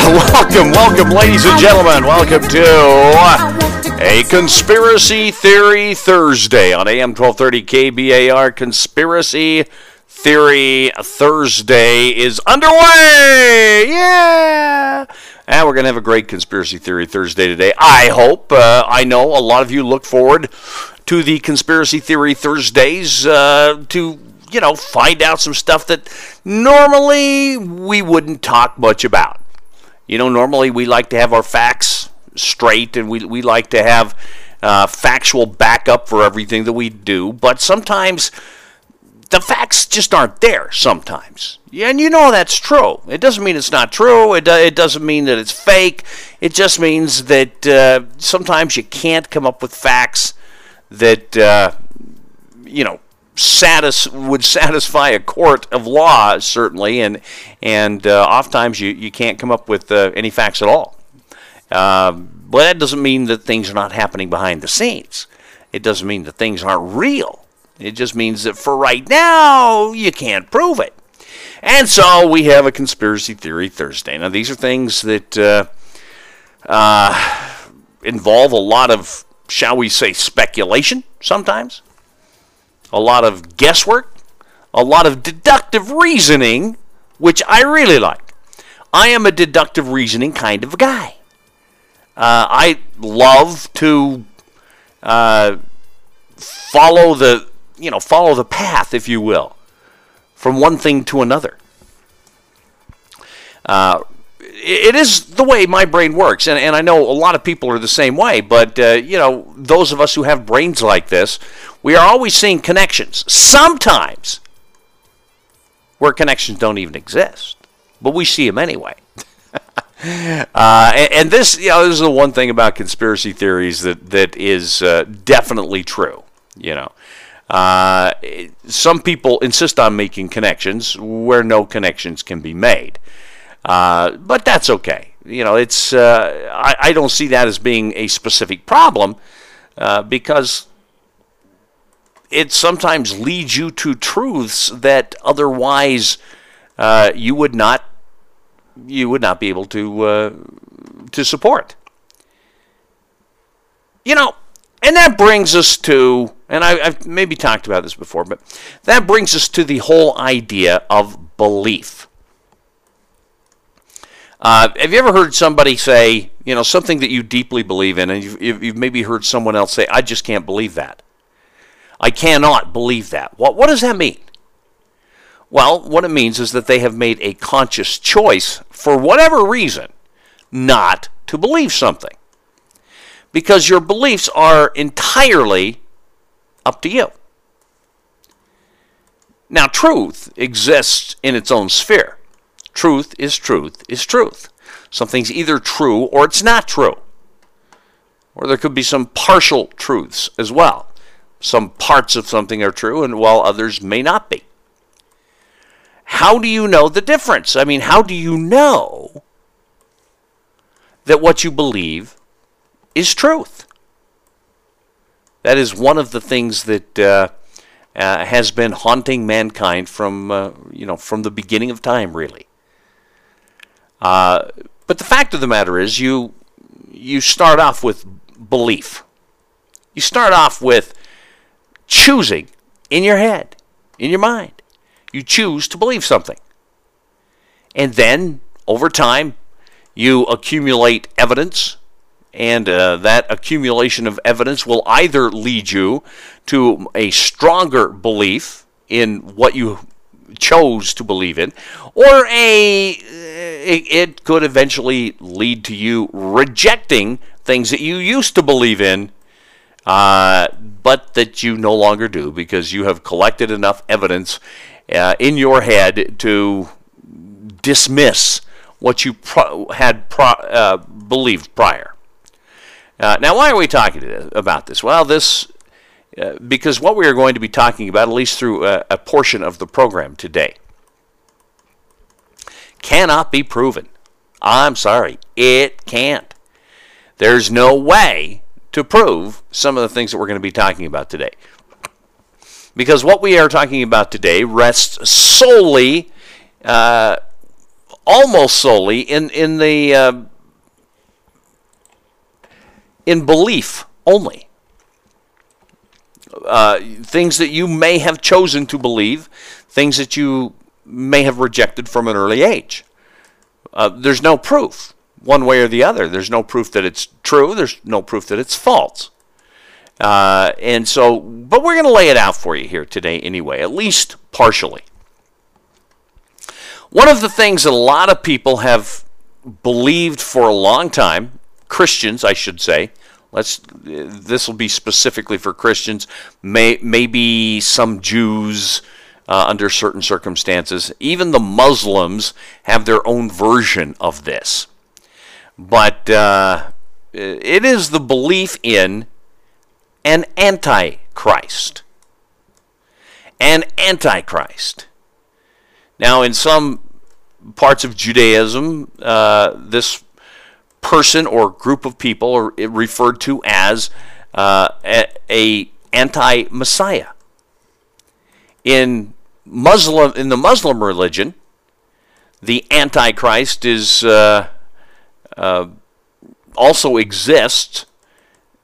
welcome, welcome, ladies and gentlemen. Welcome to a Conspiracy Theory Thursday on AM 1230 KBAR. Conspiracy Theory Thursday is underway. Yeah. And we're going to have a great Conspiracy Theory Thursday today. I hope. Uh, I know a lot of you look forward to the Conspiracy Theory Thursdays uh, to you know, find out some stuff that normally we wouldn't talk much about. You know, normally we like to have our facts straight and we, we like to have uh, factual backup for everything that we do, but sometimes the facts just aren't there sometimes. And you know that's true. It doesn't mean it's not true. It, it doesn't mean that it's fake. It just means that uh, sometimes you can't come up with facts that, uh, you know, satis- would satisfy a court of law, certainly, and and uh, oftentimes you, you can't come up with uh, any facts at all. Uh, but that doesn't mean that things are not happening behind the scenes. It doesn't mean that things aren't real. It just means that for right now, you can't prove it. And so we have a conspiracy theory Thursday. Now, these are things that uh, uh, involve a lot of, shall we say, speculation sometimes a lot of guesswork, a lot of deductive reasoning, which I really like. I am a deductive reasoning kind of guy. Uh, I love to uh, follow the you know follow the path, if you will, from one thing to another. Uh, it is the way my brain works, and, and I know a lot of people are the same way. But uh, you know, those of us who have brains like this, we are always seeing connections. Sometimes where connections don't even exist, but we see them anyway. uh, and, and, this, you know, this is the one thing about conspiracy theories that that is uh, definitely true. You know, uh, some people insist on making connections where no connections can be made. Uh, but that's okay. You know, it's uh, I, I, don't see that as being a specific problem uh, because it sometimes leads you to truths that otherwise uh, you would not you would not be able to uh, to support. You know, and that brings us to, and I, have maybe talked about this before, but that brings us to the whole idea of belief. Uh, have you ever heard somebody say, you know, something that you deeply believe in, and you've, you've, maybe heard someone else say, I just can't believe that? I cannot believe that. What, what does that mean? Well, what it means is that they have made a conscious choice, for whatever reason, not to believe something. Because your beliefs are entirely up to you. Now, truth exists in its own sphere. Truth is truth is truth. Something's either true or it's not true. Or there could be some partial truths as well. Some parts of something are true and while others may not be. How do you know the difference? I mean, how do you know that what you believe is truth? That is one of the things that uh, uh, has been haunting mankind from uh, you know from the beginning of time, really. Uh, but the fact of the matter is, you you start off with belief. You start off with choosing in your head, in your mind. You choose to believe something. And then, over time, you accumulate evidence, and uh, that accumulation of evidence will either lead you to a stronger belief in what you chose to believe in, or a it, it could eventually lead to you rejecting things that you used to believe in, uh, but that you no longer do because you have collected enough evidence uh, in your head to dismiss what you pro- had pro- uh, believed prior. Uh, now, why are we talking about this? Well, this uh, because what we are going to be talking about, at least through a, a portion of the program today, cannot be proven. I'm sorry, it can't. There's no way to prove some of the things that we're going to be talking about today. Because what we are talking about today rests solely uh, almost solely in in the uh, in belief only. Uh, things that you may have chosen to believe, things that you may have rejected from an early age. Uh, there's no proof one way or the other. There's no proof that it's true. There's no proof that it's false. Uh, and so, but we're going to lay it out for you here today anyway, at least partially. One of the things that a lot of people have believed for a long time, Christians, I should say, let's this will be specifically for Christians, may, maybe some Jews uh, under certain circumstances. Even the Muslims have their own version of this. But uh, it is the belief in an antichrist. An antichrist. Now, in some parts of Judaism, uh, this person or group of people are referred to as uh, a, a anti-Messiah. In Muslim, in the Muslim religion, the Antichrist is uh, uh, also exists,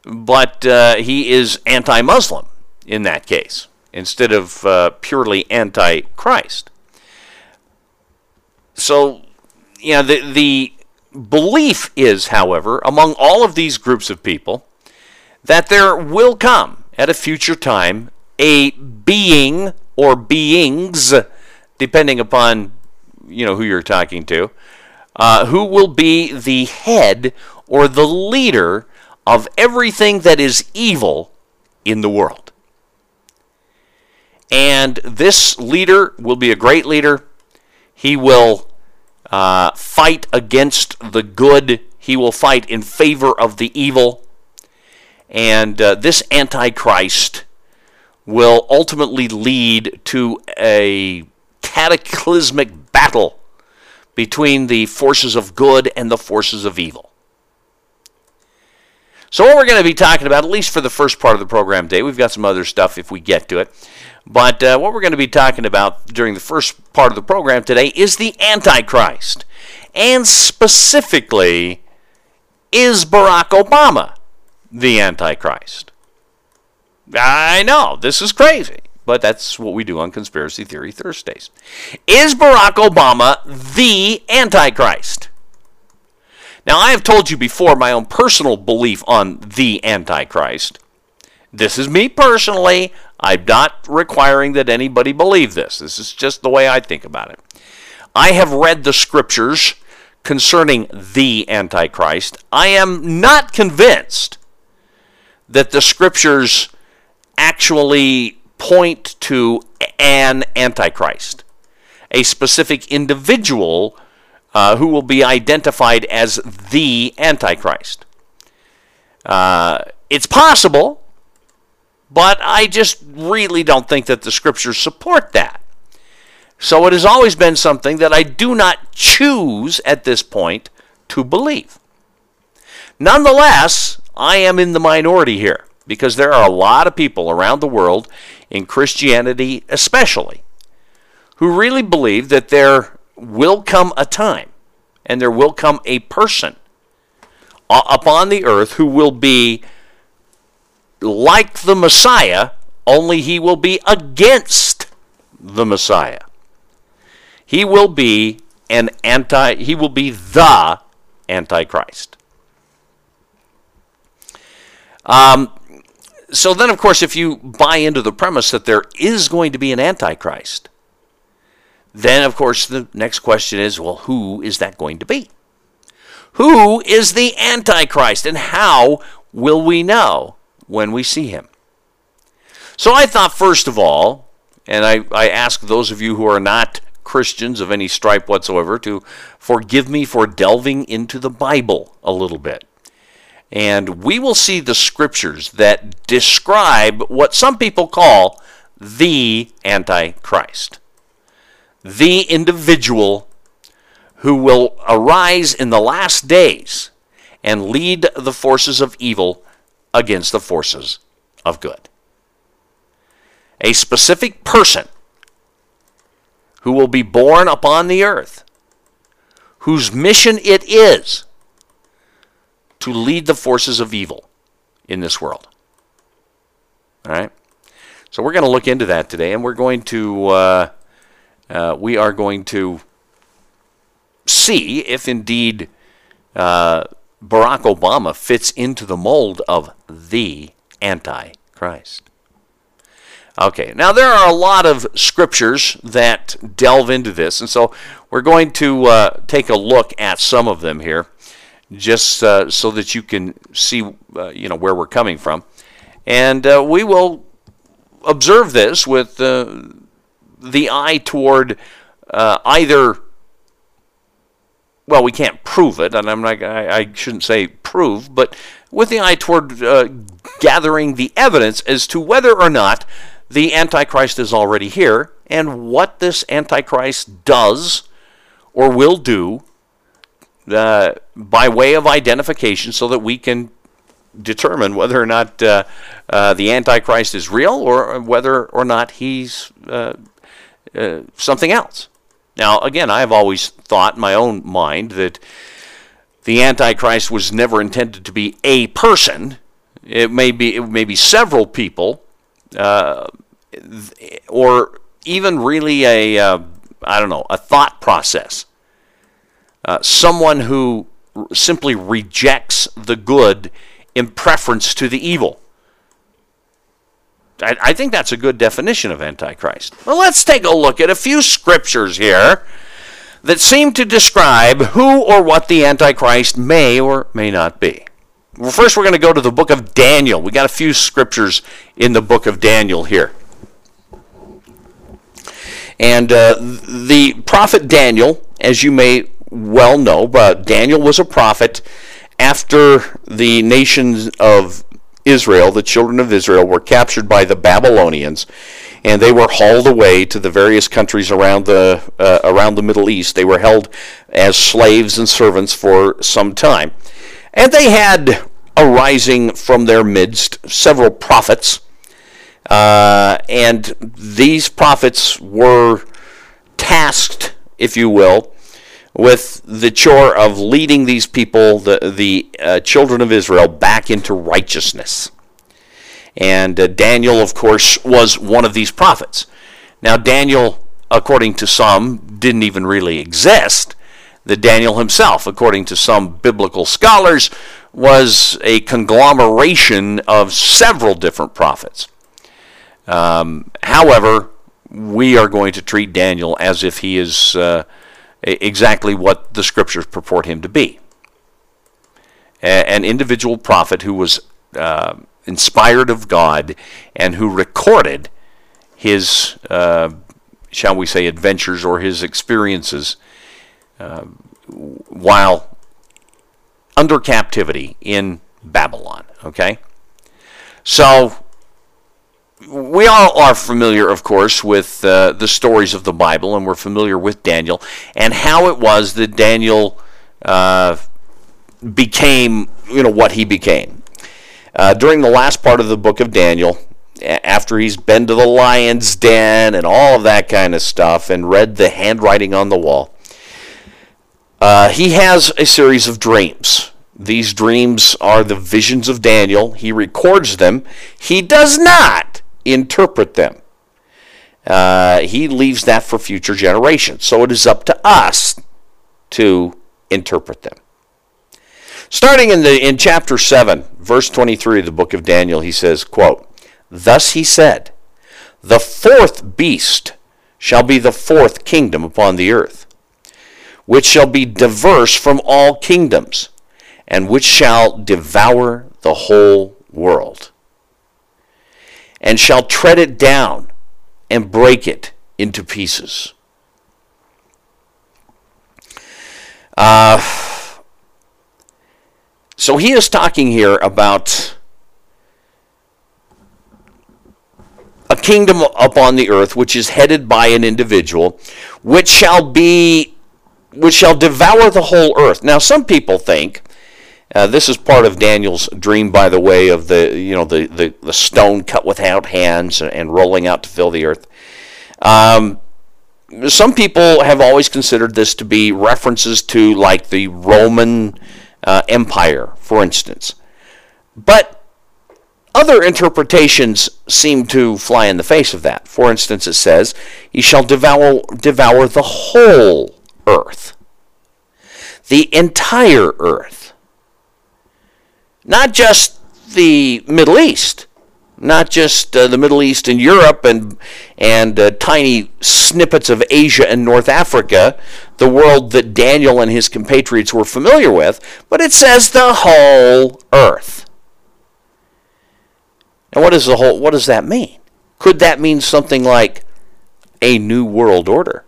but uh, he is anti-Muslim in that case instead of uh, purely anti-Christ. So, you know, the the belief is, however, among all of these groups of people, that there will come at a future time a being or beings, depending upon you know who you're talking to, uh, who will be the head or the leader of everything that is evil in the world. And this leader will be a great leader. He will uh, fight against the good, he will fight in favor of the evil. And uh, this Antichrist will ultimately lead to a cataclysmic battle between the forces of good and the forces of evil. So, what we're going to be talking about, at least for the first part of the program today, we've got some other stuff if we get to it. But uh, what we're going to be talking about during the first part of the program today is the Antichrist. And specifically, is Barack Obama the Antichrist? I know, this is crazy. But that's what we do on Conspiracy Theory Thursdays. Is Barack Obama the Antichrist? Now, I have told you before my own personal belief on the Antichrist. This is me personally. I'm not requiring that anybody believe this. This is just the way I think about it. I have read the scriptures concerning the Antichrist. I am not convinced that the scriptures actually point to an Antichrist, a specific individual uh, who will be identified as the Antichrist. Uh, it's possible, but I just really don't think that the scriptures support that. So it has always been something that I do not choose at this point to believe. Nonetheless, I am in the minority here because there are a lot of people around the world in Christianity especially, who really believe that there will come a time and there will come a person upon the earth who will be like the Messiah, only he will be against the Messiah. He will be an anti he will be the antichrist. Um, so then, of course, if you buy into the premise that there is going to be an Antichrist, then, of course, the next question is well, who is that going to be? Who is the Antichrist, and how will we know when we see him? So I thought, first of all, and I, I ask those of you who are not Christians of any stripe whatsoever to forgive me for delving into the Bible a little bit. And we will see the scriptures that describe what some people call the Antichrist, the individual who will arise in the last days and lead the forces of evil against the forces of good. A specific person who will be born upon the earth whose mission it is to lead the forces of evil in this world. All right? So we're going to look into that today, and we're going to uh, uh, we are going to see if indeed uh, Barack Obama fits into the mold of the Antichrist. Okay, now there are a lot of scriptures that delve into this, and so we're going to uh, take a look at some of them here, just uh, so that you can see, uh, you know, where we're coming from, and uh, we will observe this with uh, the eye toward uh, either well, we can't prove it, and I'm not, I, I shouldn't say prove, but with the eye toward uh, gathering the evidence as to whether or not the Antichrist is already here and what this Antichrist does or will do uh, by way of identification so that we can determine whether or not uh, uh the Antichrist is real or whether or not he's uh, uh, something else. Now, again, I have always thought in my own mind that the Antichrist was never intended to be a person. It may be, it may be several people, uh, or even really a I don't know, a thought process. Uh, someone who simply rejects the good in preference to the evil. I, I think that's a good definition of Antichrist. Well, let's take a look at a few scriptures here that seem to describe who or what the Antichrist may or may not be. Well, first, we're going to go to the book of Daniel. We got a few scriptures in the book of Daniel here. And uh, the prophet Daniel, as you may well know, but Daniel was a prophet after the nations of Israel, the children of Israel, were captured by the Babylonians, and they were hauled away to the various countries around the uh, around the Middle East. They were held as slaves and servants for some time, and they had arising from their midst several prophets, uh, and these prophets were tasked, if you will, with the chore of leading these people, the, the uh, children of Israel, back into righteousness. And uh, Daniel, of course, was one of these prophets. Now, Daniel, according to some, didn't even really exist. The Daniel himself, according to some biblical scholars, was a conglomeration of several different prophets. Um, however, we are going to treat Daniel as if he is. Uh, exactly what the scriptures purport him to be an individual prophet who was uh, inspired of God and who recorded his, uh, shall we say, adventures or his experiences uh, while under captivity in Babylon. Okay? So we all are familiar, of course, with uh, the stories of the Bible, and we're familiar with Daniel and how it was that Daniel uh, became, you know, what he became. Uh, during the last part of the book of Daniel, after he's been to the lion's den and all of that kind of stuff, and read the handwriting on the wall, uh, he has a series of dreams. These dreams are the visions of Daniel. He records them. He does not interpret them. Uh, he leaves that for future generations. So it is up to us to interpret them. Starting in the in chapter 7, verse 23 of the book of Daniel, he says, quote, Thus he said, The fourth beast shall be the fourth kingdom upon the earth, which shall be diverse from all kingdoms, and which shall devour the whole world and shall tread it down and break it into pieces. Uh, so he is talking here about a kingdom upon the earth which is headed by an individual which shall be which shall devour the whole earth. Now some people think uh, this is part of Daniel's dream, by the way, of the you know the, the, the stone cut without hands and rolling out to fill the earth. Um, some people have always considered this to be references to like the Roman uh, Empire, for instance. But other interpretations seem to fly in the face of that. For instance, it says, He shall devour, devour the whole earth, the entire earth, not just the Middle East not just uh, the Middle East and Europe and and uh, tiny snippets of Asia and North Africa, the world that Daniel and his compatriots were familiar with, but it says the whole earth. And what is the whole what does that mean? Could that mean something like a new world order?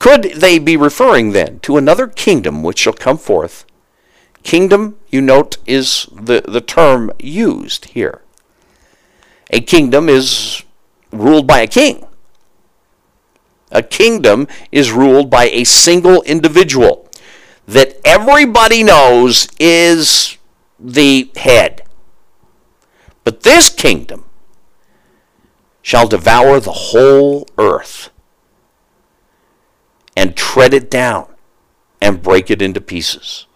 Could they be referring then to another kingdom which shall come forth? Kingdom, you note, is the, the term used here. A kingdom is ruled by a king. A kingdom is ruled by a single individual that everybody knows is the head. But this kingdom shall devour the whole earth and tread it down and break it into pieces.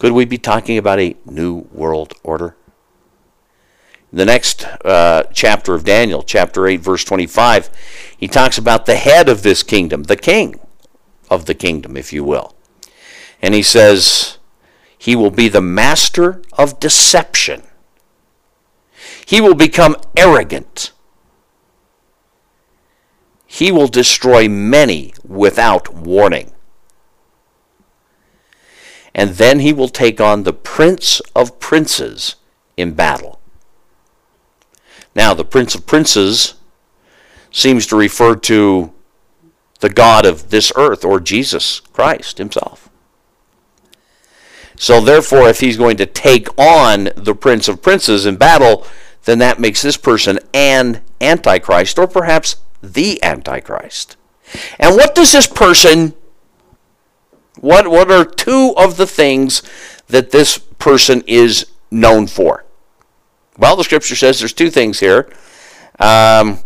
Could we be talking about a new world order? the next uh, chapter of Daniel, chapter 8, verse 25, he talks about the head of this kingdom, the king of the kingdom, if you will. And he says, He will be the master of deception. He will become arrogant. He will destroy many without warning. And then he will take on the prince of princes in battle. Now, the Prince of Princes seems to refer to the God of this earth or Jesus Christ himself. So, therefore, if he's going to take on the Prince of Princes in battle, then that makes this person an Antichrist or perhaps the Antichrist. And what does this person, what, what are two of the things that this person is known for? Well, the scripture says there's two things here. Um,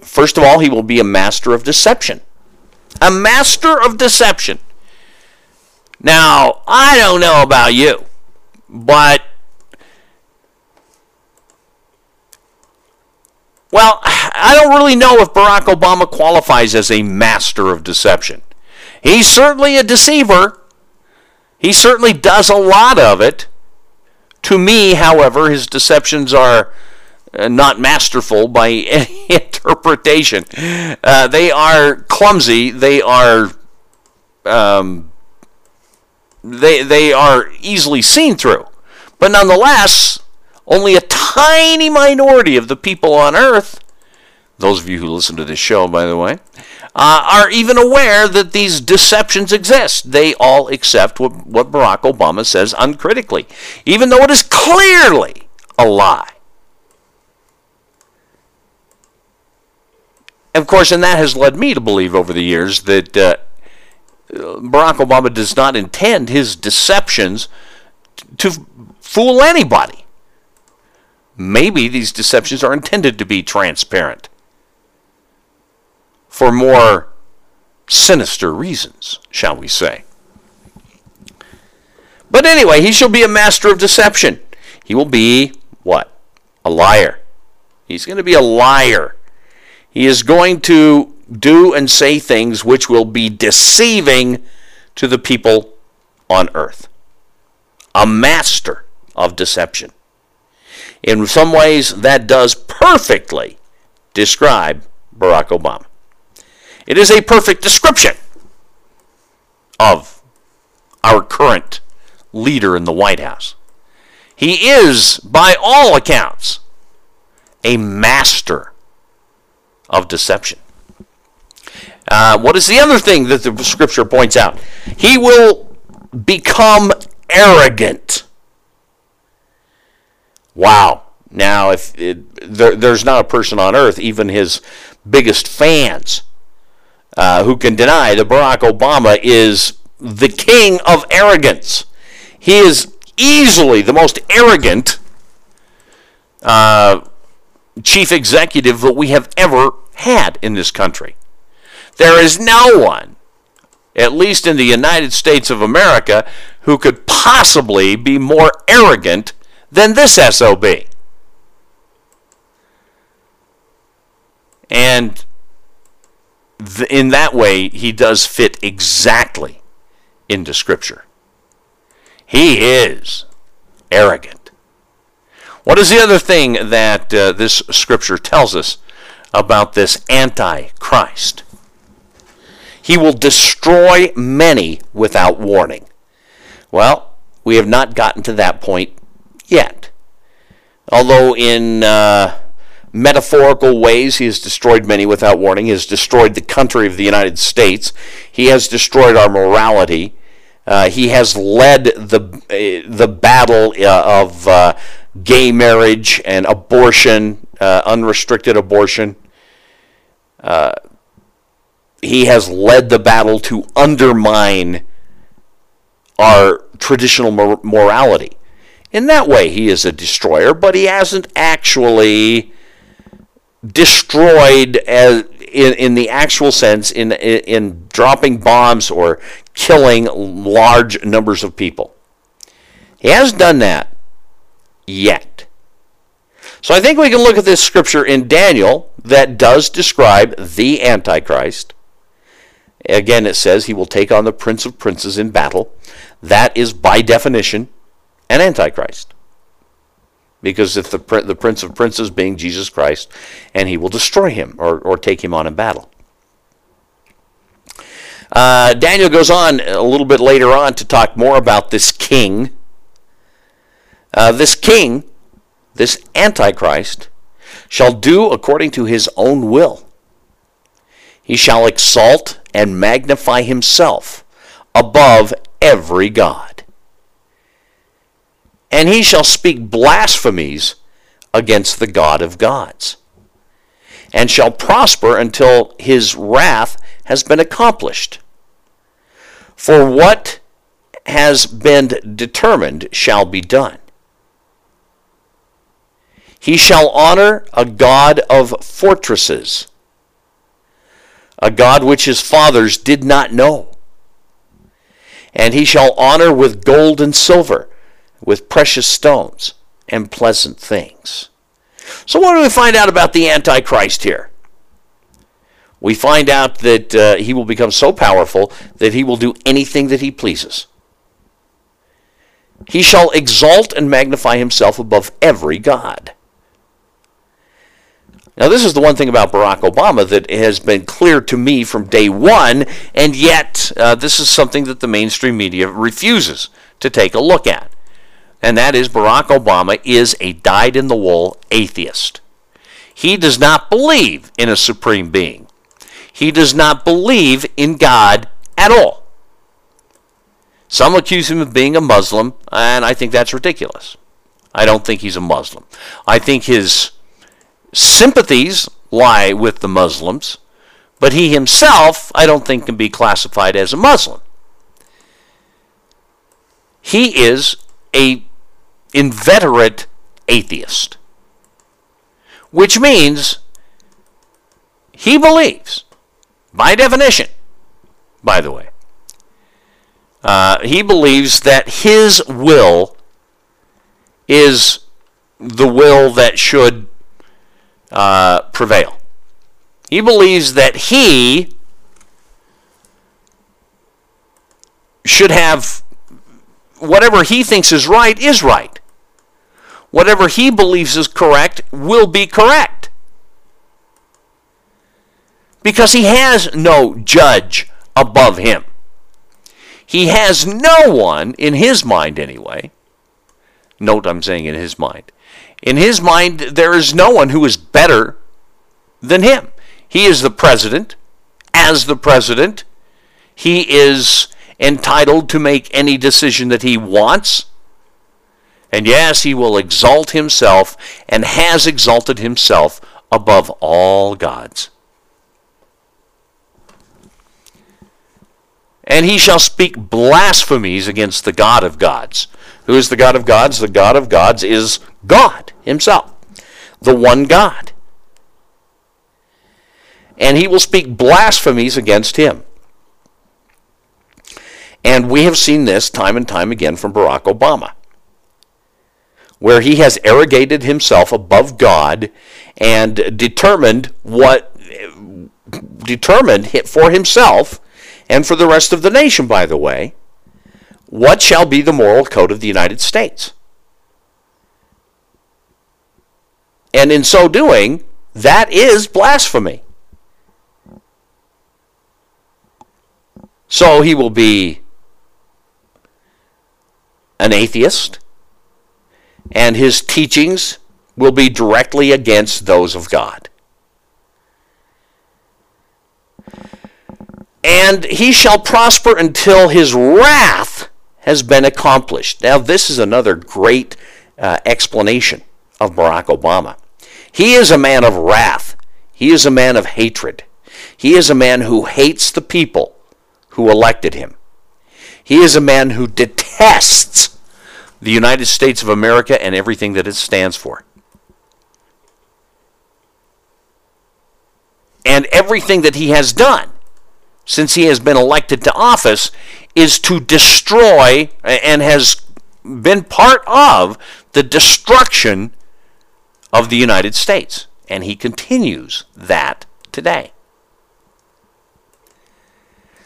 first of all, he will be a master of deception. A master of deception. Now, I don't know about you, but well, I don't really know if Barack Obama qualifies as a master of deception. He's certainly a deceiver. He certainly does a lot of it. To me, however, his deceptions are uh, not masterful by any interpretation. Uh, they are clumsy. They are um, they they are easily seen through. But nonetheless, only a tiny minority of the people on Earth, those of you who listen to this show, by the way, uh, are even aware that these deceptions exist. They all accept what, what Barack Obama says uncritically, even though it is clearly a lie. Of course, and that has led me to believe over the years that uh, Barack Obama does not intend his deceptions to fool anybody. Maybe these deceptions are intended to be transparent for more sinister reasons, shall we say. But anyway, he shall be a master of deception. He will be what? A liar. He's going to be a liar. He is going to do and say things which will be deceiving to the people on earth. A master of deception. In some ways, that does perfectly describe Barack Obama. It is a perfect description of our current leader in the White House. He is, by all accounts, a master of deception. Uh, what is the other thing that the scripture points out? He will become arrogant. Wow. Now, if it, there, there's not a person on earth, even his biggest fans, uh, who can deny that Barack Obama is the king of arrogance. He is easily the most arrogant uh, chief executive that we have ever had in this country. There is no one, at least in the United States of America, who could possibly be more arrogant than this SOB. And th- in that way, he does fit exactly into Scripture. He is arrogant. What is the other thing that uh, this Scripture tells us about this Antichrist? He will destroy many without warning. Well, we have not gotten to that point yet. Although, in uh, metaphorical ways, he has destroyed many without warning. He has destroyed the country of the United States. He has destroyed our morality. Uh, he has led the uh, the battle uh, of uh, gay marriage and abortion, uh, unrestricted abortion. Uh, he has led the battle to undermine our traditional mor- morality. In that way, he is a destroyer, but he hasn't actually destroyed as in, in the actual sense in, in, in dropping bombs or killing large numbers of people. He hasn't done that yet. So I think we can look at this scripture in Daniel that does describe the Antichrist. Again, it says he will take on the prince of princes in battle. That is, by definition, an Antichrist. Because if the, the prince of princes being Jesus Christ, and he will destroy him or, or take him on in battle. Uh, Daniel goes on a little bit later on to talk more about this king. Uh, this king, this Antichrist, shall do according to his own will. He shall exalt and magnify himself above every God. And he shall speak blasphemies against the God of gods, and shall prosper until his wrath has been accomplished. For what has been determined shall be done. He shall honor a God of fortresses, a God which his fathers did not know. And he shall honor with gold and silver, with precious stones and pleasant things. So, what do we find out about the Antichrist here? We find out that uh, he will become so powerful that he will do anything that he pleases. He shall exalt and magnify himself above every God. Now, this is the one thing about Barack Obama that has been clear to me from day one, and yet uh, this is something that the mainstream media refuses to take a look at. And that is Barack Obama is a dyed in the wool atheist. He does not believe in a supreme being, he does not believe in God at all. Some accuse him of being a Muslim, and I think that's ridiculous. I don't think he's a Muslim. I think his sympathies lie with the Muslims, but he himself, I don't think, can be classified as a Muslim. He is a inveterate atheist, which means he believes, by definition, by the way, uh, he believes that his will is the will that should uh, prevail. He believes that he should have whatever he thinks is right is right. Whatever he believes is correct will be correct. Because he has no judge above him. He has no one, in his mind anyway. Note I'm saying in his mind. In his mind, there is no one who is better than him. He is the president. As the president, he is entitled to make any decision that he wants. And yes, he will exalt himself and has exalted himself above all gods. And he shall speak blasphemies against the God of gods. Who is the God of gods? The God of gods is God himself, the one God. and he will speak blasphemies against him. And we have seen this time and time again from Barack Obama, where he has arrogated himself above God and determined what determined for himself and for the rest of the nation, by the way, what shall be the moral code of the United States. And in so doing, that is blasphemy. So he will be an atheist, and his teachings will be directly against those of God. And he shall prosper until his wrath has been accomplished. Now, this is another great uh, explanation of Barack Obama. He is a man of wrath, he is a man of hatred, he is a man who hates the people who elected him. He is a man who detests the United States of America and everything that it stands for. And everything that he has done since he has been elected to office is to destroy and has been part of the destruction of the United States. And he continues that today.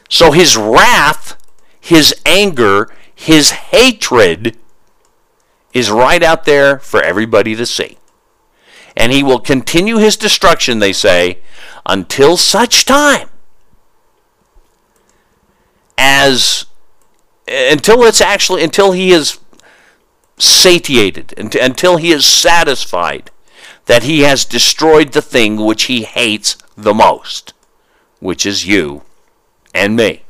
So his wrath, his anger, his hatred is right out there for everybody to see. And he will continue his destruction, they say, until such time as until it's actually until he is satiated until he is satisfied that he has destroyed the thing which he hates the most which is you and me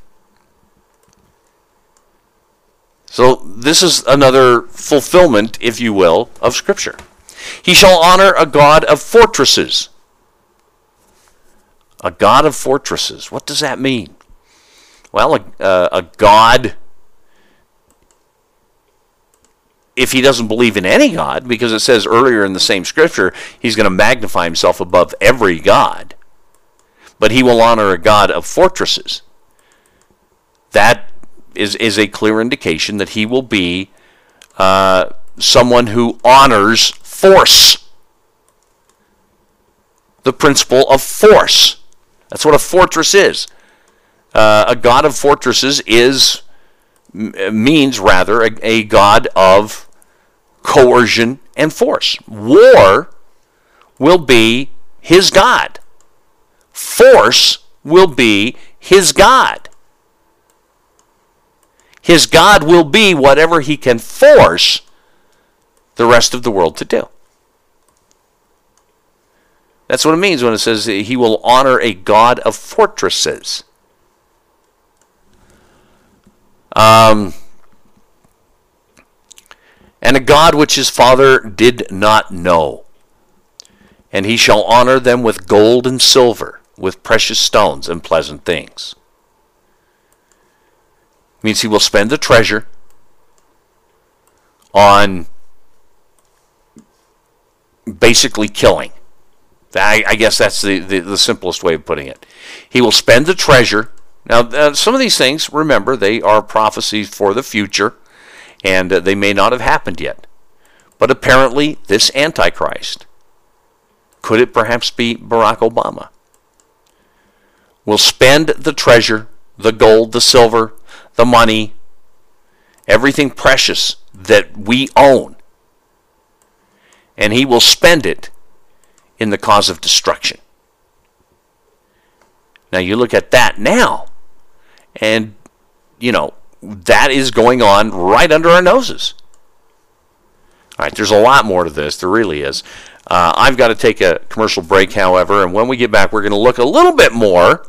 so this is another fulfillment if you will of scripture. He shall honor a god of fortresses. A god of fortresses. What does that mean? Well, a, uh, a God, if he doesn't believe in any God, because it says earlier in the same scripture, he's going to magnify himself above every God, but he will honor a God of fortresses. That is, is a clear indication that he will be uh, someone who honors force. The principle of force. That's what a fortress is uh, a god of fortresses is means rather a, a god of coercion and force. War will be his god. Force will be his god. His God will be whatever he can force the rest of the world to do. That's what it means when it says he will honor a God of fortresses. Um, and a God which his father did not know. And he shall honor them with gold and silver, with precious stones and pleasant things. Means he will spend the treasure on basically killing. I, I guess that's the, the, the simplest way of putting it. He will spend the treasure now, uh, some of these things, remember, they are prophecies for the future, and uh, they may not have happened yet. But apparently, this Antichrist, could it perhaps be Barack Obama, will spend the treasure, the gold, the silver, the money, everything precious that we own, and he will spend it in the cause of destruction. Now, you look at that now and, you know, that is going on right under our noses. All right, there's a lot more to this. There really is. Uh, I've got to take a commercial break, however, and when we get back, we're going to look a little bit more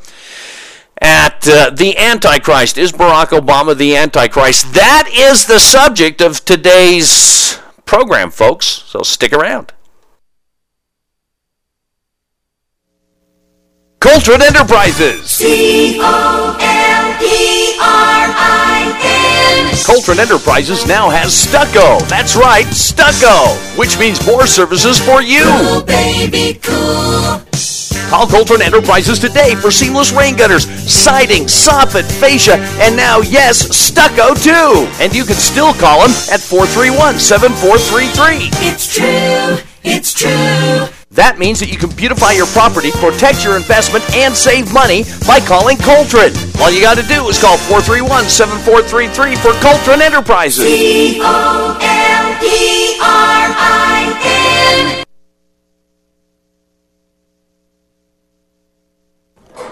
at uh, the Antichrist. Is Barack Obama the Antichrist? That is the subject of today's program, folks. So stick around. Coltrane Enterprises. C O L E R I N. Coltrane Enterprises now has stucco. That's right, stucco, which means more services for you. Cool, baby, cool. Call Coltrane Enterprises today for seamless rain gutters, siding, soffit, fascia, and now, yes, stucco too. And you can still call them at 431 7433. It's true. It's true. That means that you can beautify your property, protect your investment, and save money by calling Coltrane. All you got to do is call 431 7433 for Coltrane Enterprises. C O L E R I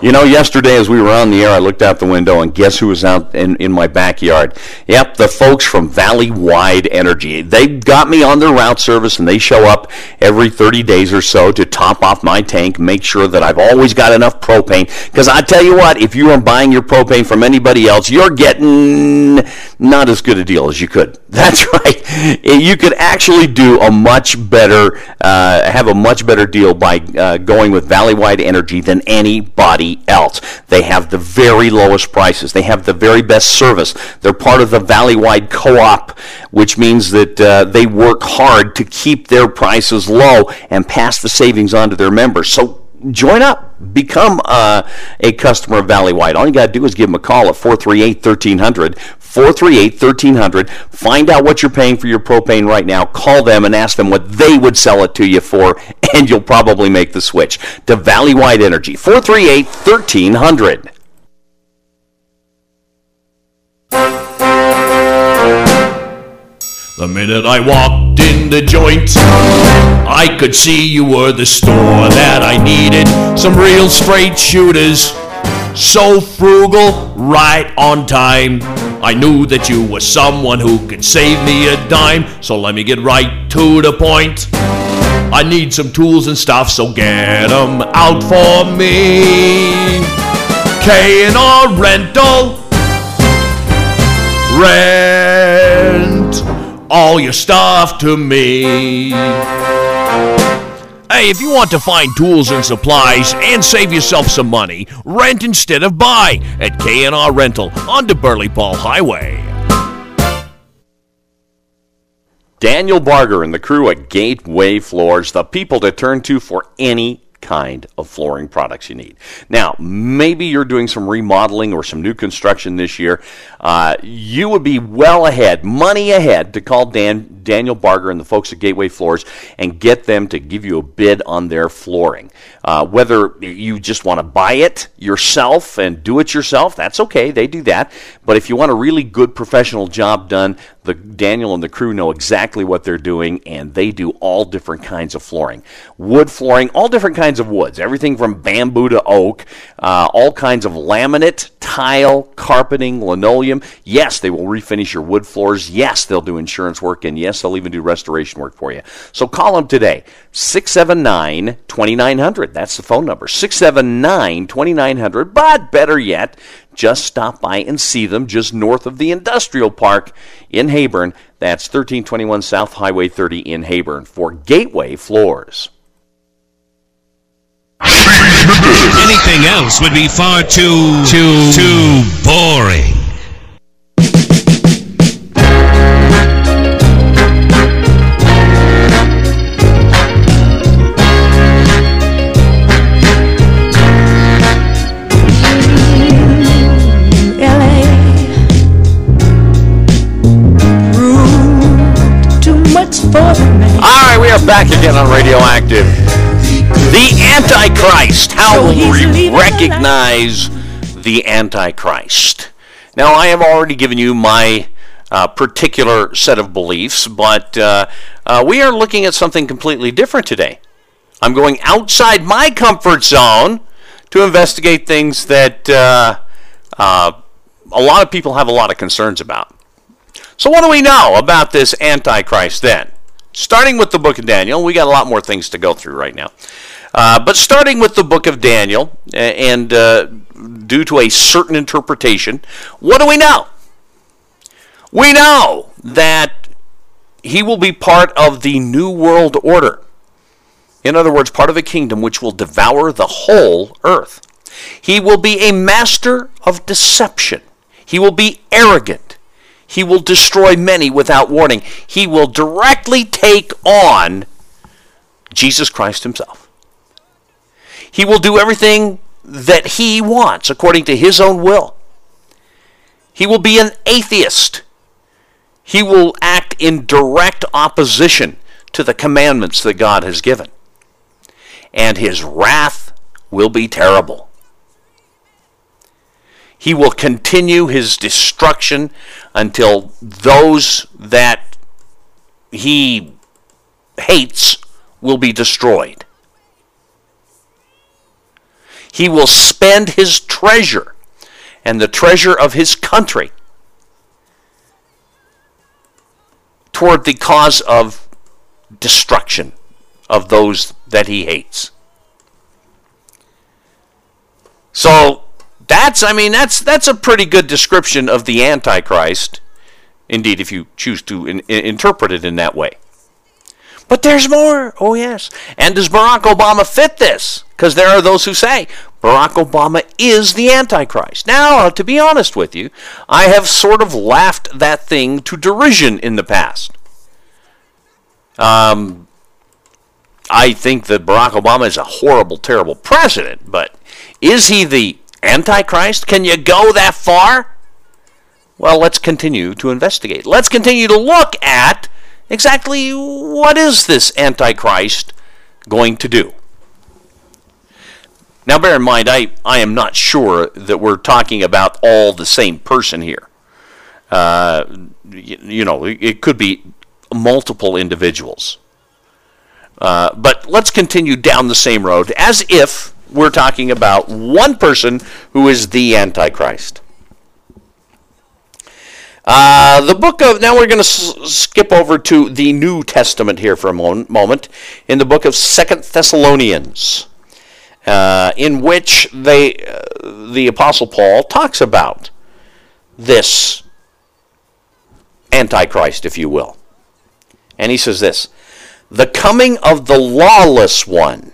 You know, yesterday as we were on the air, I looked out the window and guess who was out in, in my backyard? Yep, the folks from Valley Wide Energy. They got me on their route service and they show up every 30 days or so to top off my tank, make sure that I've always got enough propane. Because I tell you what, if you are buying your propane from anybody else, you're getting not as good a deal as you could. That's right. You could actually do a much better, uh, have a much better deal by uh, going with Valley Wide Energy than anybody else. They have the very lowest prices. They have the very best service. They're part of the Valleywide Co-op, which means that uh, they work hard to keep their prices low and pass the savings on to their members. So join up. Become uh, a customer of Valley Wide. All you got to do is give them a call at 438 1300. 438 1300. Find out what you're paying for your propane right now. Call them and ask them what they would sell it to you for, and you'll probably make the switch to Valley Wide Energy. 438 1300. The minute I walked in the joint, I could see you were the store that I needed. Some real straight shooters, so frugal, right on time. I knew that you were someone who could save me a dime, so let me get right to the point. I need some tools and stuff, so get 'em out for me. K&R Rental. Rent all your stuff to me. Hey, if you want to find tools and supplies and save yourself some money, rent instead of buy at K&R Rental on the Burley Paul Highway. Daniel Barger and the crew at Gateway Floors, the people to turn to for any kind of flooring products you need. Now, maybe you're doing some remodeling or some new construction this year. Uh, you would be well ahead, money ahead, to call Dan, Daniel Barger and the folks at Gateway Floors and get them to give you a bid on their flooring. Uh, whether you just want to buy it yourself and do it yourself, that's okay. They do that. But if you want a really good professional job done, the Daniel and the crew know exactly what they're doing, and they do all different kinds of flooring, wood flooring, all different kinds of woods, everything from bamboo to oak, uh, all kinds of laminate, tile, carpeting, linoleum. Yes, they will refinish your wood floors. Yes, they'll do insurance work, and yes, they'll even do restoration work for you. So call them today, 679 2900. That's the phone number, 679 2900. But better yet, just stop by and see them just north of the industrial park in Heyburn. That's 1321 South Highway 30 in Heyburn for Gateway Floors. Anything else would be far too, too, too boring. Back again on Radioactive. The Antichrist. How will we recognize the Antichrist? Now, I have already given you my uh, particular set of beliefs, but uh, uh, we are looking at something completely different today. I'm going outside my comfort zone to investigate things that uh, uh, a lot of people have a lot of concerns about. So, what do we know about this Antichrist then? Starting with the book of Daniel, we got a lot more things to go through right now. Uh, but starting with the book of Daniel, and uh, due to a certain interpretation, what do we know? We know that he will be part of the New World Order. In other words, part of a kingdom which will devour the whole earth. He will be a master of deception. He will be arrogant. He will destroy many without warning. He will directly take on Jesus Christ himself. He will do everything that he wants according to his own will. He will be an atheist. He will act in direct opposition to the commandments that God has given. And his wrath will be terrible. He will continue his destruction until those that he hates will be destroyed. He will spend his treasure and the treasure of his country toward the cause of destruction of those that he hates. So that's I mean that's that's a pretty good description of the antichrist indeed if you choose to in, in, interpret it in that way. But there's more. Oh, yes. And does Barack Obama fit this? Because there are those who say Barack Obama is the Antichrist. Now, to be honest with you, I have sort of laughed that thing to derision in the past. Um, I think that Barack Obama is a horrible, terrible president, but is he the Antichrist? Can you go that far? Well, let's continue to investigate. Let's continue to look at exactly what is this Antichrist going to do? Now, bear in mind, I, I am not sure that we're talking about all the same person here. Uh, you, you, know, it could be multiple individuals. Uh, but let's continue down the same road as if we're talking about one person who is the Antichrist. Uh, the book of now we're going to s- skip over to the New Testament here for a mo- moment in the book of Second Thessalonians, uh, in which they uh, the apostle Paul talks about this antichrist, if you will, and he says this: the coming of the lawless one.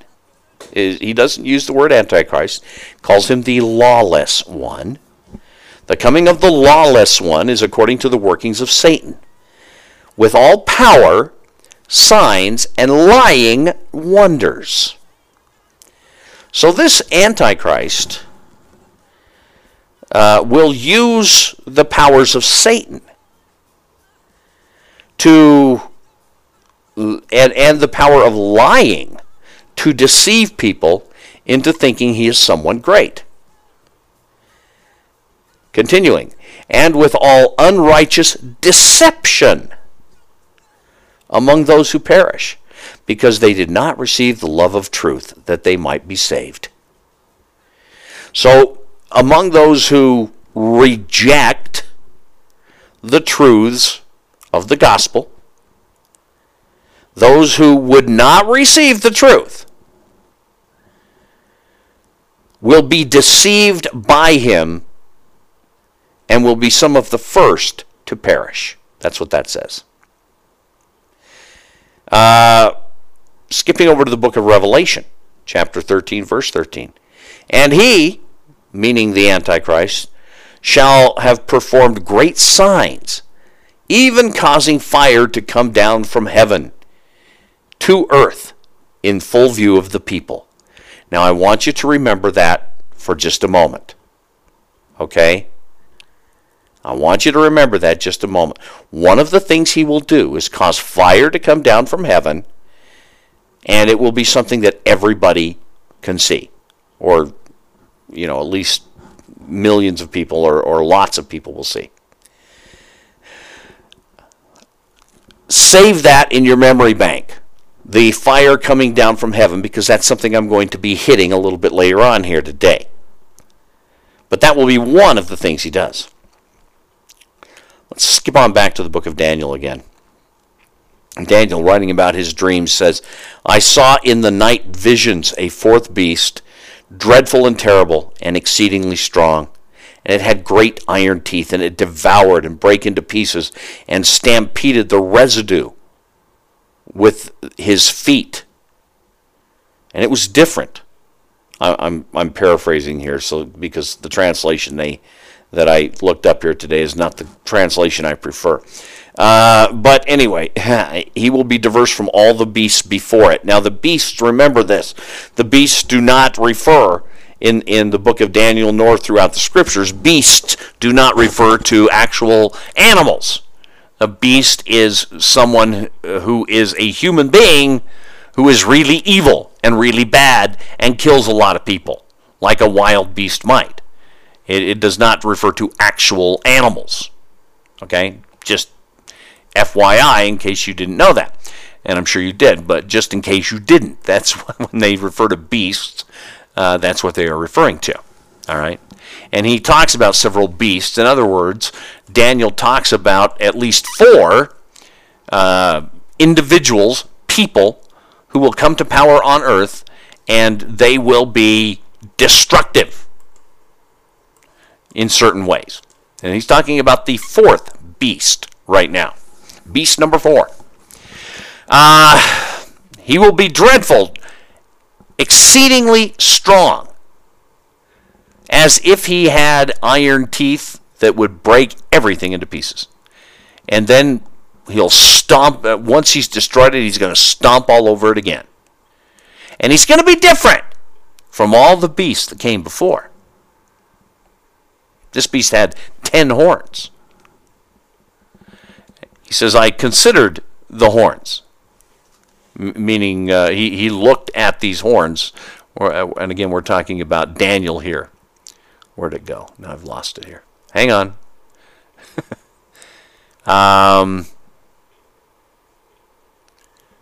Is, he doesn't use the word antichrist; calls him the lawless one the coming of the lawless one is according to the workings of Satan, with all power, signs, and lying wonders. So, this Antichrist uh, will use the powers of Satan to, and, and the power of lying to deceive people into thinking he is someone great. Continuing, and with all unrighteous deception among those who perish, because they did not receive the love of truth that they might be saved. So, among those who reject the truths of the gospel, those who would not receive the truth will be deceived by him and will be some of the first to perish. That's what that says. Uh, skipping over to the book of Revelation, chapter 13, verse 13. And he, meaning the Antichrist, shall have performed great signs, even causing fire to come down from heaven to earth in full view of the people. Now, I want you to remember that for just a moment. Okay? I want you to remember that just a moment. One of the things he will do is cause fire to come down from heaven, and it will be something that everybody can see, or, you know, at least millions of people or, or lots of people will see. Save that in your memory bank. The fire coming down from heaven, because that's something I'm going to be hitting a little bit later on here today. But that will be one of the things he does. Let's skip on back to the book of Daniel again. Daniel, writing about his dreams, says, I saw in the night visions a fourth beast, dreadful and terrible, and exceedingly strong. And it had great iron teeth, and it devoured and brake into pieces, and stampeded the residue with his feet. And it was different. I, I'm I'm paraphrasing here, so because the translation they that I looked up here today is not the translation I prefer. Uh, but anyway, he will be diverse from all the beasts before it. Now, the beasts, remember this the beasts do not refer in, in the book of Daniel nor throughout the scriptures. Beasts do not refer to actual animals. A beast is someone who is a human being who is really evil and really bad and kills a lot of people, like a wild beast might. It, it does not refer to actual animals. Okay? Just FYI, in case you didn't know that. And I'm sure you did, but just in case you didn't, that's when they refer to beasts, uh, that's what they are referring to. All right? And he talks about several beasts. In other words, Daniel talks about at least four uh, individuals, people, who will come to power on earth, and they will be destructive in certain ways. And he's talking about the fourth beast right now. Beast number four. Uh, he will be dreadful, exceedingly strong, as if he had iron teeth that would break everything into pieces. And then he'll stomp, uh, once he's destroyed it, he's going to stomp all over it again. And he's going to be different from all the beasts that came before. This beast had ten horns. He says, I considered the horns, M- meaning uh, he, he looked at these horns. Or, uh, and again, we're talking about Daniel here. Where'd it go? Now I've lost it here. Hang on. um,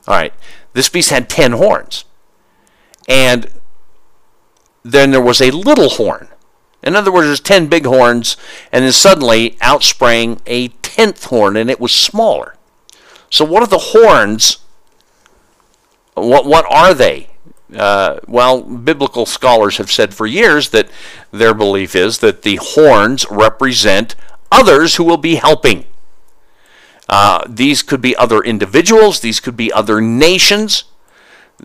all right. This beast had ten horns. And then there was a little horn. In other words, there's ten big horns, and then suddenly out sprang a tenth horn, and it was smaller. So, what are the horns? What what are they? Uh, well, biblical scholars have said for years that their belief is that the horns represent others who will be helping. Uh, these could be other individuals, these could be other nations,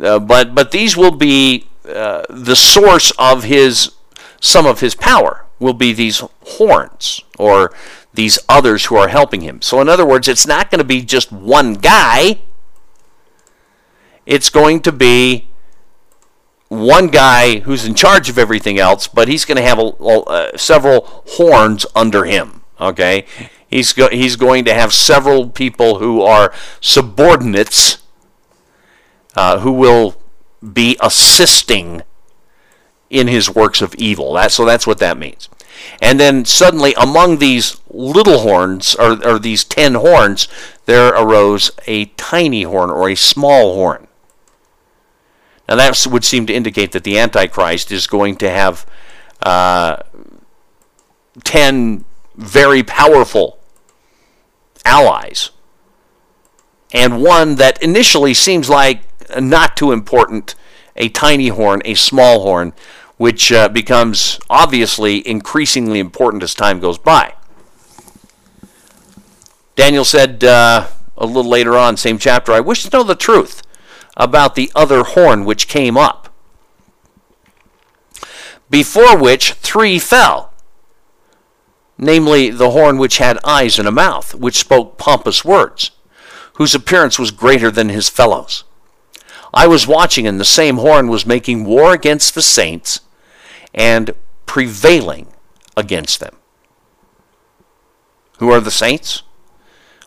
uh, but but these will be uh, the source of his some of his power will be these horns or these others who are helping him. So in other words, it's not going to be just one guy. It's going to be one guy who's in charge of everything else, but he's going to have a, uh, several horns under him. Okay, he's go- he's going to have several people who are subordinates uh, who will be assisting in his works of evil. That, so that's what that means. And then suddenly, among these little horns, or, or these ten horns, there arose a tiny horn or a small horn. Now, that would seem to indicate that the Antichrist is going to have uh, ten very powerful allies, and one that initially seems like not too important a tiny horn, a small horn, which uh, becomes obviously increasingly important as time goes by. Daniel said uh, a little later on, same chapter, I wish to know the truth about the other horn which came up, before which three fell, namely the horn which had eyes and a mouth, which spoke pompous words, whose appearance was greater than his fellows. I was watching, and the same horn was making war against the saints and prevailing against them. Who are the saints?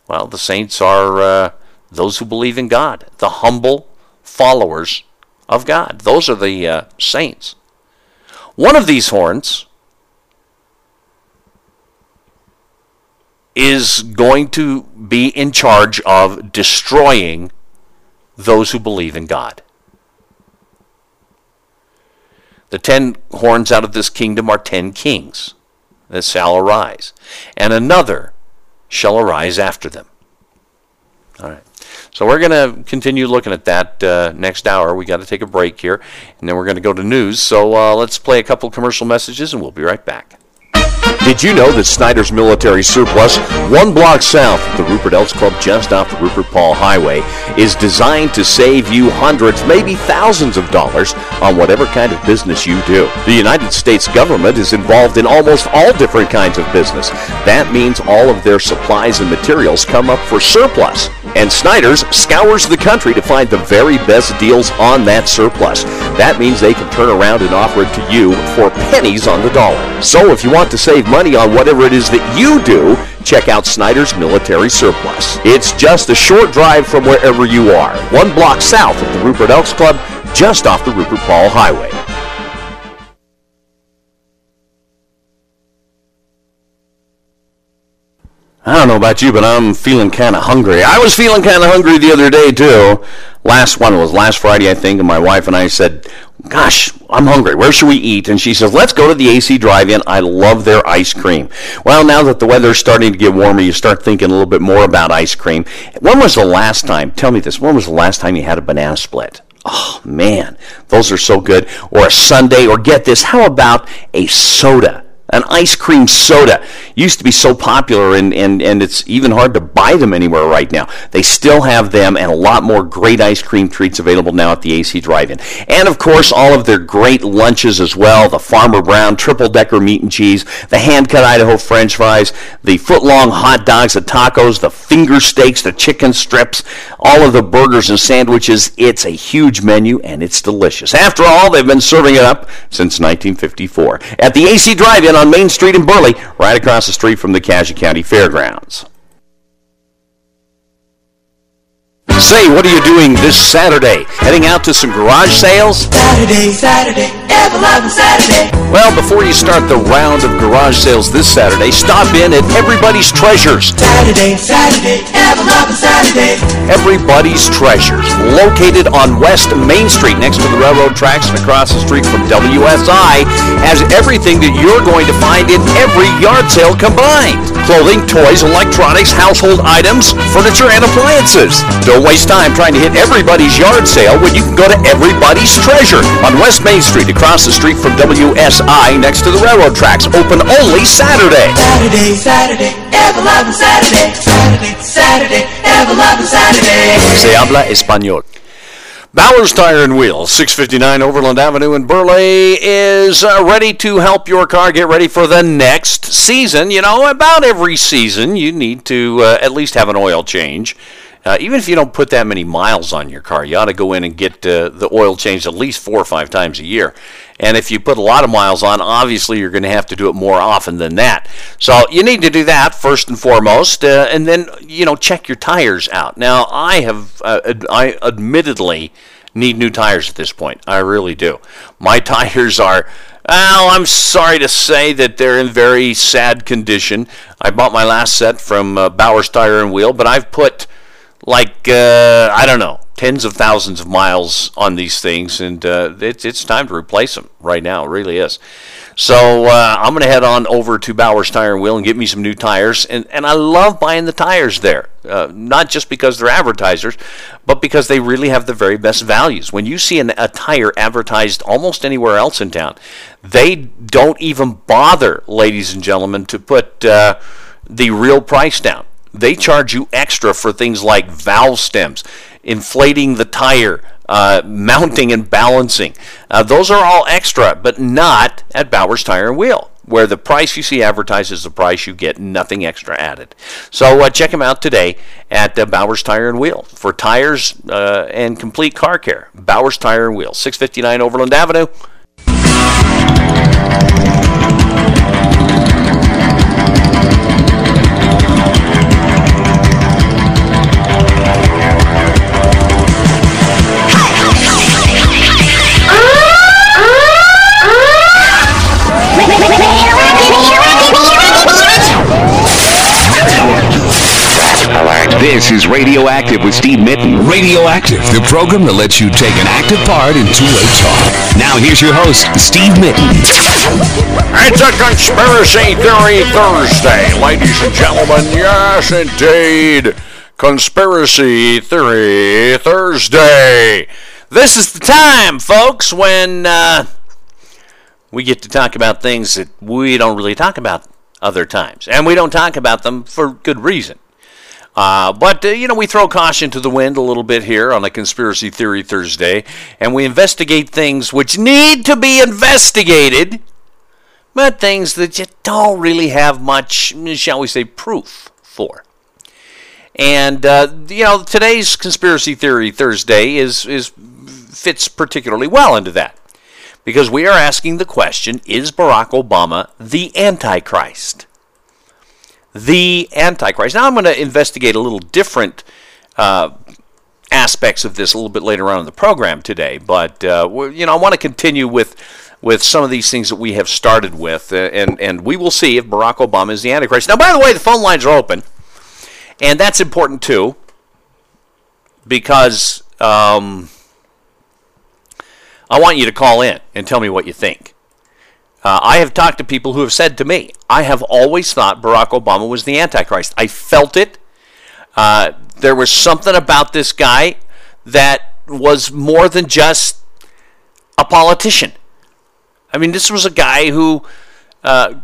Well, the saints are uh, those who believe in God, the humble followers of God. Those are the uh, saints. One of these horns is going to be in charge of destroying those who believe in God. The ten horns out of this kingdom are ten kings that shall arise, and another shall arise after them. All right. So we're going to continue looking at that uh, next hour. We got to take a break here, and then we're going to go to news. So uh, let's play a couple commercial messages, and we'll be right back. Did you know that Snyder's Military Surplus, one block south of the Rupert Elks Club just off the Rupert Paul Highway, is designed to save you hundreds, maybe thousands of dollars on whatever kind of business you do? The United States government is involved in almost all different kinds of business. That means all of their supplies and materials come up for surplus. And Snyder's scours the country to find the very best deals on that surplus. That means they can turn around and offer it to you for pennies on the dollar. So if you want to save money on whatever it is that you do, check out Snyder's Military Surplus. It's just a short drive from wherever you are, one block south of the Rupert Elks Club, just off the Rupert Paul Highway. I don't know about you, but I'm feeling kind of hungry. I was feeling kind of hungry the other day too. Last one was last Friday, I think, and my wife and I said, "Gosh, I'm hungry. Where should we eat?" And she says, "Let's go to the AC Drive-In. I love their ice cream." Well, now that the weather's starting to get warmer, you start thinking a little bit more about ice cream. When was the last time? Tell me this. When was the last time you had a banana split? Oh man, those are so good. Or a sundae, or get this, how about a soda? An ice cream soda used to be so popular, and, and, and it's even hard to buy them anywhere right now. They still have them and a lot more great ice cream treats available now at the AC Drive In. And of course, all of their great lunches as well the Farmer Brown triple decker meat and cheese, the hand cut Idaho french fries, the foot long hot dogs, the tacos, the finger steaks, the chicken strips, all of the burgers and sandwiches. It's a huge menu and it's delicious. After all, they've been serving it up since 1954 at the AC Drive In on Main Street in Burley, right across the street from the Cassia County Fairgrounds. Say, what are you doing this Saturday? Heading out to some garage sales? Saturday, Saturday. Well, before you start the round of garage sales this Saturday, stop in at Everybody's Treasures. Saturday, Saturday, Saturday. Everybody's Treasures, located on West Main Street next to the railroad tracks and across the street from WSI, has everything that you're going to find in every yard sale combined. Clothing, toys, electronics, household items, furniture, and appliances. Don't waste time trying to hit everybody's yard sale when you can go to Everybody's Treasure on West Main Street across the street from WSI next to the railroad tracks. Open only Saturday. Saturday, Saturday, ever Saturday. Saturday, Saturday, ever Saturday. Se habla español. Bowers Tire and Wheel, 659 Overland Avenue in Burley, is uh, ready to help your car get ready for the next season. You know, about every season, you need to uh, at least have an oil change. Uh, even if you don't put that many miles on your car, you ought to go in and get uh, the oil changed at least four or five times a year. And if you put a lot of miles on, obviously you're going to have to do it more often than that. So you need to do that first and foremost, uh, and then you know check your tires out. Now I have, uh, ad- I admittedly need new tires at this point. I really do. My tires are. Well, I'm sorry to say that they're in very sad condition. I bought my last set from uh, Bowers Tire and Wheel, but I've put like uh, I don't know, tens of thousands of miles on these things, and uh, it's it's time to replace them right now. It really is. So uh, I'm going to head on over to Bowers Tire and Wheel and get me some new tires, and and I love buying the tires there. Uh, not just because they're advertisers, but because they really have the very best values. When you see an, a tire advertised almost anywhere else in town, they don't even bother, ladies and gentlemen, to put uh, the real price down they charge you extra for things like valve stems, inflating the tire, uh, mounting and balancing. Uh, those are all extra, but not at Bowers Tire and Wheel, where the price you see advertised is the price you get, nothing extra added. So uh, check them out today at uh, Bowers Tire and Wheel for tires uh, and complete car care. Bowers Tire and Wheel, 659 Overland Avenue. Is Radioactive with Steve Mitton. Radioactive, the program that lets you take an active part in two-way talk. Now here's your host, Steve Mitton. It's a Conspiracy Theory Thursday, ladies and gentlemen. Yes, indeed. Conspiracy Theory Thursday. This is the time, folks, when uh, we get to talk about things that we don't really talk about other times. And we don't talk about them for good reason. Uh, but, uh, you know, we throw caution to the wind a little bit here on a Conspiracy Theory Thursday, and we investigate things which need to be investigated, but things that you don't really have much, shall we say, proof for. And, uh, you know, today's Conspiracy Theory Thursday is, is fits particularly well into that. Because we are asking the question is Barack Obama the Antichrist? The Antichrist. Now I'm going to investigate a little different uh, aspects of this a little bit later on in the program today, but uh, you know I want to continue with with some of these things that we have started with, uh, and and we will see if Barack Obama is the Antichrist. Now, by the way, the phone lines are open, and that's important too, because. Um, I want you to call in and tell me what you think. Uh, I have talked to people who have said to me, I have always thought Barack Obama was the Antichrist. I felt it. Uh, there was something about this guy that was more than just a politician. I mean, this was a guy who uh,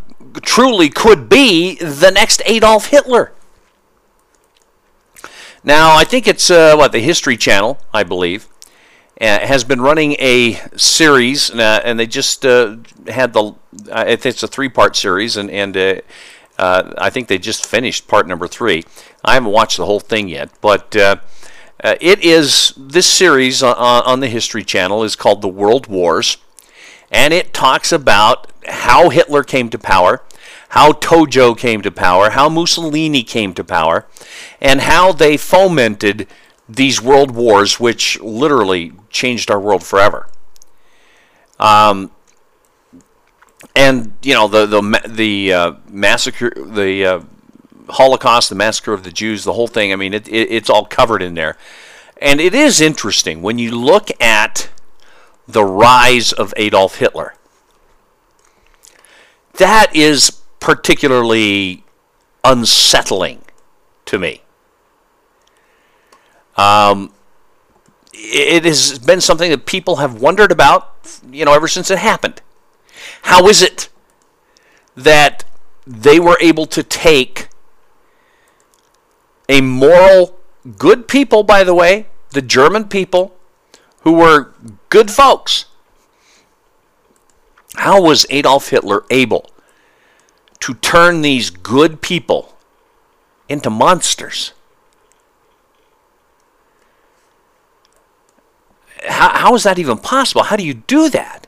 truly could be the next Adolf Hitler. Now, I think it's uh, what the History Channel, I believe, has been running a series, uh, and they just uh, had the. I think it's a three-part series, and and uh, uh, I think they just finished part number three. I haven't watched the whole thing yet, but uh, it is this series on, on the History Channel is called the World Wars, and it talks about how Hitler came to power, how Tojo came to power, how Mussolini came to power, and how they fomented these world wars, which literally changed our world forever. Um, and you know the the the uh, massacre, the uh, Holocaust, the massacre of the Jews, the whole thing. I mean, it, it, it's all covered in there, and it is interesting when you look at the rise of Adolf Hitler. That is particularly unsettling to me. Um, it has been something that people have wondered about, you know, ever since it happened. How is it that they were able to take a moral, good people, by the way, the German people, who were good folks? How was Adolf Hitler able to turn these good people into monsters? How, how is that even possible? How do you do that?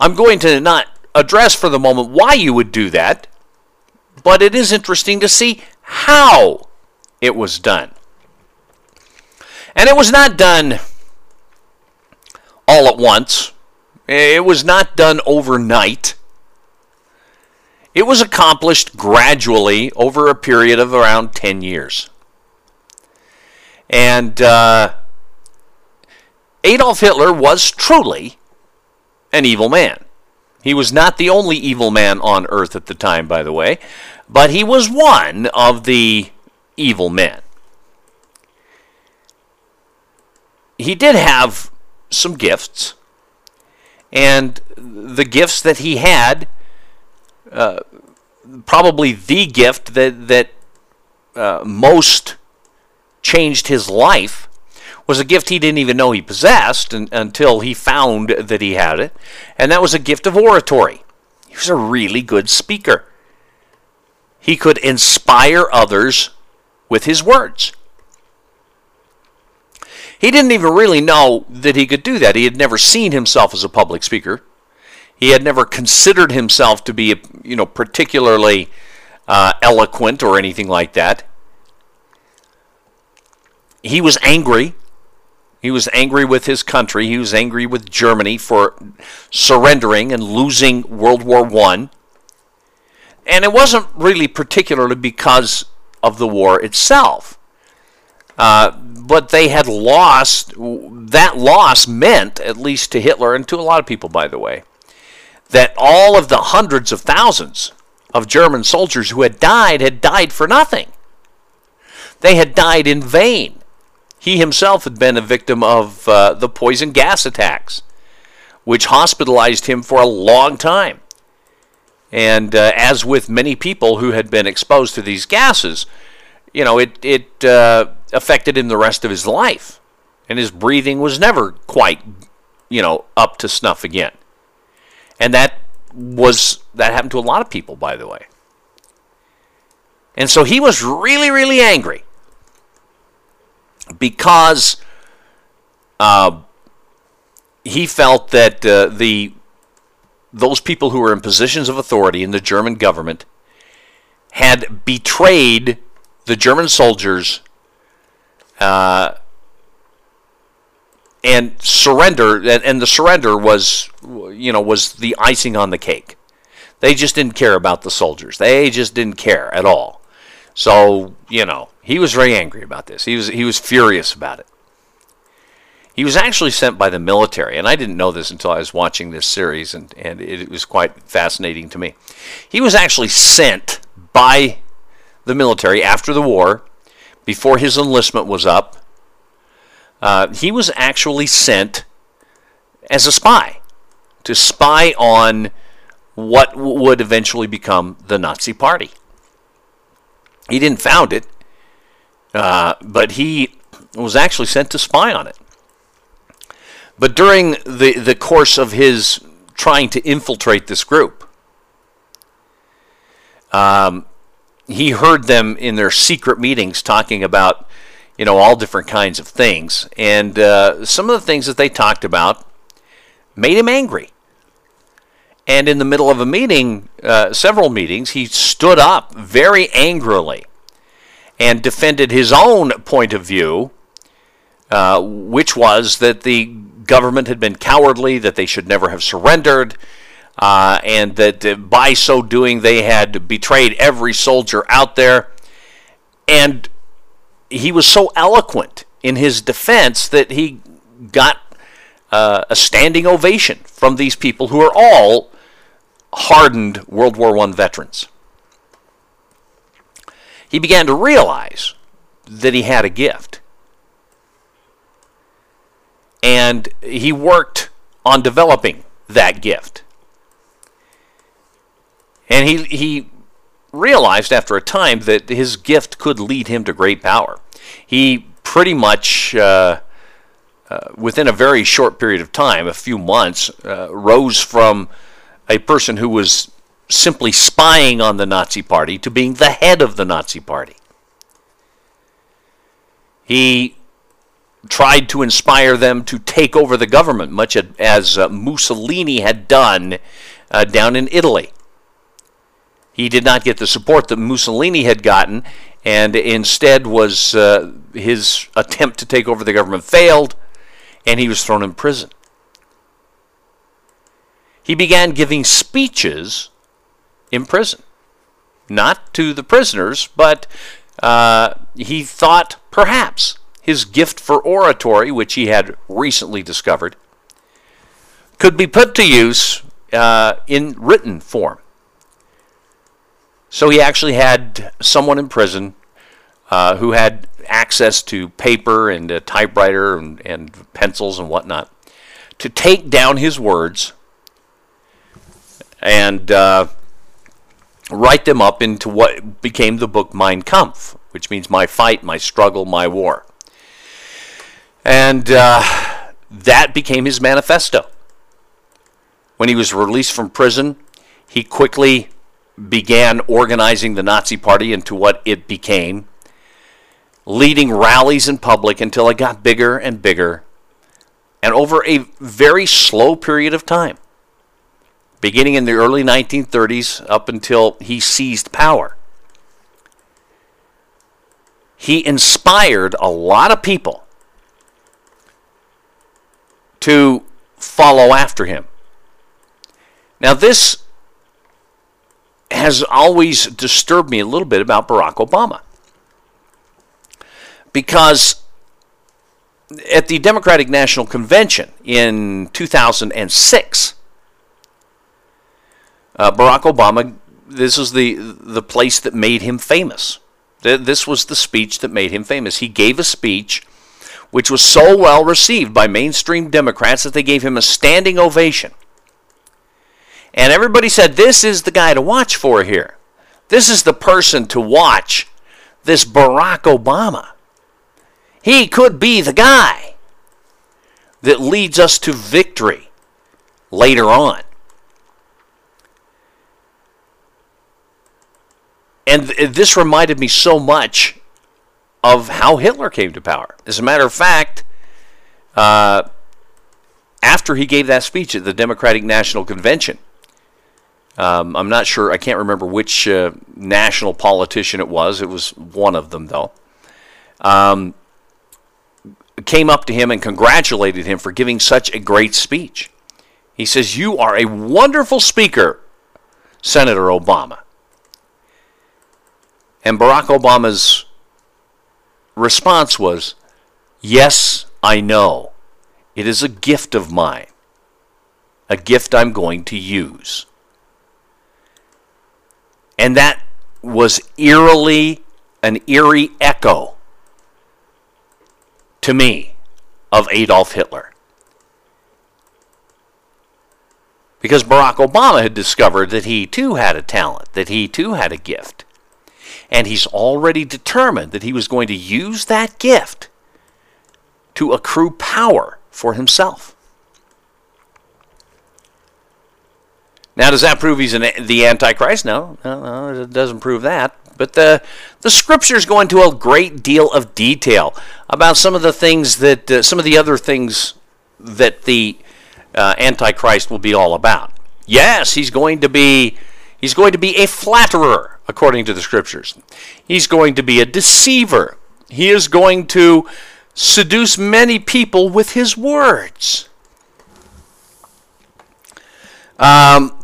I'm going to not address for the moment why you would do that, but it is interesting to see how it was done. And it was not done all at once. It was not done overnight. It was accomplished gradually over a period of around 10 years. And uh, Adolf Hitler was truly an evil man. He was not the only evil man on earth at the time, by the way, but he was one of the evil men. He did have some gifts, and the gifts that he had, uh, probably the gift that that uh, most changed his life was a gift he didn't even know he possessed and, until he found that he had it, and that was a gift of oratory. He was a really good speaker. He could inspire others with his words. He didn't even really know that he could do that. He had never seen himself as a public speaker. He had never considered himself to be, you know, particularly uh, eloquent or anything like that. He was angry he was angry with his country. He was angry with Germany for surrendering and losing World War I. And it wasn't really particularly because of the war itself. Uh, but they had lost, that loss meant, at least to Hitler and to a lot of people, by the way, that all of the hundreds of thousands of German soldiers who had died had died for nothing. They had died in vain. He himself had been a victim of uh, the poison gas attacks, which hospitalized him for a long time. And uh, as with many people who had been exposed to these gases, you know, it, it uh, affected him the rest of his life. And his breathing was never quite, you know, up to snuff again. And that was, that happened to a lot of people, by the way. And so he was really, really angry because uh, he felt that uh, the those people who were in positions of authority in the German government had betrayed the German soldiers uh, and surrender and, and the surrender was you know was the icing on the cake. They just didn't care about the soldiers. They just didn't care at all. So, you know, he was very angry about this. He was he was furious about it. He was actually sent by the military, and I didn't know this until I was watching this series, and, and it was quite fascinating to me. He was actually sent by the military after the war, before his enlistment was up. Uh, he was actually sent as a spy to spy on what would eventually become the Nazi Party. He didn't found it, uh, but he was actually sent to spy on it. But during the, the course of his trying to infiltrate this group, um, he heard them in their secret meetings talking about, you know, all different kinds of things. And uh, some of the things that they talked about made him angry. And in the middle of a meeting, uh, several meetings, he stood up very angrily and defended his own point of view, uh, which was that the government had been cowardly, that they should never have surrendered, uh, and that uh, by so doing they had betrayed every soldier out there. And he was so eloquent in his defense that he got uh, a standing ovation from these people who are all hardened World War I veterans. He began to realize that he had a gift. And he worked on developing that gift. And he, he realized after a time that his gift could lead him to great power. He pretty much, uh, uh, within a very short period of time, a few months, uh, rose from a person who was simply spying on the Nazi Party to being the head of the Nazi Party. He tried to inspire them to take over the government, much as uh, Mussolini had done uh, down in Italy. He did not get the support that Mussolini had gotten, and instead was uh, his attempt to take over the government failed, and he was thrown in prison. He began giving speeches in prison. Not to the prisoners, but uh, he thought perhaps his gift for oratory, which he had recently discovered, could be put to use uh, in written form. So he actually had someone in prison uh, who had access to paper and a typewriter and, and pencils and whatnot to take down his words and uh, write them up into what became the book Mein Kampf, which means my fight, my struggle, my war. And uh, that became his manifesto. When he was released from prison, he quickly began organizing the Nazi Party into what it became, leading rallies in public until it got bigger and bigger, and over a very slow period of time, beginning in the early 1930s up until he seized power. He inspired a lot of people to follow after him. Now, this has always disturbed me a little bit about Barack Obama. Because at the Democratic National Convention in 2006, uh, Barack Obama, this is the, the place that made him famous. This was the speech that made him famous. He gave a speech which was so well received by mainstream Democrats that they gave him a standing ovation. And everybody said, This is the guy to watch for here. This is the person to watch, this Barack Obama. He could be the guy that leads us to victory later on. And th- this reminded me so much of how Hitler came to power. As a matter of fact, uh, after he gave that speech at the Democratic National Convention, um, I'm not sure, I can't remember which uh, national politician it was. It was one of them, though. Um, came up to him and congratulated him for giving such a great speech. He says, You are a wonderful speaker, Senator Obama. And Barack Obama's response was, Yes, I know. It is a gift of mine, a gift I'm going to use. And that was eerily an eerie echo to me of Adolf Hitler. Because Barack Obama had discovered that he too had a talent, that he too had a gift. And he's already determined that he was going to use that gift to accrue power for himself. Now, does that prove he's an, the Antichrist? No, no, no, it doesn't prove that. But the the scriptures go into a great deal of detail about some of the things that uh, some of the other things that the uh, Antichrist will be all about. Yes, he's going to be he's going to be a flatterer according to the scriptures. He's going to be a deceiver. He is going to seduce many people with his words. Um,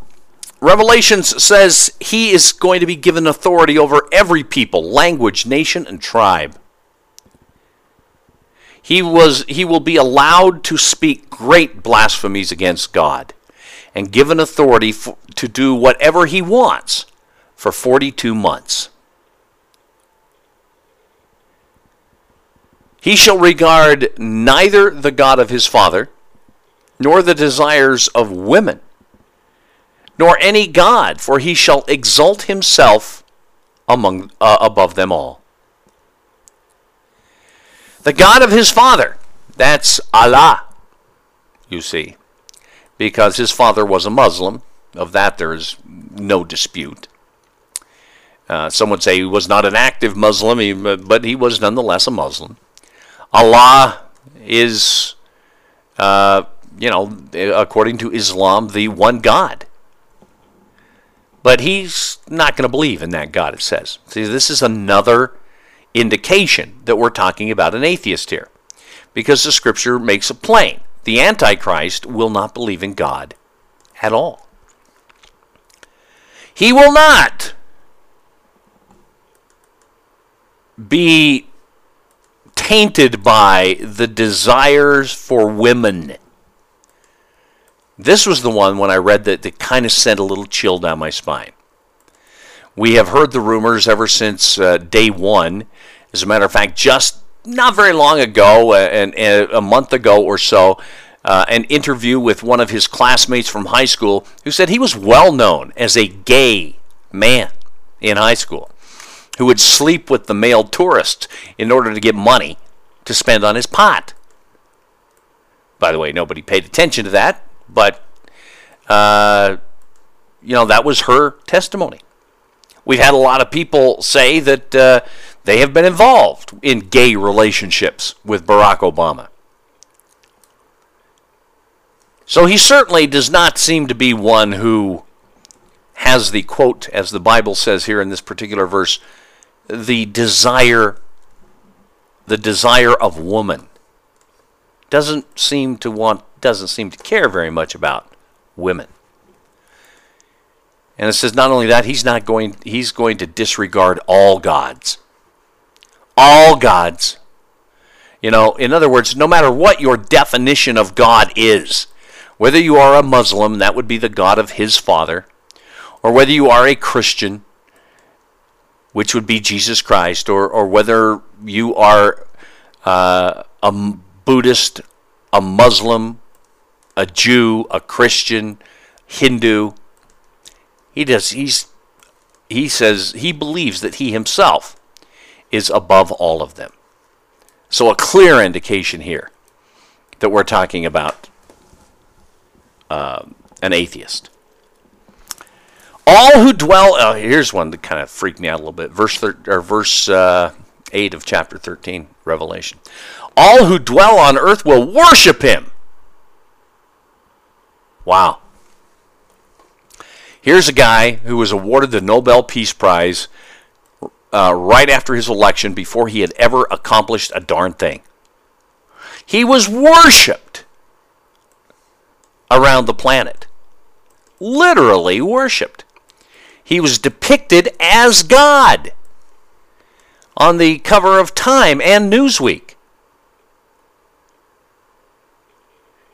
Revelations says he is going to be given authority over every people, language, nation, and tribe. He was he will be allowed to speak great blasphemies against God and given authority for, to do whatever he wants for 42 months. He shall regard neither the God of his father nor the desires of women nor any god, for he shall exalt himself among uh, above them all. The God of his father, that's Allah, you see, because his father was a Muslim. Of that, there is no dispute. Uh, some would say he was not an active Muslim, but he was nonetheless a Muslim. Allah is, uh, you know, according to Islam, the one God. But he's not going to believe in that God, it says. See, this is another indication that we're talking about an atheist here. Because the scripture makes it plain. The Antichrist will not believe in God at all. He will not be tainted by the desires for women. This was the one when I read that that kind of sent a little chill down my spine. We have heard the rumors ever since uh, day one. As a matter of fact, just not very long ago, uh, and, and a month ago or so, uh, an interview with one of his classmates from high school who said he was well known as a gay man in high school who would sleep with the male tourists in order to get money to spend on his pot. By the way, nobody paid attention to that, but uh, you know that was her testimony. We've had a lot of people say that uh, they have been involved in gay relationships with Barack Obama. So he certainly does not seem to be one who has the quote, as the Bible says here in this particular verse, the desire, the desire of woman. Doesn't seem to want, doesn't seem to care very much about women. And it says not only that, he's not going, he's going to disregard all gods. All gods. You know, in other words, no matter what your definition of God is, whether you are a Muslim, that would be the God of his father, or whether you are a Christian, which would be Jesus Christ, or, or whether you are uh, a Buddhist, a Muslim, a Jew, a Christian, Hindu, He does. He's. He says he believes that he himself is above all of them. So a clear indication here that we're talking about um, an atheist. All who dwell. Oh, here's one that kind of freaked me out a little bit. Verse thir- or verse uh, eight of chapter thirteen, Revelation. All who dwell on earth will worship him. Wow. Here's a guy who was awarded the Nobel Peace Prize uh, right after his election before he had ever accomplished a darn thing. He was worshiped around the planet. Literally worshiped. He was depicted as God on the cover of Time and Newsweek.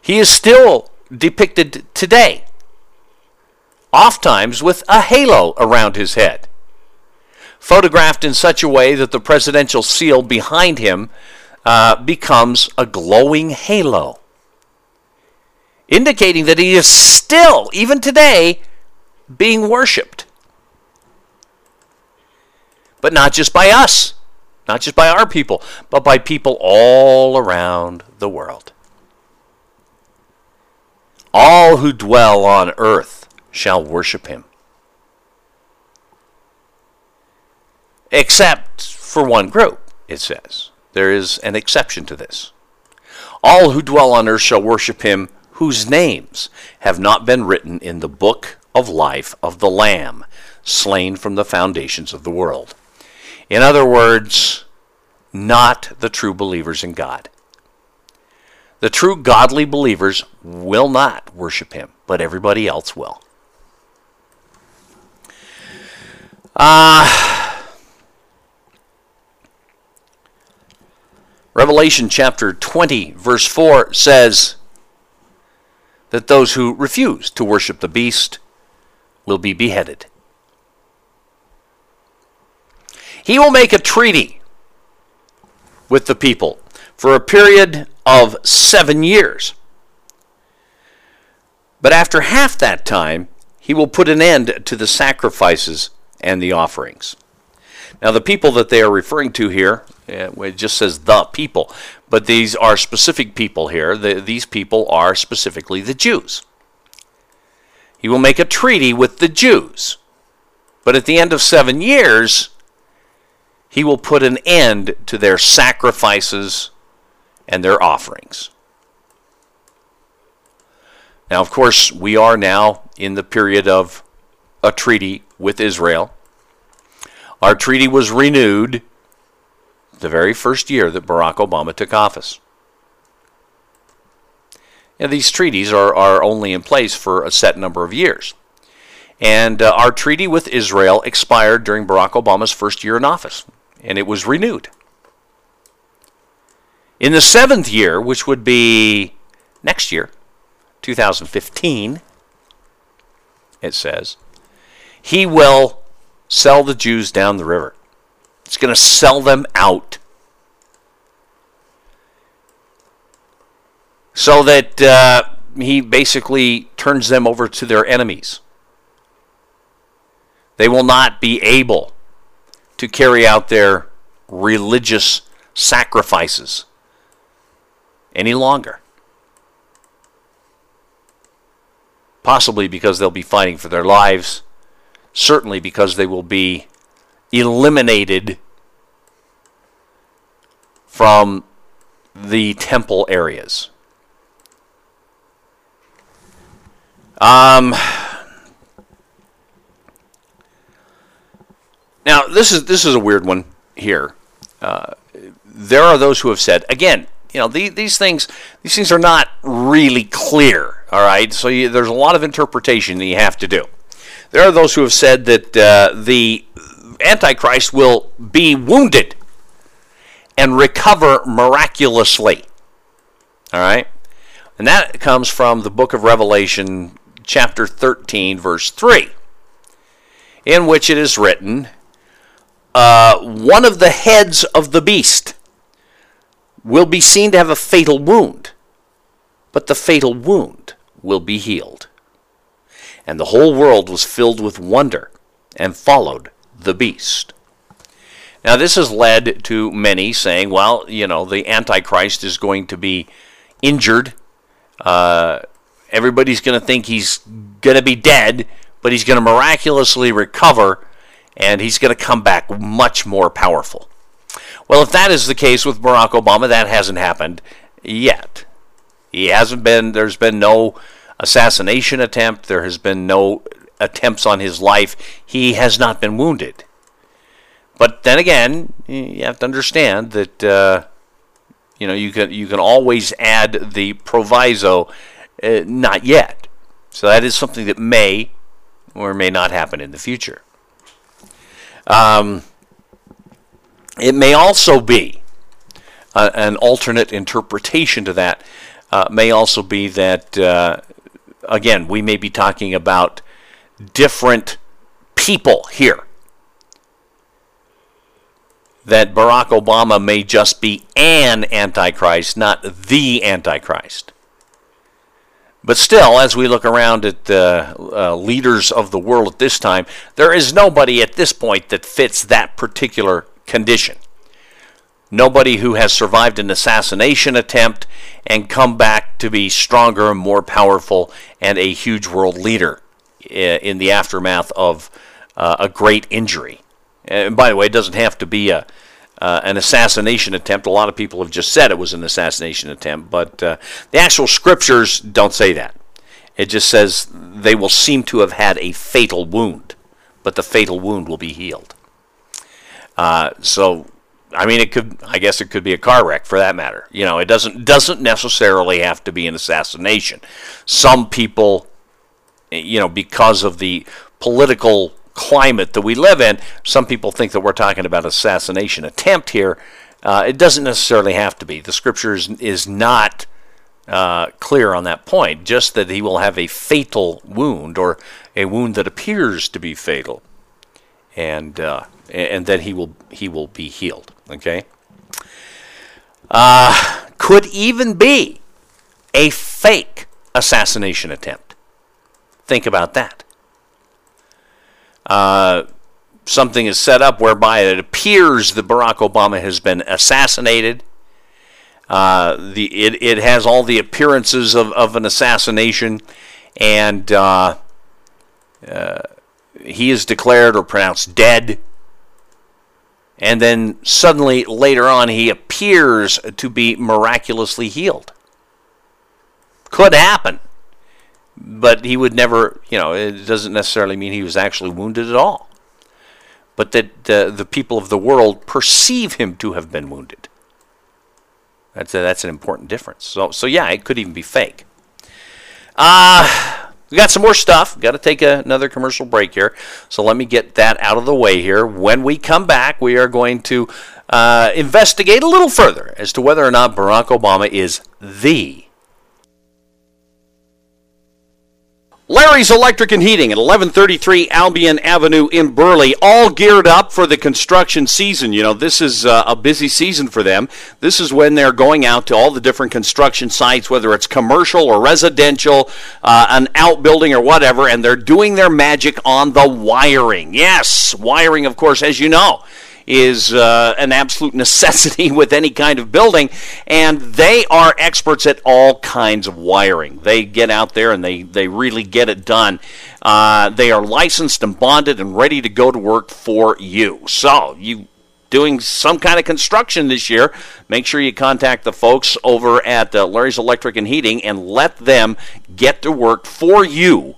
He is still depicted today, oftentimes with a halo around his head, photographed in such a way that the presidential seal behind him uh, becomes a glowing halo, indicating that he is still, even today, being worshiped. But not just by us, not just by our people, but by people all around the world. All who dwell on earth shall worship him. Except for one group, it says. There is an exception to this. All who dwell on earth shall worship him whose names have not been written in the book of life of the Lamb, slain from the foundations of the world. In other words, not the true believers in God. The true godly believers will not worship him, but everybody else will. Uh, Revelation chapter 20, verse 4 says that those who refuse to worship the beast will be beheaded. He will make a treaty with the people for a period of seven years. But after half that time, he will put an end to the sacrifices and the offerings. Now, the people that they are referring to here, uh, it just says the people, but these are specific people here. The, these people are specifically the Jews. He will make a treaty with the Jews. But at the end of seven years, he will put an end to their sacrifices and their offerings. Now, of course, we are now in the period of a treaty with Israel. Our treaty was renewed the very first year that Barack Obama took office. Now, these treaties are, are only in place for a set number of years. And uh, our treaty with Israel expired during Barack Obama's first year in office, and it was renewed. In the seventh year, which would be next year, 2015, it says, he will sell the Jews down the river. It's going to sell them out. So that uh, he basically turns them over to their enemies. They will not be able to carry out their religious sacrifices any longer. Possibly because they'll be fighting for their lives, certainly because they will be eliminated from the temple areas. Um, now this is this is a weird one here. Uh, there are those who have said again, you know, the, these things these things are not really clear. All right, so you, there's a lot of interpretation that you have to do. There are those who have said that uh, the Antichrist will be wounded and recover miraculously. All right, and that comes from the book of Revelation, chapter 13, verse 3, in which it is written, uh, one of the heads of the beast will be seen to have a fatal wound, but the fatal wound will be healed. And the whole world was filled with wonder and followed the beast. Now, this has led to many saying, well, you know, the Antichrist is going to be injured. Uh, everybody's going to think he's going to be dead, but he's going to miraculously recover and he's going to come back much more powerful. Well, if that is the case with Barack Obama, that hasn't happened yet. He hasn't been, there's been no assassination attempt, there has been no attempts on his life. He has not been wounded. But then again, you have to understand that uh, you know you can you can always add the proviso, uh, not yet. So that is something that may or may not happen in the future. Um, it may also be uh, an alternate interpretation to that. Uh, may also be that uh, again we may be talking about different people here that Barack Obama may just be an Antichrist, not the Antichrist. But still, as we look around at uh, uh, leaders of the world at this time, there is nobody at this point that fits that particular condition. Nobody who has survived an assassination attempt and come back to be stronger more powerful and a huge world leader in the aftermath of uh, a great injury. And by the way, it doesn't have to be a uh, an assassination attempt. A lot of people have just said it was an assassination attempt, but uh, the actual scriptures don't say that. It just says they will seem to have had a fatal wound, but the fatal wound will be healed. Uh, so, I mean, it could. I guess it could be a car wreck for that matter. You know, it doesn't doesn't necessarily have to be an assassination. Some people, you know, because of the political climate that we live in, some people think that we're talking about assassination attempt here. Uh, it doesn't necessarily have to be. The scripture is, is not uh, clear on that point, just that he will have a fatal wound or a wound that appears to be fatal, and uh, and then he will he will be healed. Okay. Uh, could even be a fake assassination attempt. Think about that uh, something is set up whereby it appears that Barack Obama has been assassinated. Uh, the it, it has all the appearances of, of an assassination, and uh, uh, he is declared or pronounced dead. And then suddenly later on, he appears to be miraculously healed. Could happen but he would never, you know, it doesn't necessarily mean he was actually wounded at all. But that uh, the people of the world perceive him to have been wounded. That's a, that's an important difference. So so yeah, it could even be fake. Uh we got some more stuff. Got to take a, another commercial break here. So let me get that out of the way here. When we come back, we are going to uh, investigate a little further as to whether or not Barack Obama is the Larry's Electric and Heating at 1133 Albion Avenue in Burley, all geared up for the construction season. You know, this is uh, a busy season for them. This is when they're going out to all the different construction sites, whether it's commercial or residential, uh, an outbuilding or whatever, and they're doing their magic on the wiring. Yes, wiring, of course, as you know is uh, an absolute necessity with any kind of building, and they are experts at all kinds of wiring. They get out there and they, they really get it done. Uh, they are licensed and bonded and ready to go to work for you. So, you doing some kind of construction this year, make sure you contact the folks over at uh, Larry's Electric and Heating and let them get to work for you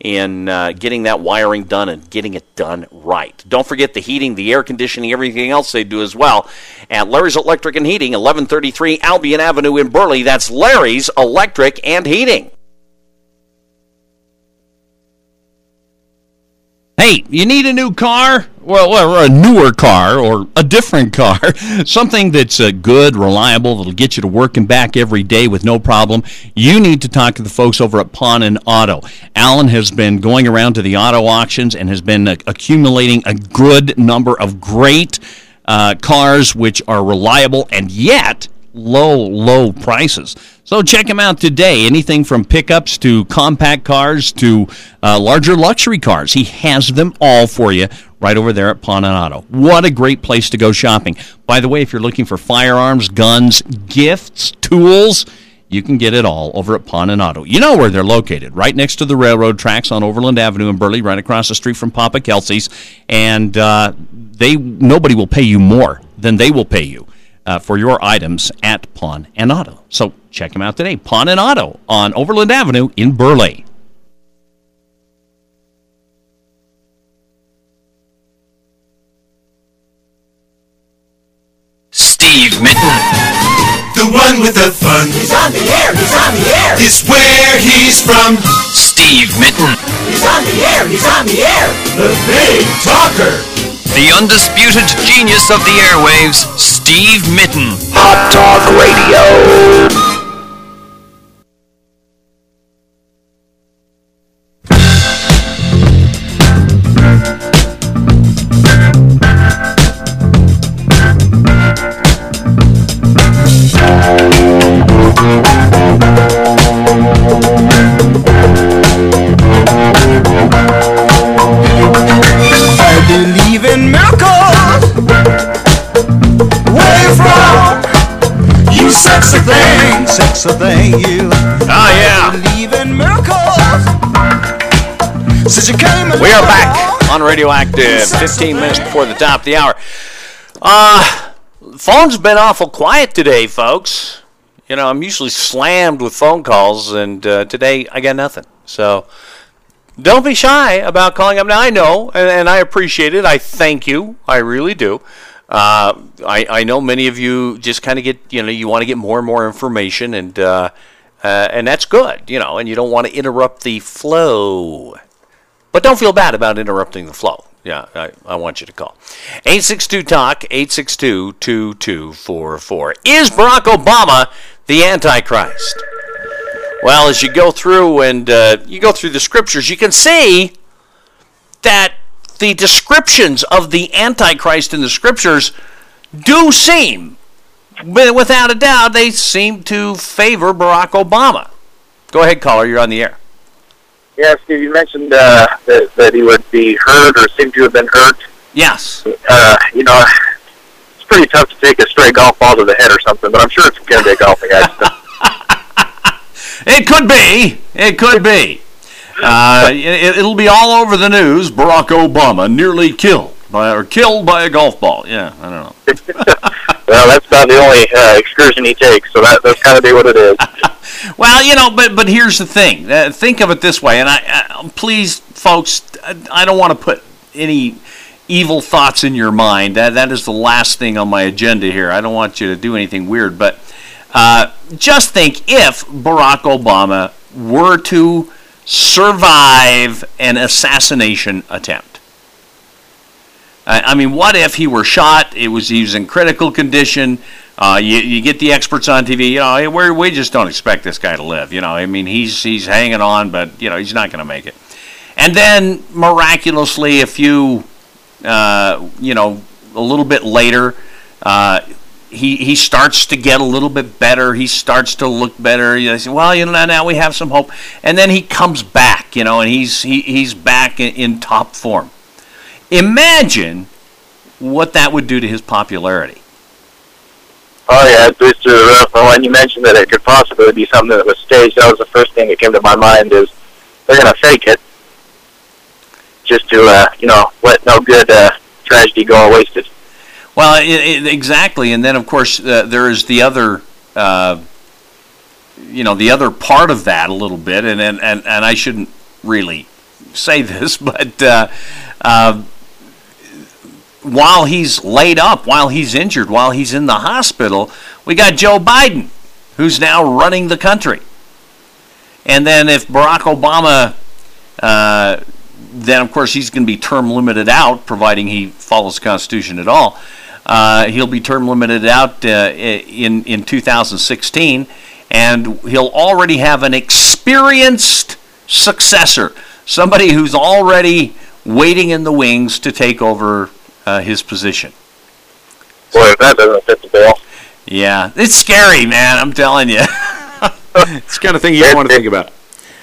in uh, getting that wiring done and getting it done right. Don't forget the heating, the air conditioning, everything else they do as well. At Larry's Electric and Heating, 1133 Albion Avenue in Burley. That's Larry's Electric and Heating. Hey, you need a new car? Well, or a newer car or a different car. Something that's uh, good, reliable, that'll get you to work and back every day with no problem. You need to talk to the folks over at Pawn and Auto. Alan has been going around to the auto auctions and has been uh, accumulating a good number of great uh, cars which are reliable and yet low, low prices. So check him out today. Anything from pickups to compact cars to uh, larger luxury cars. He has them all for you right over there at Auto. What a great place to go shopping. By the way, if you're looking for firearms, guns, gifts, tools, you can get it all over at Auto. You know where they're located, right next to the railroad tracks on Overland Avenue in Burley, right across the street from Papa Kelsey's. And uh, they nobody will pay you more than they will pay you uh, for your items at Pawn and Auto. So check them out today. Pawn and Auto on Overland Avenue in Burley. Steve Mitton. The one with the fun. He's on the air, he's on the air. Is where he's from. Steve Mitton. He's on the air, he's on the air. The big talker. The undisputed genius of the airwaves, Steve Mitton. Hot Talk Radio. You. Oh, yeah. Believe miracles. Since you came We are back on Radioactive, 15 minutes before the top of the hour. Uh, phone's been awful quiet today, folks. You know, I'm usually slammed with phone calls, and uh, today I got nothing. So don't be shy about calling up. Now, I know, and, and I appreciate it. I thank you. I really do. Uh, I, I know many of you just kind of get, you know, you want to get more and more information, and uh, uh, and that's good, you know, and you don't want to interrupt the flow. But don't feel bad about interrupting the flow. Yeah, I, I want you to call. 862 Talk, 862 2244. Is Barack Obama the Antichrist? Well, as you go through and uh, you go through the scriptures, you can see that the descriptions of the Antichrist in the scriptures do seem, without a doubt, they seem to favor Barack Obama. Go ahead, caller. You're on the air. Yeah, Steve, you mentioned uh, that, that he would be hurt or seem to have been hurt. Yes. Uh, you know, it's pretty tough to take a stray golf ball to the head or something, but I'm sure it's going to be a golfing accident. It could be. It could be. Uh, it, it'll be all over the news. Barack Obama nearly killed by or killed by a golf ball. Yeah, I don't know. well, that's about the only uh, excursion he takes, so that, that's kind of be what it is. Well, you know, but but here's the thing. Uh, think of it this way, and I, I please, folks, I, I don't want to put any evil thoughts in your mind. That that is the last thing on my agenda here. I don't want you to do anything weird, but uh, just think if Barack Obama were to survive an assassination attempt. I I mean, what if he were shot? It was he was in critical condition. Uh, you, you get the experts on TV. You know, we we just don't expect this guy to live. You know, I mean, he's he's hanging on, but you know, he's not going to make it. And then miraculously, a few, uh, you know, a little bit later, uh, he he starts to get a little bit better. He starts to look better. You know, they say, well, you know, now, now we have some hope. And then he comes back, you know, and he's he, he's back in, in top form. Imagine what that would do to his popularity. Oh, yeah, it boosts through the roof. And when you mentioned that it could possibly be something that was staged, that was the first thing that came to my mind is they're going to fake it just to, uh, you know, let no good uh, tragedy go wasted. Well, i i exactly, and then of course uh, there is the other, uh, you know, the other part of that a little bit, and and and, and I shouldn't really say this, but uh, uh, while he's laid up, while he's injured, while he's in the hospital, we got Joe Biden, who's now running the country, and then if Barack Obama. Uh, then of course he's going to be term limited out, providing he follows the Constitution at all. Uh, he'll be term limited out uh, in in 2016, and he'll already have an experienced successor, somebody who's already waiting in the wings to take over uh, his position. Boy, that doesn't fit the bill. Yeah, it's scary, man. I'm telling you. it's the kind of thing you don't want to think about.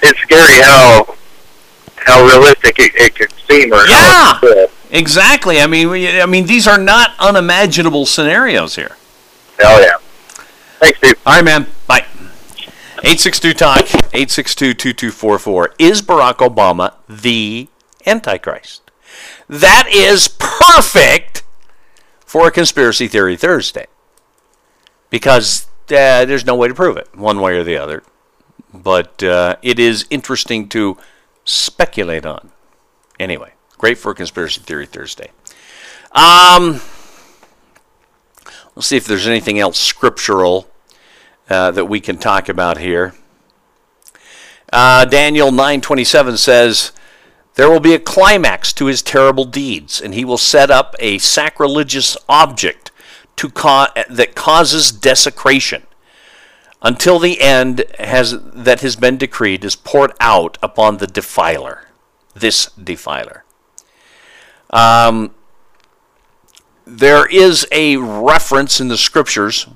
It's scary how how realistic it, it could seem, or Yeah. how it's, Exactly. I mean, we, I mean, these are not unimaginable scenarios here. oh yeah. Thanks, Steve. All right, man. Bye. 862 Talk, 862 2244. Is Barack Obama the Antichrist? That is perfect for a conspiracy theory Thursday. Because uh, there's no way to prove it, one way or the other. But uh, it is interesting to speculate on. Anyway, great for conspiracy theory Thursday. Um, let's see if there's anything else scriptural uh, that we can talk about here. Uh, Daniel 9:27 says, "There will be a climax to his terrible deeds, and he will set up a sacrilegious object to ca- that causes desecration." Until the end has that has been decreed is poured out upon the defiler, this defiler. Um, there is a reference in the scriptures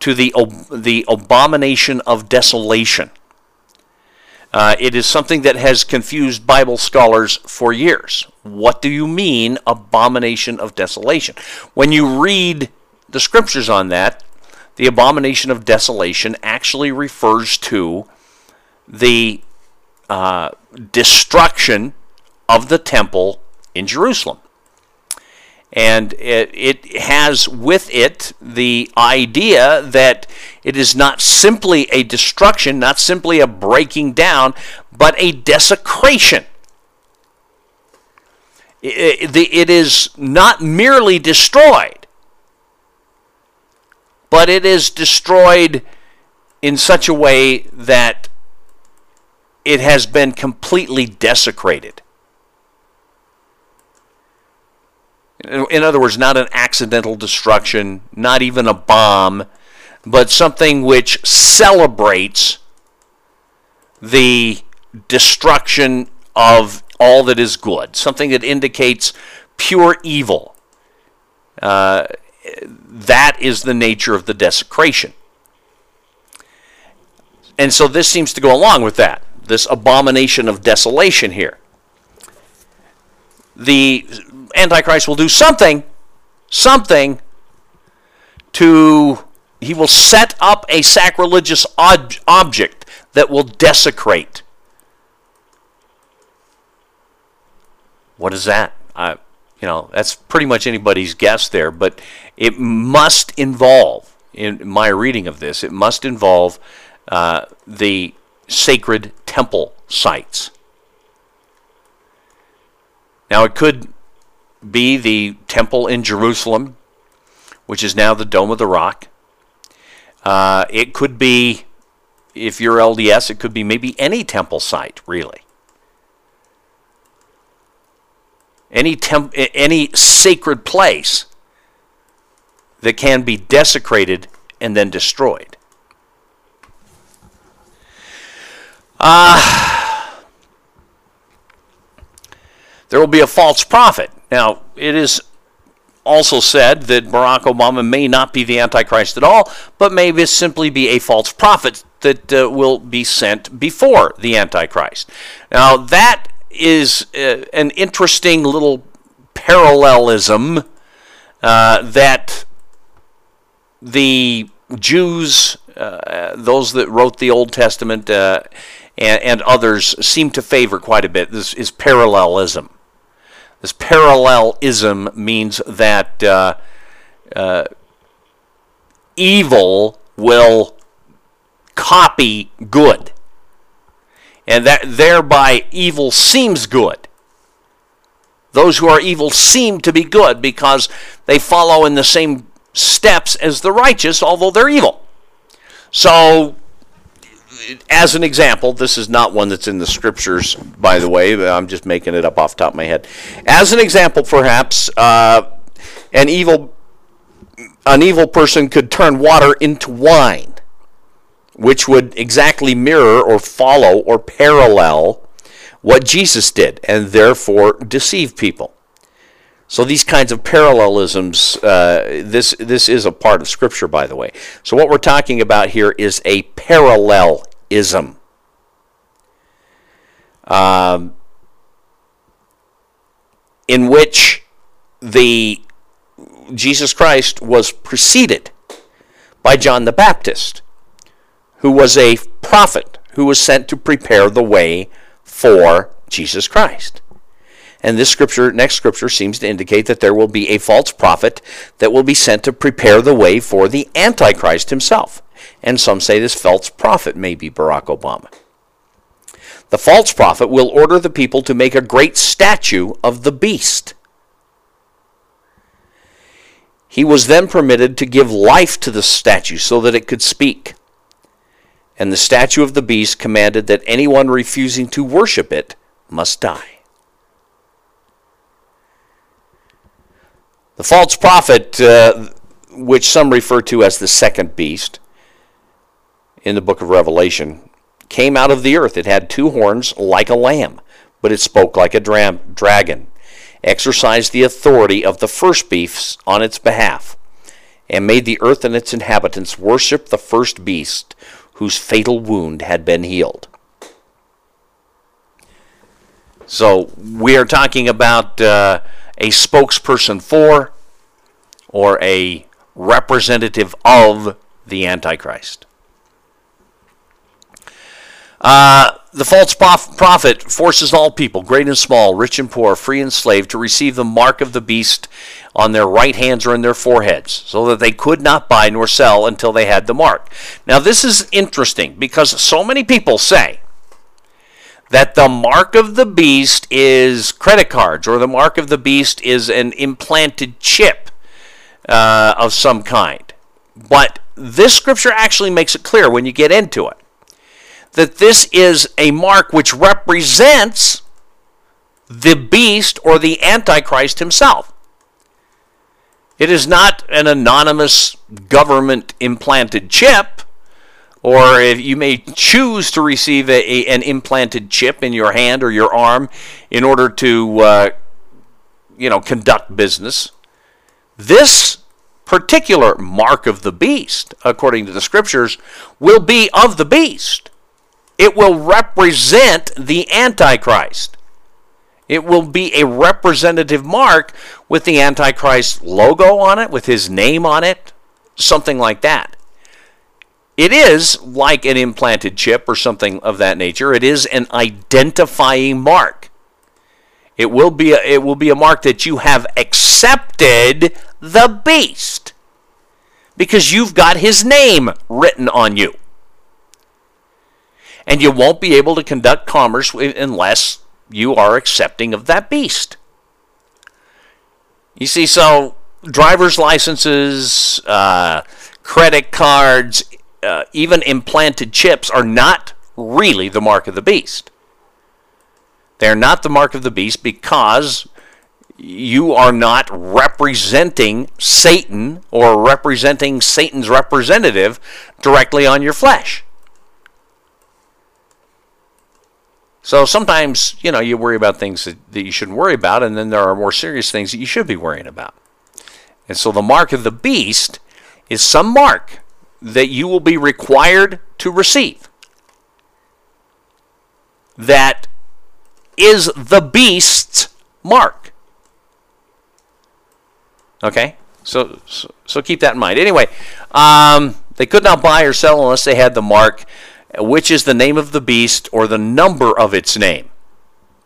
to the the abomination of desolation. Uh, it is something that has confused Bible scholars for years. What do you mean, abomination of desolation? When you read the scriptures on that, the abomination of desolation actually refers to the uh, destruction of the temple in Jerusalem. And it, it has with it the idea that it is not simply a destruction, not simply a breaking down, but a desecration. I- I- it is not merely destroyed, but it is destroyed in such a way that it has been completely desecrated. In other words, not an accidental destruction, not even a bomb, but something which celebrates the destruction of all that is good, something that indicates pure evil. Uh, that is the nature of the desecration. And so this seems to go along with that, this abomination of desolation here. The Antichrist will do something, something to, he will set up a sacrilegious ob- object that will desecrate. What is that? I, you know, that's pretty much anybody's guess there, but it must involve, in my reading of this, it must involve uh, the sacred temple sites. Now, it could be the temple in Jerusalem, which is now the Dome of the Rock. Uh, it could be, if you're LDS, it could be maybe any temple site, really. Any, temp- any sacred place that can be desecrated and then destroyed. Uh, there will be a false prophet. Now, it is also said that Barack Obama may not be the Antichrist at all, but may simply be a false prophet that uh, will be sent before the Antichrist. Now, that is uh, an interesting little parallelism uh, that the Jews, uh, those that wrote the Old Testament, uh, and, and others seem to favor quite a bit. This is parallelism. This parallelism means that uh, uh, evil will copy good, and that thereby evil seems good. Those who are evil seem to be good because they follow in the same steps as the righteous, although they're evil. So, as an example, this is not one that's in the scriptures, by the way. I'm just making it up off the top of my head. As an example, perhaps uh, an evil an evil person could turn water into wine, which would exactly mirror or follow or parallel what Jesus did, and therefore deceive people. So these kinds of parallelisms, uh, this this is a part of Scripture, by the way. So what we're talking about here is a parallelism. Um, in which the Jesus Christ was preceded by John the Baptist, who was a prophet who was sent to prepare the way for Jesus Christ. And this scripture, next scripture, seems to indicate that there will be a false prophet that will be sent to prepare the way for the Antichrist himself. And some say this false prophet may be Barack Obama. The false prophet will order the people to make a great statue of the beast. He was then permitted to give life to the statue so that it could speak. And the statue of the beast commanded that anyone refusing to worship it must die. The false prophet, uh, which some refer to as the second beast in the book of Revelation, came out of the earth. It had two horns like a lamb, but it spoke like a dra- dragon, exercised the authority of the first beasts on its behalf, and made the earth and its inhabitants worship the first beast whose fatal wound had been healed. So we are talking about uh, a spokesperson for or a representative of the Antichrist. Uh, the false prophet forces all people, great and small, rich and poor, free and slave, to receive the mark of the beast on their right hands or in their foreheads, so that they could not buy nor sell until they had the mark. Now, this is interesting because so many people say that the mark of the beast is credit cards, or the mark of the beast is an implanted chip uh, of some kind. But this scripture actually makes it clear when you get into it that this is a mark which represents the beast or the Antichrist himself. It is not an anonymous government implanted chip, or if you may choose to receive a, a, an implanted chip in your hand or your arm in order to, uh, you know, conduct business. This particular mark of the beast, according to the scriptures, will be of the beast. It will represent the Antichrist. It will be a representative mark with the Antichrist logo on it, with his name on it, something like that. It is like an implanted chip or something of that nature. It is an identifying mark. It will be a, it will be a mark that you have accepted the beast because you've got his name written on you and you won't be able to conduct commerce unless you are accepting of that beast. You see, so driver's licenses, uh, credit cards, uh, even implanted chips are not really the mark of the beast. They're not the mark of the beast because you are not representing Satan or representing Satan's representative directly on your flesh. So sometimes, you know, you worry about things that, that you shouldn't worry about, and then there are more serious things that you should be worrying about. And so the mark of the beast is some mark that you will be required to receive that is the beast's mark. Okay? So, so, so keep that in mind. Anyway, um, they could not buy or sell unless they had the mark which is the name of the beast or the number of its name.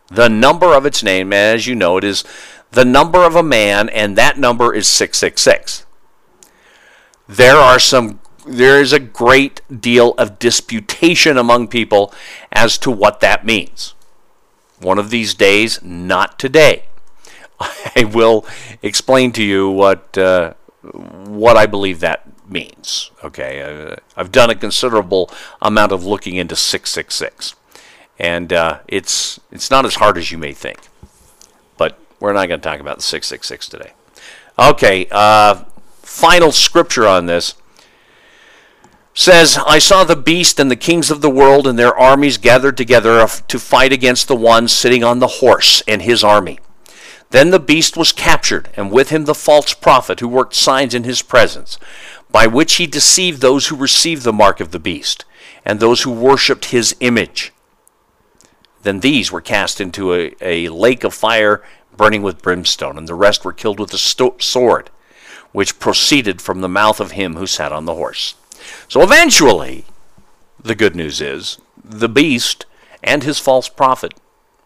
The number of its name, as you know, it is the number of a man, and that number is 666. There are some there is a great deal of disputation among people as to what that means. One of these days, not today, I will explain to you what uh, what I believe that means. Okay, uh, I've done a considerable amount of looking into 666, and uh, it's it's not as hard as you may think. But we're not going to talk about the 666 today. Okay, uh, final scripture on this says, I saw the beast and the kings of the world and their armies gathered together to fight against the one sitting on the horse and his army. Then the beast was captured, and with him the false prophet who worked signs in his presence, by which he deceived those who received the mark of the beast, and those who worshipped his image. Then these were cast into a, a lake of fire burning with brimstone, and the rest were killed with a sto- sword, which proceeded from the mouth of him who sat on the horse. So eventually, the good news is, the beast and his false prophet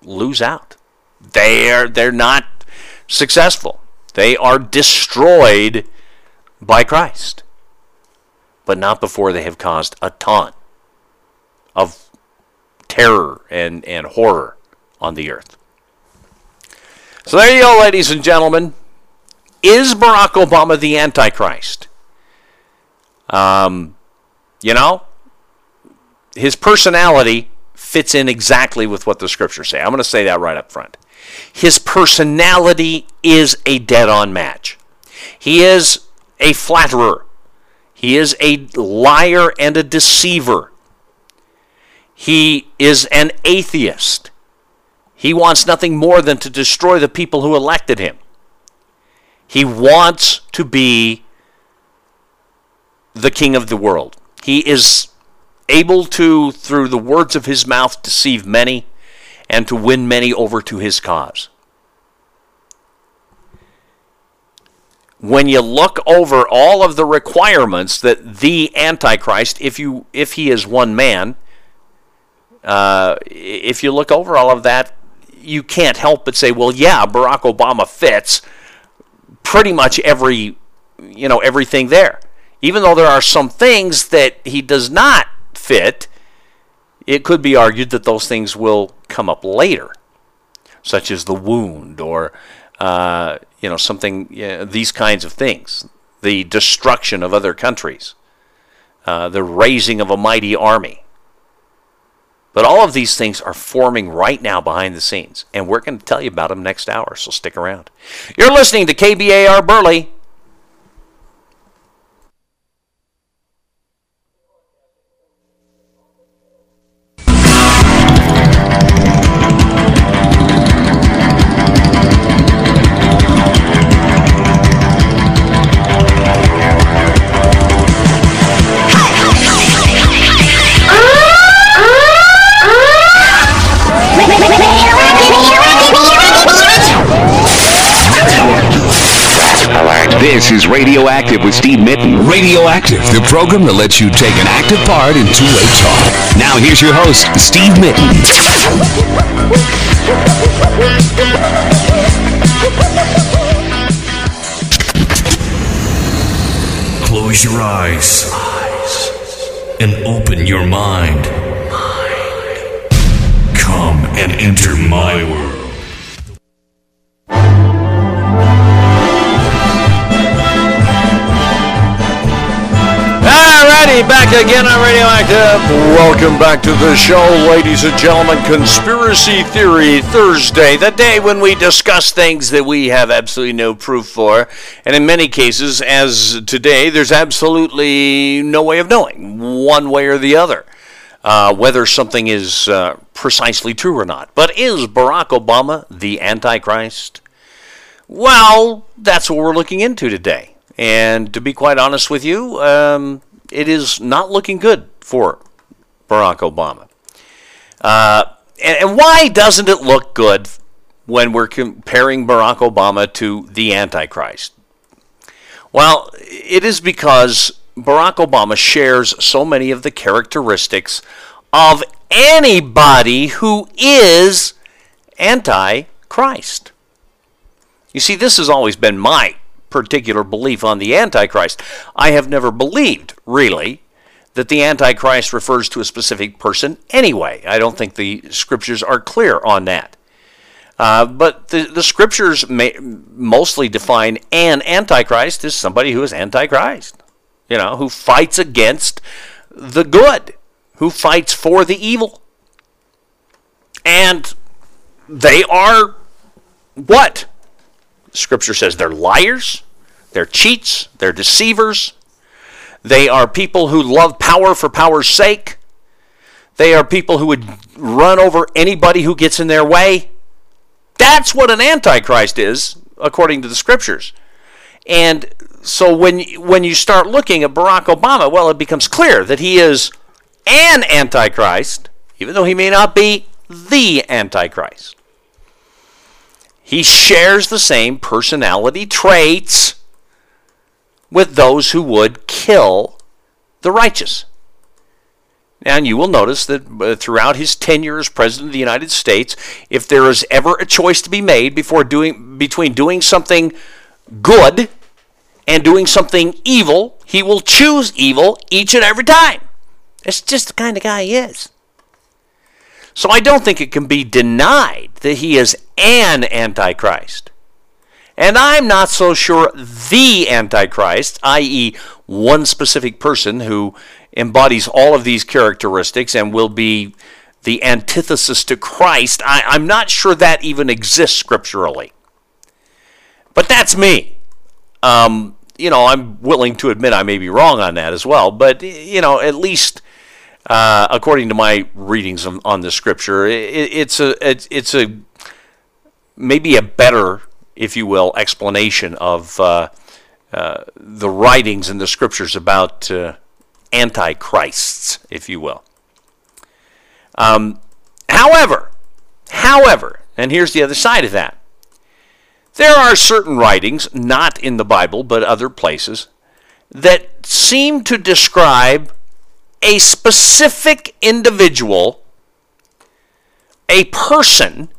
lose out. They're, they're not successful. They are destroyed by Christ, but not before they have caused a ton of terror and, and horror on the earth. So there you go, ladies and gentlemen. Is Barack Obama the Antichrist? Um, you know, his personality fits in exactly with what the scriptures say. I'm going to say that right up front. His personality is a dead on match. He is a flatterer. He is a liar and a deceiver. He is an atheist. He wants nothing more than to destroy the people who elected him. He wants to be the king of the world. He is able to, through the words of his mouth, deceive many and to win many over to his cause. When you look over all of the requirements that the Antichrist, if you if he is one man, uh, if you look over all of that, you can't help but say, well, yeah, Barack Obama fits pretty much every, you know, everything there. Even though there are some things that he does not fit, it could be argued that those things will come up later, such as the wound or, uh, you know, something, these kinds of things, the destruction of other countries, uh, the raising of a mighty army. But all of these things are forming right now behind the scenes, and we're going to tell you about them next hour, so stick around. You're listening to KBAR Burley. Radioactive with Steve Mitton. Radioactive, the program that lets you take an active part in two-way talk. Now here's your host, Steve Mitton. Close your eyes and open your mind. Come and enter my world. Back again on Radioactive. Welcome back to the show, ladies and gentlemen. Conspiracy Theory Thursday, the day when we discuss things that we have absolutely no proof for. And in many cases, as today, there's absolutely no way of knowing, one way or the other, uh, whether something is uh, precisely true or not. But is Barack Obama the Antichrist? Well, that's what we're looking into today. And to be quite honest with you, um, it is not looking good for Barack Obama. Uh, and, and why doesn't it look good when we're comparing Barack Obama to the Antichrist? Well, it is because Barack Obama shares so many of the characteristics of anybody who is anti-Christ. You see, this has always been my particular belief on the Antichrist. I have never believed, really, that the Antichrist refers to a specific person anyway. I don't think the scriptures are clear on that. Uh, but the, the scriptures may, mostly define an Antichrist as somebody who is Antichrist, you know, who fights against the good, who fights for the evil. And they are what? Scripture says they're liars, they're cheats, they're deceivers, they are people who love power for power's sake, they are people who would run over anybody who gets in their way. That's what an antichrist is, according to the scriptures. And so when when you start looking at Barack Obama, well, it becomes clear that he is an antichrist, even though he may not be the antichrist. He shares the same personality traits with those who would kill the righteous. And you will notice that uh, throughout his tenure as president of the United States, if there is ever a choice to be made before doing between doing something good and doing something evil, he will choose evil each and every time. That's just the kind of guy he is. So I don't think it can be denied that he is an antichrist. And I'm not so sure the Antichrist, i.e., one specific person who embodies all of these characteristics and will be the antithesis to Christ, I, am not sure that even exists scripturally. But that's me. Um, you know, I'm willing to admit I may be wrong on that as well, but, you know, at least. Uh, according to my readings on, on the scripture, it, it's a it's, it's a maybe a better if you will, explanation of uh, uh, the writings in the scriptures about uh, antichrists, if you will. Um, however, however, and here's the other side of that. There are certain writings, not in the Bible, but other places, that seem to describe a specific individual, a person,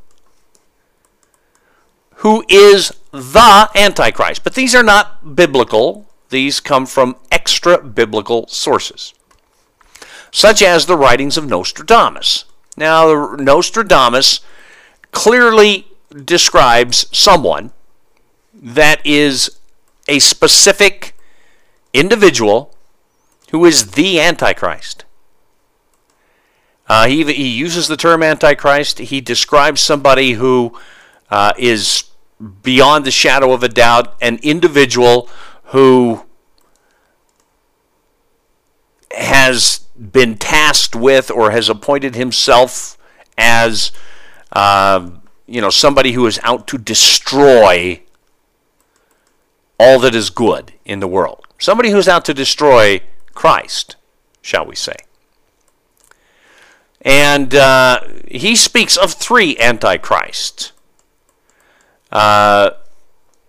who is the Antichrist. But these are not biblical, these come from extra biblical sources, such as the writings of Nostradamus. Now, Nostradamus clearly describes someone that is a specific individual who is the Antichrist. Uh, he, he uses the term Antichrist. He describes somebody who uh, is beyond the shadow of a doubt an individual who has been tasked with or has appointed himself as uh, you know somebody who is out to destroy all that is good in the world somebody who's out to destroy christ shall we say. And uh, he speaks of three antichrists. Uh,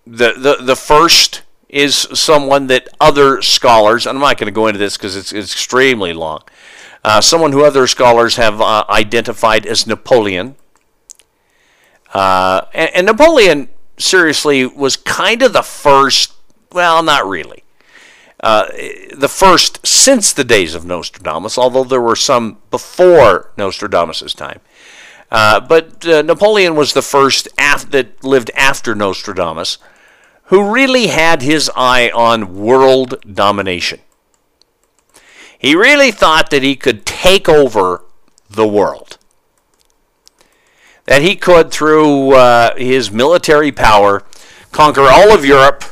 the, the, the first is someone that other scholars, and I'm not going to go into this because it's, it's, extremely long, uh, someone who other scholars have uh, identified as Napoleon. Uh, and, and, Napoleon, seriously, was kind of the first, well, not really, uh, the first since the days of Nostradamus, although there were some before Nostradamus' time. Uh, but uh, Napoleon was the first af- that lived after Nostradamus who really had his eye on world domination. He really thought that he could take over the world. That he could, through uh, his military power, conquer all of Europe,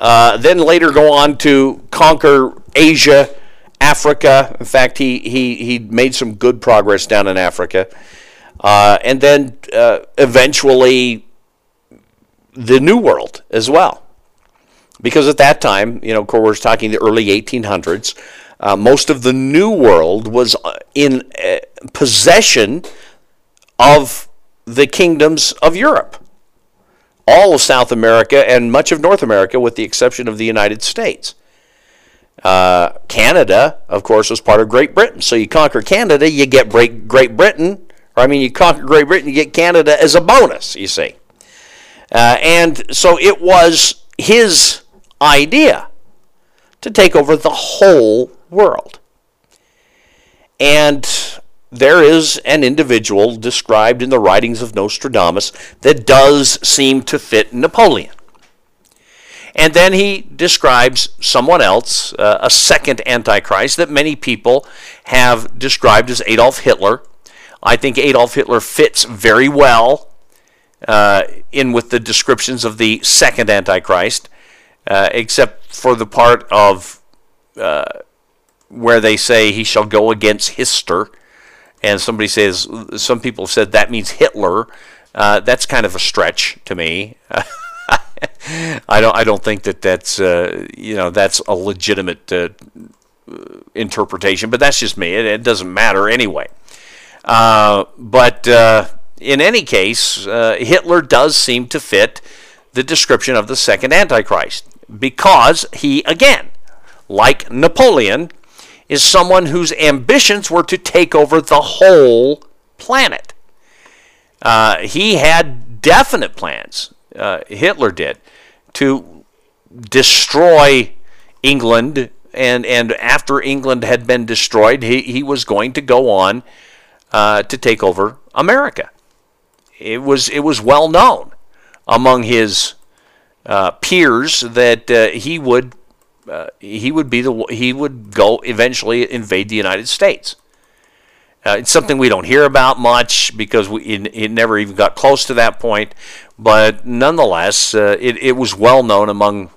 uh, then later go on to conquer Asia Africa. In fact, he, he, he made some good progress down in Africa. Uh, and then uh, eventually the New World as well. Because at that time, you know, we're talking the early 1800s, uh, most of the New World was uh, in possession of the kingdoms of Europe. All of South America and much of North America, with the exception of the United States. Uh, Canada, of course, was part of Great Britain. So you conquer Canada, you get Great Britain, or I mean, you conquer Great Britain, you get Canada as a bonus, you see. Uh, and so it was his idea to take over the whole world. And there is an individual described in the writings of Nostradamus that does seem to fit Napoleon. And then he describes someone else, uh, a second Antichrist, that many people have described as Adolf Hitler. I think Adolf Hitler fits very well uh, in with the descriptions of the second Antichrist, uh, except for the part of uh, where they say he shall go against Hister. And somebody says, some people said that means Hitler. Uh, that's kind of a stretch to me. I don't. I don't think that that's uh, you know that's a legitimate uh, interpretation. But that's just me. It, it doesn't matter anyway. Uh, but uh, in any case, uh, Hitler does seem to fit the description of the second Antichrist because he, again, like Napoleon, is someone whose ambitions were to take over the whole planet. Uh, he had definite plans, uh, Hitler did, to destroy England. And, and after England had been destroyed, he, he was going to go on uh, to take over America. It was, it was well known among his uh, peers that uh, he would uh, he would be the he would go eventually invade the United States. Uh, it's something we don't hear about much because we, it, it, never even got close to that point. But nonetheless, uh, it, it was well known among,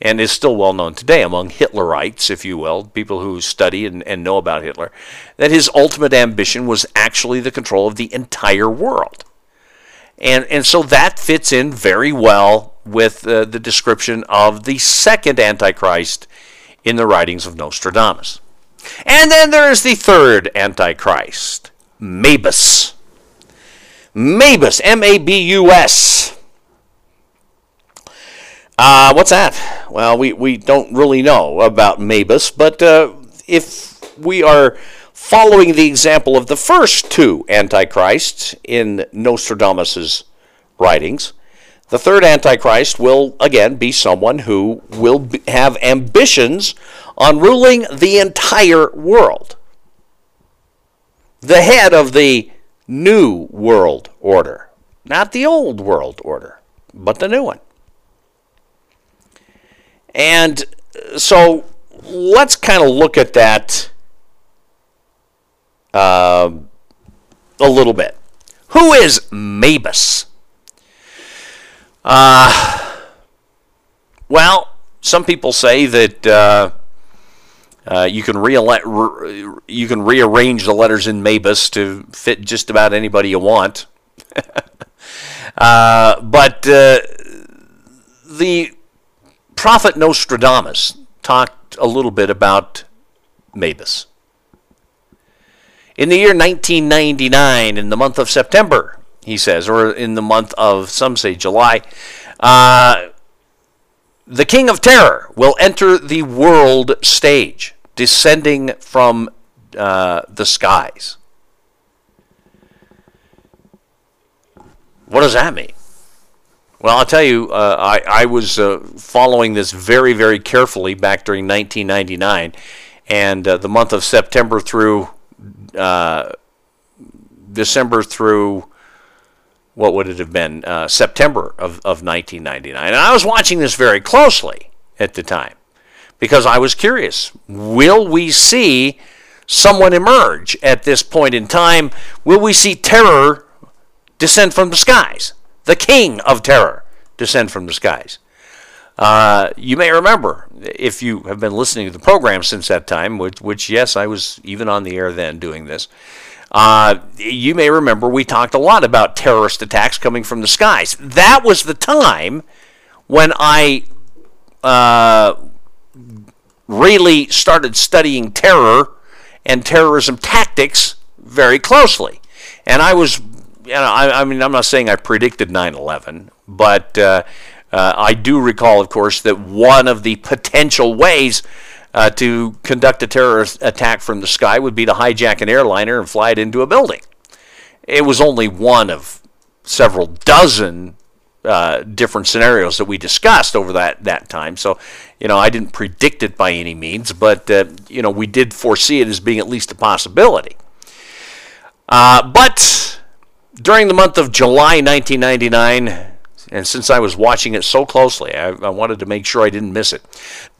and is still well known today among Hitlerites, if you will, people who study and, and know about Hitler, that his ultimate ambition was actually the control of the entire world. And, and so that fits in very well with uh, the description of the second Antichrist in the writings of Nostradamus. And then there is the third Antichrist, Mabus. Mabus, M A B U S. Uh, what's that? Well, we, we don't really know about Mabus, but uh, if we are following the example of the first two antichrists in Nostradamus's writings, the third Antichrist will again be someone who will have ambitions on ruling the entire world. The head of the new world order, not the old world order, but the new one. And so let's kind of look at that uh, a little bit. Who is Mabus? Uh, well, some people say that uh, uh, you can re- you can rearrange the letters in Mabus to fit just about anybody you want. Uh, but uh, the prophet Nostradamus talked a little bit about Mabus. In the year 1999, in the month of September, he says, or in the month of, some say July, uh, the King of Terror will enter the world stage, descending from uh, the skies. What does that mean? Well, I'll tell you, uh, I, I was uh, following this very, very carefully back during 1999, and uh, the month of September through uh, December through what would it have been uh, September of, of 1999, and I was watching this very closely at the time because I was curious: Will we see someone emerge at this point in time? Will we see terror descend from the skies? the king of terror, descend from the skies. Uh, you may remember, if you have been listening to the program since that time, which, which yes, I was even on the air then doing this. Uh, you may remember we talked a lot about terrorist attacks coming from the skies. That was the time when I uh, really started studying terror and terrorism tactics very closely. And I was you know, I, I, mean, I'm not saying I predicted 9/11, but uh, I do recall, of course, that one of the potential ways uh, to conduct a terrorist attack from the sky would be to hijack an airliner and fly it into a building. It was only one of several dozen uh, different scenarios that we discussed over that, that time. So, you know, I didn't predict it by any means, but, uh, you know, we did foresee it as being at least a possibility. Uh, but during the month of July 1999, and since I was watching it so closely, I, I, wanted to make sure I didn't miss it.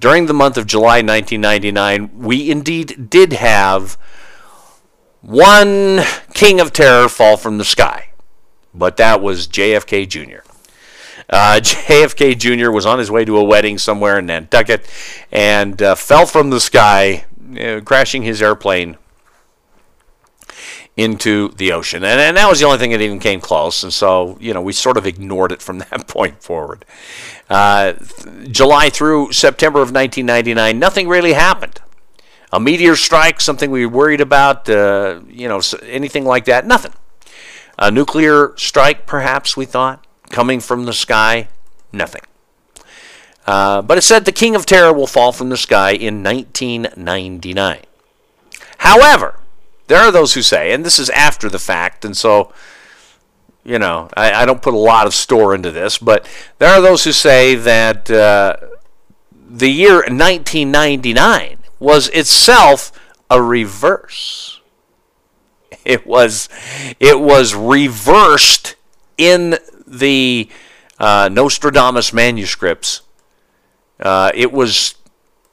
During the month of July 1999, we indeed did have one king of terror fall from the sky, but that was JFK Jr. Uh, JFK Jr. was on his way to a wedding somewhere in Nantucket and uh, fell from the sky, uh, crashing his airplane into the ocean. And, and that was the only thing that even came close. And so, you know, we sort of ignored it from that point forward. Uh, July through September of 1999, nothing really happened. A meteor strike, something we worried about, uh, you know, anything like that, nothing. A nuclear strike, perhaps, we thought, coming from the sky, nothing. Uh, but it said the King of Terror will fall from the sky in 1999. However, there are those who say, and this is after the fact, and so, you know, I, I don't put a lot of store into this, but there are those who say that uh, the year 1999 was itself a reverse. It was, it was reversed in the uh, Nostradamus manuscripts. Uh, it was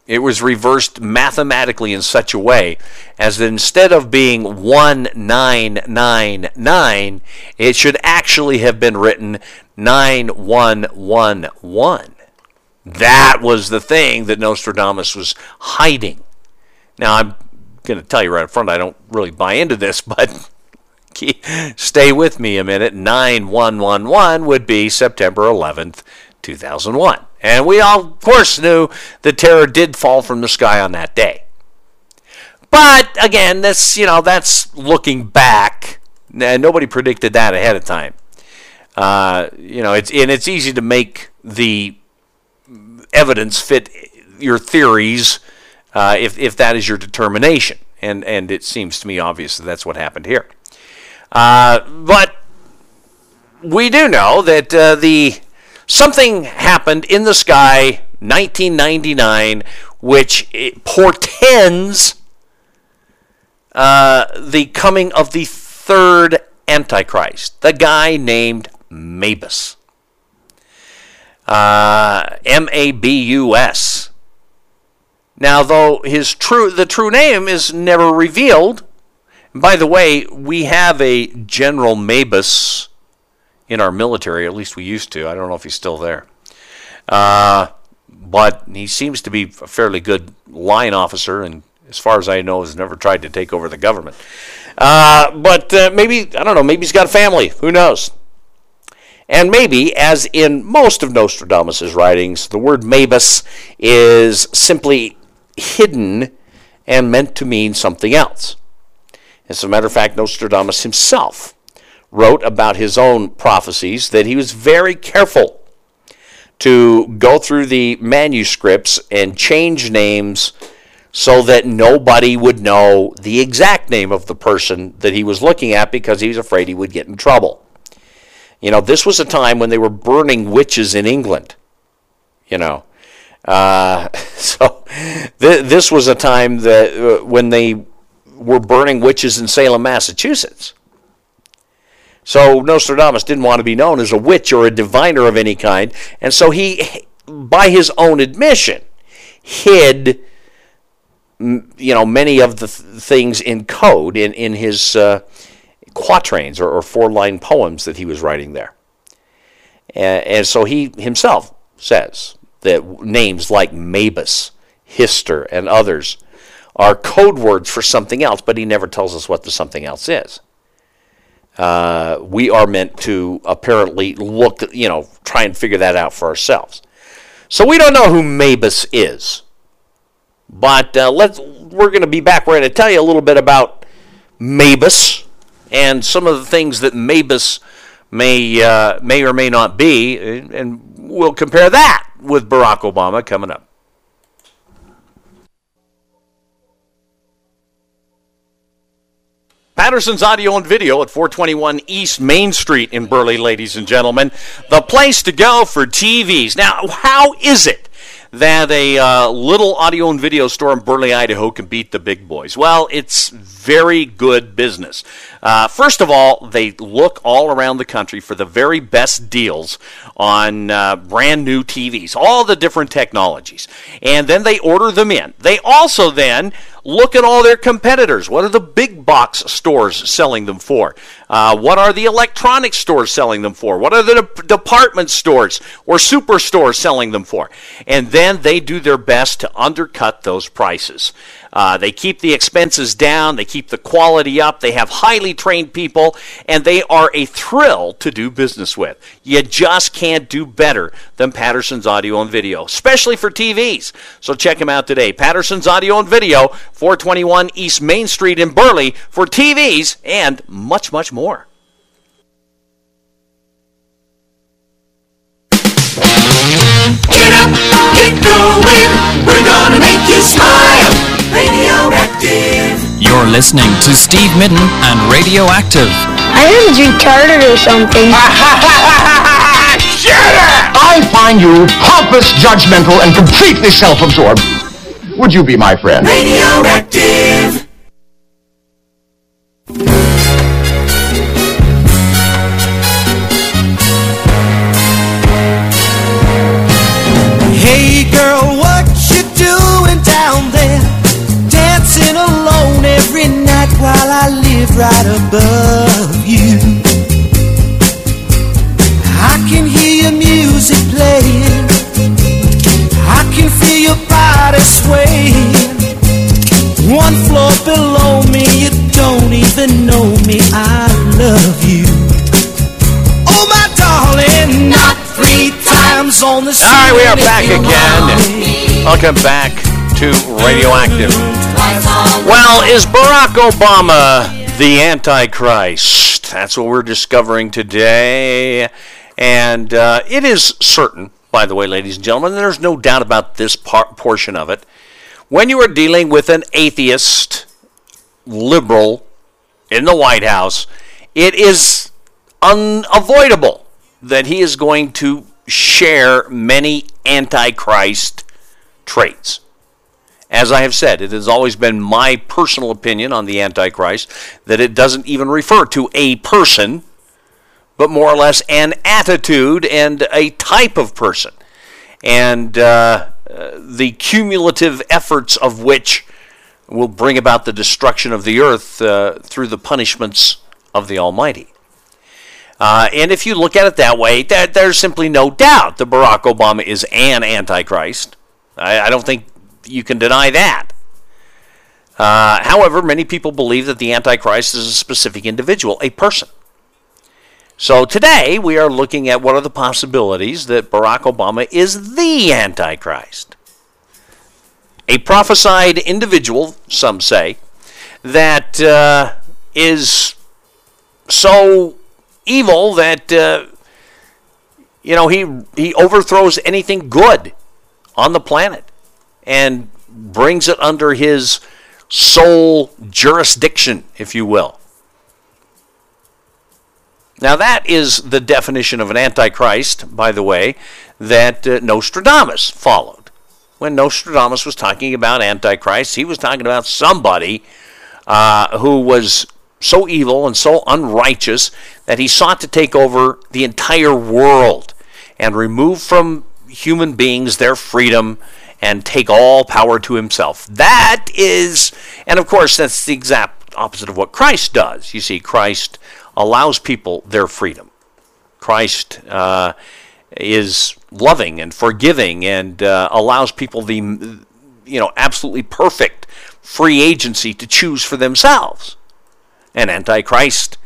it was reversed mathematically in such a way as that instead of being 1999, it should actually have been written 9111. That was the thing that Nostradamus was hiding. Now, I'm going to tell you right up front, I don't really buy into this, but stay with me a minute. 9111 would be September 11th, 2001. And we all, of course, knew the terror did fall from the sky on that day. But again, this you know that's looking back. And nobody predicted that ahead of time. Uh, you know, it's and it's easy to make the evidence fit your theories uh, if if that is your determination, and and it seems to me obvious that that's what happened here. Uh, but we do know that uh, the something happened in the sky 1999 which portends uh, the coming of the third antichrist the guy named mabus. Uh, m-a-b-u-s now though his true the true name is never revealed by the way we have a general mabus in our military. At least we used to. I don't know if he's still there. Uh, but he seems to be a fairly good line officer, and as far as I know, has never tried to take over the government. Uh, but uh, maybe, I don't know, maybe he's got a family. Who knows? And maybe, as in most of Nostradamus' writings, the word Mabus is simply hidden and meant to mean something else. As a matter of fact, Nostradamus himself wrote about his own prophecies that he was very careful to go through the manuscripts and change names so that nobody would know the exact name of the person that he was looking at because he was afraid he would get in trouble. You know, this was a time when they were burning witches in England. You know, uh, so th- this was a time that uh, when they were burning witches in Salem, Massachusetts. So Nostradamus didn't want to be known as a witch or a diviner of any kind, and so he, by his own admission, hid you know many of the th- things in code in in his uh, quatrains or, or four line poems that he was writing there. And, and so he himself says that names like Mabus, Hister, and others are code words for something else, but he never tells us what the something else is uh, we are meant to apparently look, you know, try and figure that out for ourselves. So we don't know who Mabus is, but uh, let's. We're going to be back. We're going to tell you a little bit about Mabus and some of the things that Mabus may uh, may or may not be, and we'll compare that with Barack Obama coming up. Patterson's Audio and Video at 421 East Main Street in Burley, ladies and gentlemen. The place to go for TVs. Now, how is it that a uh, little audio and video store in Burley, Idaho can beat the big boys? Well, it's very good business. Uh, first of all, they look all around the country for the very best deals on uh, brand new TVs, all the different technologies. And then they order them in. They also then Look at all their competitors. What are the big box stores selling them for? Uh, what are the electronic stores selling them for? What are the de- department stores or superstores selling them for? And then they do their best to undercut those prices. Uh, they keep the expenses down, they keep the quality up, they have highly trained people, and they are a thrill to do business with. You just can't do better than Patterson's Audio and Video, especially for TVs. So check them out today. Patterson's Audio and Video, 421 East Main Street in Burley, for TVs and much, much more. Get up, get going. We're gonna make you smile. Radioactive. You're listening to Steve Mitton and Radioactive. I am retarded or something. Shut up! I find you pompous, judgmental, and completely self-absorbed. Would you be my friend? Radioactive. Right above you. I can hear your music playing. I can feel your body swaying. One floor below me, you don't even know me. I love you. Oh my darling, not three times on the All right, we are back again. Welcome back to Radioactive. Well, is Barack Obama the Antichrist? That's what we're discovering today. And uh, it is certain, by the way, ladies and gentlemen, there's no doubt about this portion of it. When you are dealing with an atheist liberal in the White House, it is unavoidable that he is going to share many antichrist traits. As I have said, it has always been my personal opinion on the Antichrist that it doesn't even refer to a person, but more or less an attitude and a type of person. And uh, uh, the cumulative efforts of which will bring about the destruction of the earth uh, through the punishments of the Almighty. Uh, and if you look at it that way, there's simply no doubt that Barack Obama is an antichrist. I, I don't think you can deny that. Uh, however, many people believe that the antichrist is a specific individual, a person. So today we are looking at what are the possibilities that Barack Obama is the antichrist. A prophesied individual, some say, that uh, is so evil that uh, you know he he overthrows anything good on the planet and brings it under his sole jurisdiction, if you will. Now that is the definition of an antichrist, by the way, that uh, Nostradamus followed. When Nostradamus was talking about antichrist, he was talking about somebody uh, who was so evil and so unrighteous that he sought to take over the entire world and remove from human beings their freedom and take all power to himself. That is, and of course, that's the exact opposite of what Christ does. You see, Christ allows people their freedom. Christ uh, is loving and forgiving and uh, allows people the, you know, absolutely perfect free agency to choose for themselves. An Antichrist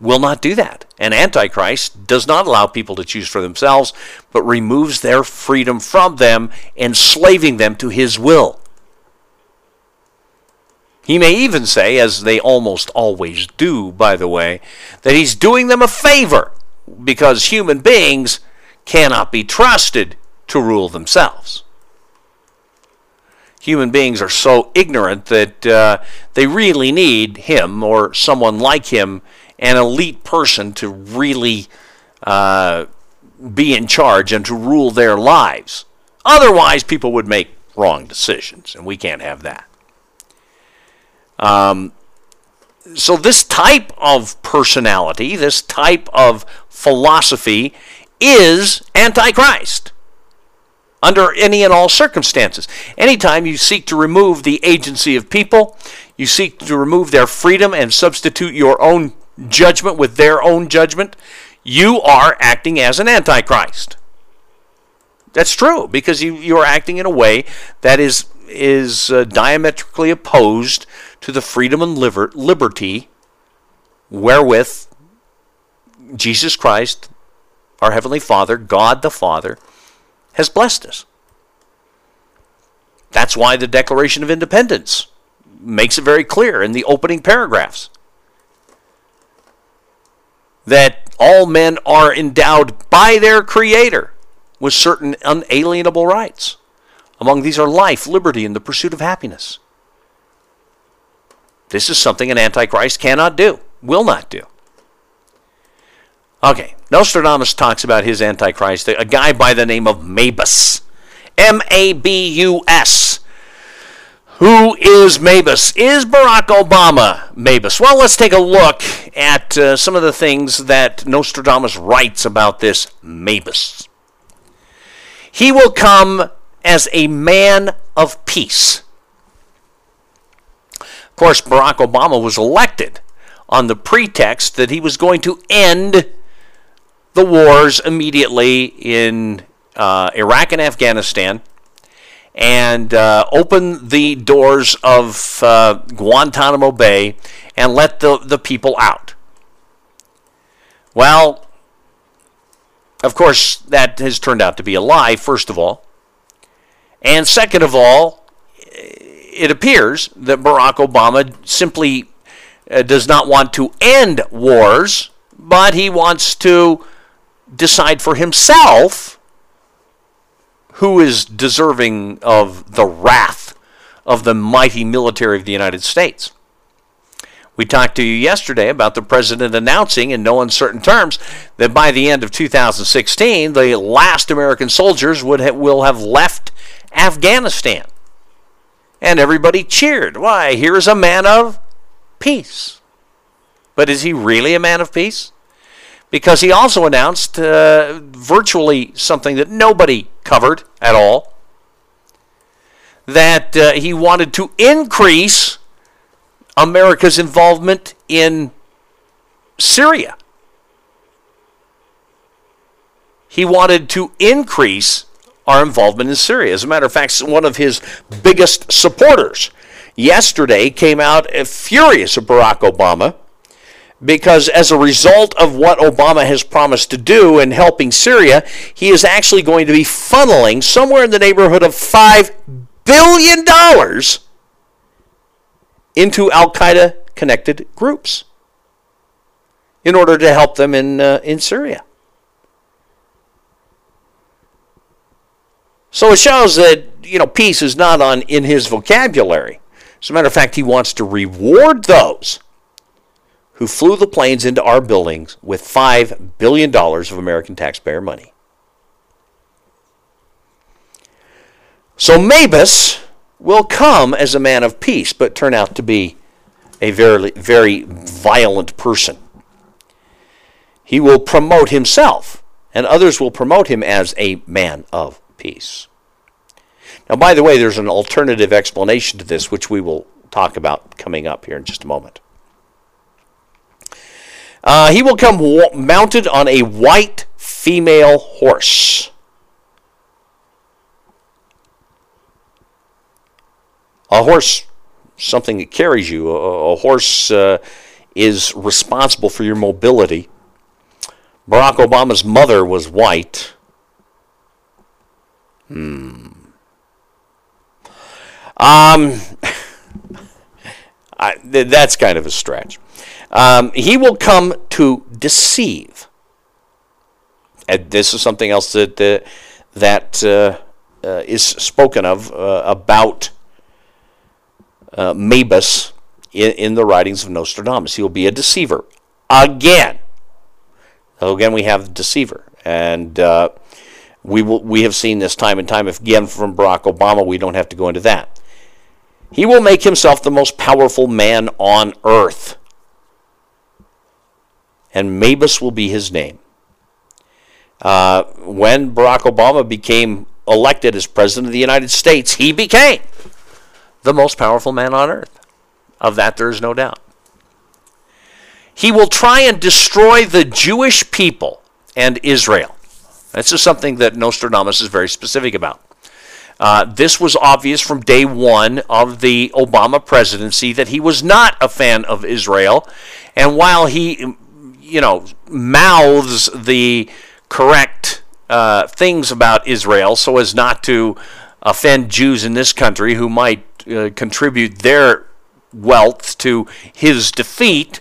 will not do that. An Antichrist does not allow people to choose for themselves, but removes their freedom from them, enslaving them to his will. He may even say, as they almost always do, by the way, that he's doing them a favor because human beings cannot be trusted to rule themselves. Human beings are so ignorant that uh, they really need him or someone like him, an elite person, to really uh, be in charge and to rule their lives. Otherwise, people would make wrong decisions, and we can't have that. Um, so, this type of personality, this type of philosophy, is Antichrist. under any and all circumstances. Anytime you seek to remove the agency of people, you seek to remove their freedom and substitute your own judgment with their own judgment, you are acting as an antichrist. That's true because you, you are acting in a way that is is uh, diametrically opposed to the freedom and liber- liberty wherewith Jesus Christ, our Heavenly Father, God the Father, has blessed us. That's why the Declaration of Independence makes it very clear in the opening paragraphs that all men are endowed by their Creator with certain unalienable rights. Among these are life, liberty, and the pursuit of happiness. This is something an Antichrist cannot do, will not do. Okay, Nostradamus talks about his Antichrist, a guy by the name of Mabus. M A B U S. Who is Mabus? Is Barack Obama Mabus? Well, let's take a look at uh, some of the things that Nostradamus writes about this Mabus. He will come as a man of peace. Of course, Barack Obama was elected on the pretext that he was going to end the wars immediately in uh, Iraq and Afghanistan and uh, open the doors of uh, Guantanamo Bay and let the, the people out. Well, of course, that has turned out to be a lie, first of all. And second of all, it appears that Barack Obama simply uh, does not want to end wars, but he wants to decide for himself who is deserving of the wrath of the mighty military of the United States. We talked to you yesterday about the president announcing in no uncertain terms that by the end of 2016, the last American soldiers would ha- will have left Afghanistan. And everybody cheered. Why, here is a man of peace. But is he really a man of peace? Because he also announced uh, virtually something that nobody covered at all that uh, he wanted to increase America's involvement in Syria. He wanted to increase our involvement in Syria. As a matter of fact, one of his biggest supporters yesterday came out furious at Barack Obama because as a result of what Obama has promised to do in helping Syria, he is actually going to be funneling somewhere in the neighborhood of $5 billion into Al Qaeda connected groups in order to help them in, uh, in Syria. So it shows that you know peace is not on in his vocabulary. As a matter of fact, he wants to reward those who flew the planes into our buildings with $5 billion of American taxpayer money. So Mabus will come as a man of peace, but turn out to be a very, very violent person. He will promote himself, and others will promote him as a man of peace. Now, by the way, there's an alternative explanation to this, which we will talk about coming up here in just a moment. Uh, he will come mounted on a white female horse. A horse, something that carries you. A, a horse uh, is responsible for your mobility. Barack Obama's mother was white. Hmm. Um, I, th- that's kind of a stretch. Um, he will come to deceive. And this is something else that uh, that uh, uh, is spoken of uh, about uh, Mabus in, in the writings of Nostradamus. He will be a deceiver again. So again, we have the deceiver, and uh, we will we have seen this time and time again from Barack Obama. We don't have to go into that. He will make himself the most powerful man on earth and Mabus will be his name. Uh, when Barack Obama became elected as President of the United States, he became the most powerful man on earth. Of that, there is no doubt. He will try and destroy the Jewish people and Israel. This is something that Nostradamus is very specific about. Uh, this was obvious from day one of the Obama presidency that he was not a fan of Israel. And while he, you know, mouths the correct uh, things about Israel so as not to offend Jews in this country who might uh, contribute their wealth to his defeat,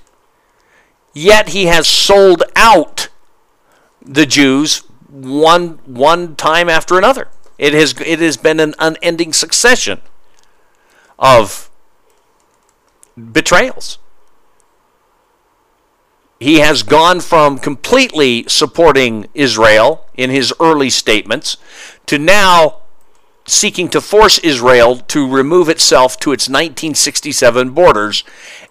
yet he has sold out the Jews one one time after another. It has it has been an unending succession of betrayals. He has gone from completely supporting Israel in his early statements to now seeking to force Israel to remove itself to its 1967 borders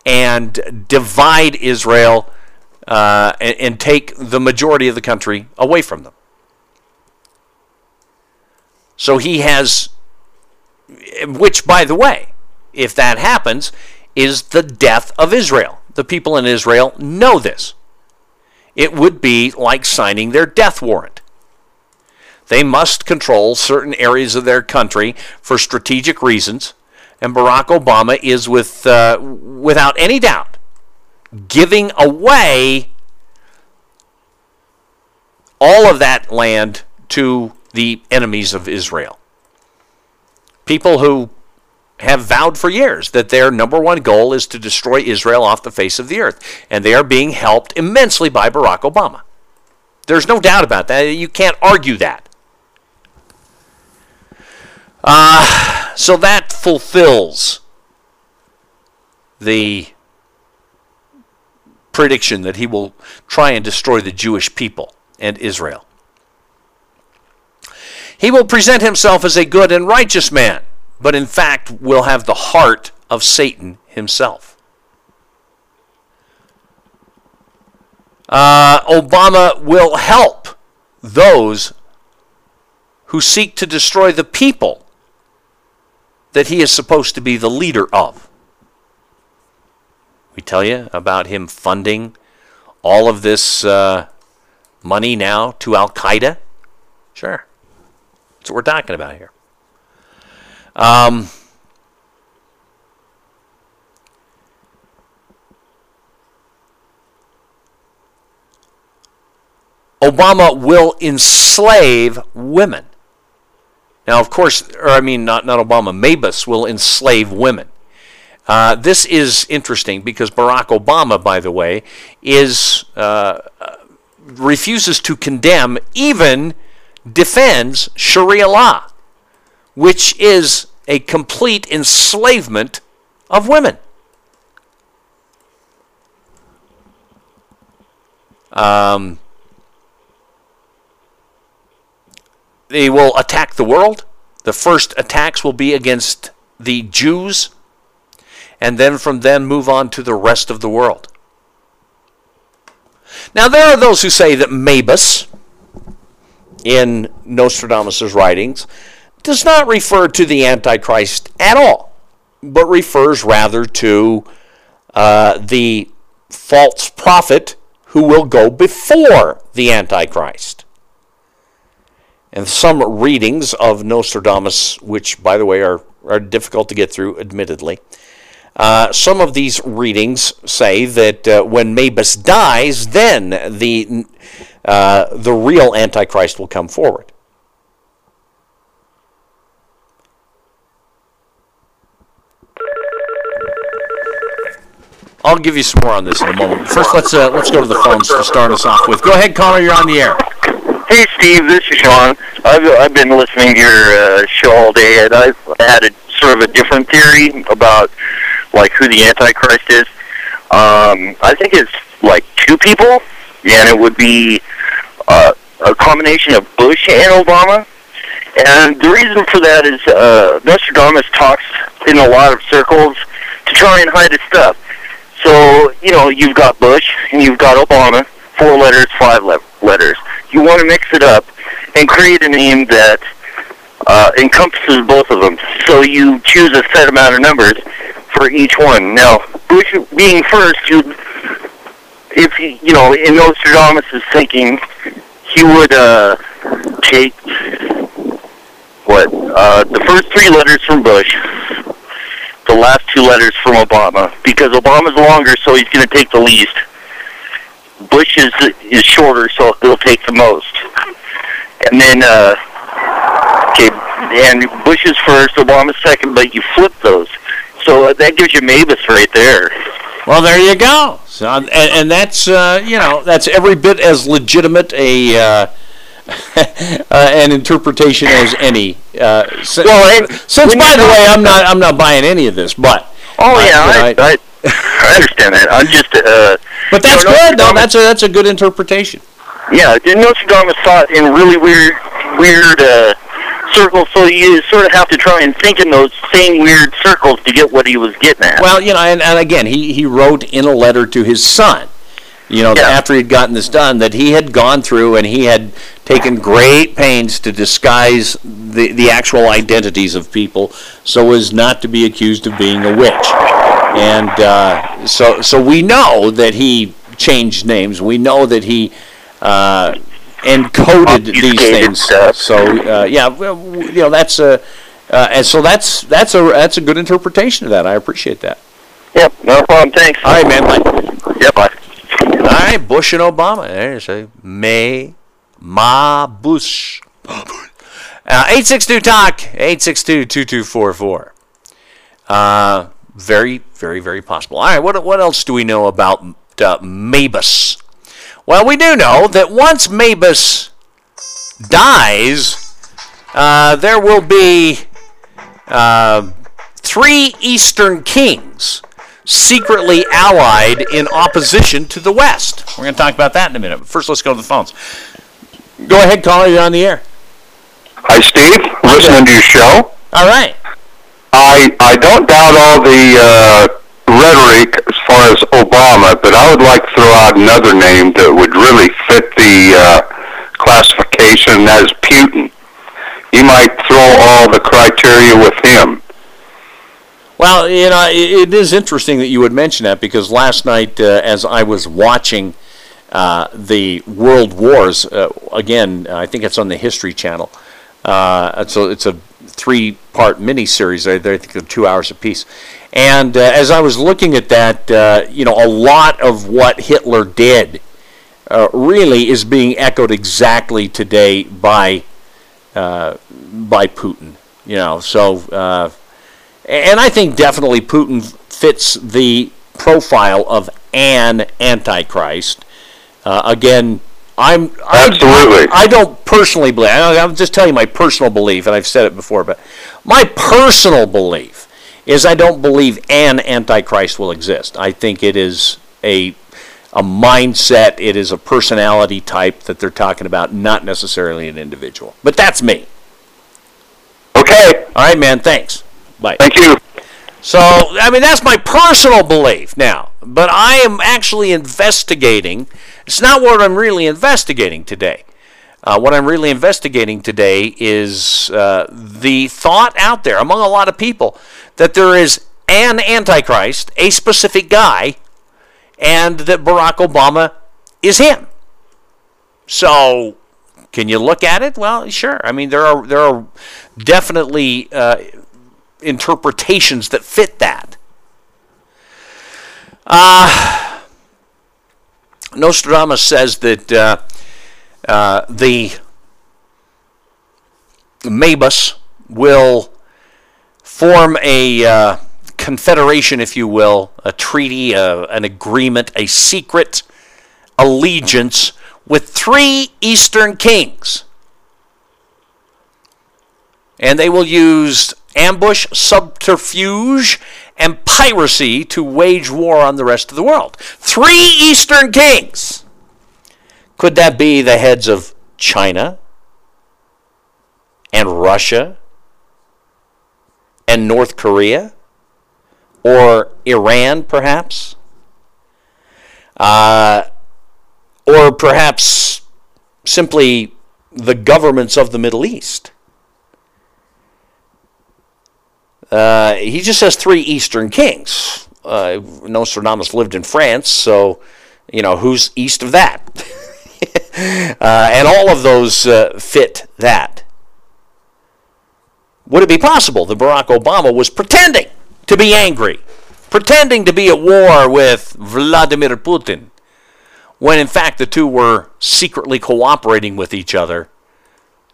and divide Israel uh, and, and take the majority of the country away from them. So he has, which, by the way, if that happens, is the death of Israel. The people in Israel know this. It would be like signing their death warrant. They must control certain areas of their country for strategic reasons, and Barack Obama is, with, uh, without any doubt, giving away all of that land to the enemies of Israel. People who have vowed for years that their number one goal is to destroy Israel off the face of the earth. And they are being helped immensely by Barack Obama. There's no doubt about that. You can't argue that. Uh, so that fulfills the prediction that he will try and destroy the Jewish people and Israel. He will present himself as a good and righteous man, but in fact will have the heart of Satan himself. Uh, Obama will help those who seek to destroy the people that he is supposed to be the leader of. We tell you about him funding all of this uh, money now to Al Qaeda? Sure. That's what we're talking about here. Um, Obama will enslave women. Now, of course, or I mean, not, not Obama, Mabus will enslave women. Uh, this is interesting because Barack Obama, by the way, is uh, refuses to condemn, even defends Sharia law, which is a complete enslavement of women. Um, they will attack the world. The first attacks will be against the Jews, and then from then move on to the rest of the world. Now, there are those who say that Mabus, in Nostradamus' writings, does not refer to the Antichrist at all, but refers rather to uh, the false prophet who will go before the Antichrist. And some readings of Nostradamus, which, by the way, are, are difficult to get through, admittedly, uh, some of these readings say that uh, when Mabus dies, then the, uh, the real Antichrist will come forward. I'll give you some more on this in a moment. First, let's uh, let's go to the phones to start us off with. Go ahead, caller. You're on the air. Hey, Steve, this is Sean. I've, I've been listening to your uh, show all day, and I've had a sort of a different theory about like who the Antichrist is. Um, I think it's like two people, and it would be uh, a combination of Bush and Obama. And the reason for that is uh, Nostradamus talks in a lot of circles to try and hide his stuff. So, you know, you've got Bush and you've got Obama, four letters, five le- letters. You want to mix it up and create a name that uh, encompasses both of them. So you choose a set amount of numbers for each one. Now, Bush being first, you if he, you know, in Nostradamus' thinking, he would uh, take what uh, the first three letters from Bush, the last two letters from Obama, because Obama's longer, so he's going to take the least. Bush is is shorter, so he'll take the most. And then, uh, okay, and Bush is first, Obama's second, but you flip those. So that gives you Mabus right there. Well, there you go. So, and, and that's uh, you know that's every bit as legitimate a uh, uh, an interpretation as any. Uh, si- Well, and since by the way, I'm not I'm not buying any of this, but Oh I- yeah, you I, know, I, I understand that. I'm just uh, but that's you know, good though. That's a that's a good interpretation. Yeah, Nostradamus thought in really weird, weird uh, circles, so you sort of have to try and think in those same weird circles to get what he was getting at. Well, you know, and, and again, he, he wrote in a letter to his son, you know, Yeah. after he'd gotten this done, that he had gone through and he had taken great pains to disguise the, the actual identities of people so as not to be accused of being a witch. And uh, so, so we know that he changed names. We know that he uh, encoded these things. stuff. So, uh, yeah, you know, that's a. Uh, and so that's that's a that's a good interpretation of that. I appreciate that. yep, no problem. Thanks. All right, man. Bye. Yep, bye. All right, Bush and Obama. There's a May Ma Bush. Uh, 862 Talk, 862 2244. Uh, very, very, very possible. All right, what, what else do we know about uh, Mabus? Well, we do know that once Mabus dies, uh, there will be uh, three Eastern kings secretly allied in opposition to the West. We're going to talk about that in a minute. But first, let's go to the phones. Go ahead, caller. You're on the air. Hi, Steve. Listening to your show. All right. I I don't doubt all the uh, rhetoric as far as Obama, but I would like to throw out another name that would really fit the uh, classification. and That is Putin. You might throw all the criteria with him. Well, you know, it, is interesting that you would mention that because last night, uh, as I was watching uh, the World Wars, uh, again, I think it's on the History Channel. Uh, it's a, it's a three-part miniseries. I, think they're two hours apiece. And uh, as I was looking at that, uh, you know, a lot of what Hitler did really is being echoed exactly today by by Putin. You know, so and I think definitely Putin fits the profile of an antichrist. Uh, again, I'm I- I, don't personally believe. I- I'm just telling you my personal belief, and I've said it before. But my personal belief is I don't believe an antichrist will exist. I think it is a a mindset. It is a personality type that they're talking about, not necessarily an individual. But that's me. Okay. All right, man. Thanks. Bye. Thank you. So, I mean, that's my personal belief now. But I am actually investigating. It's not what I'm really investigating today. Uh, what I'm really investigating today is uh, the thought out there among a lot of people that there is an Antichrist, a specific guy, and that Barack Obama is him. So, can you look at it? Well, sure. I mean, there are there are definitely uh, interpretations that fit that. Uh, Nostradamus says that uh, uh, the Mabus will form a uh, confederation, if you will, a treaty, an agreement, a secret allegiance with three Eastern kings. And they will use ambush, subterfuge, and piracy to wage war on the rest of the world. Three Eastern kings. Could that be the heads of China and Russia and North Korea? Or Iran, perhaps? Uh, or perhaps simply the governments of the Middle East? Uh, he just has three Eastern kings. Uh, Nostradamus lived in France, so you know who's east of that, uh, and all of those uh, fit that. Would it be possible that Barack Obama was pretending to be angry, pretending to be at war with Vladimir Putin, when in fact the two were secretly cooperating with each other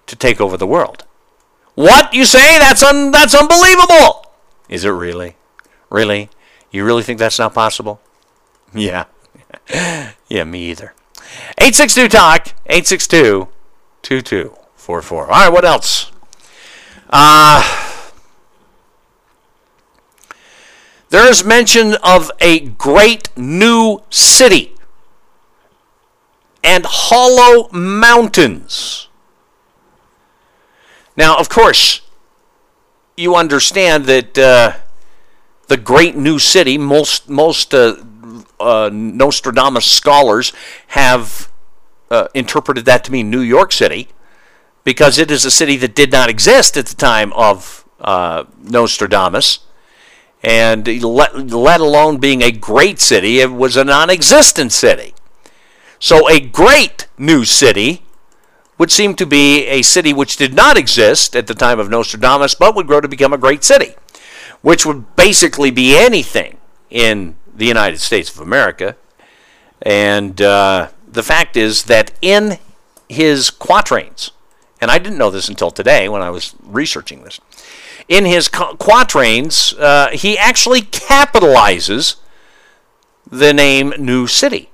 to take over the world? What you say? That's un- that's unbelievable. Is it really? Really? You really think that's not possible? Yeah. yeah, me either. 862 talk 862 2244. All right, what else? Uh there is mention of a great new city and hollow mountains. Now, of course, you understand that uh, the great new city, most most uh, uh, Nostradamus scholars have uh, interpreted that to mean New York City, because it is a city that did not exist at the time of uh, Nostradamus, and let, let alone being a great city, it was a non-existent city. So, a great new city would seem to be a city which did not exist at the time of Nostradamus, but would grow to become a great city, which would basically be anything in the United States of America. And uh, the fact is that in his quatrains, and I didn't know this until today when I was researching this, in his quatrains, uh, he actually capitalizes the name New City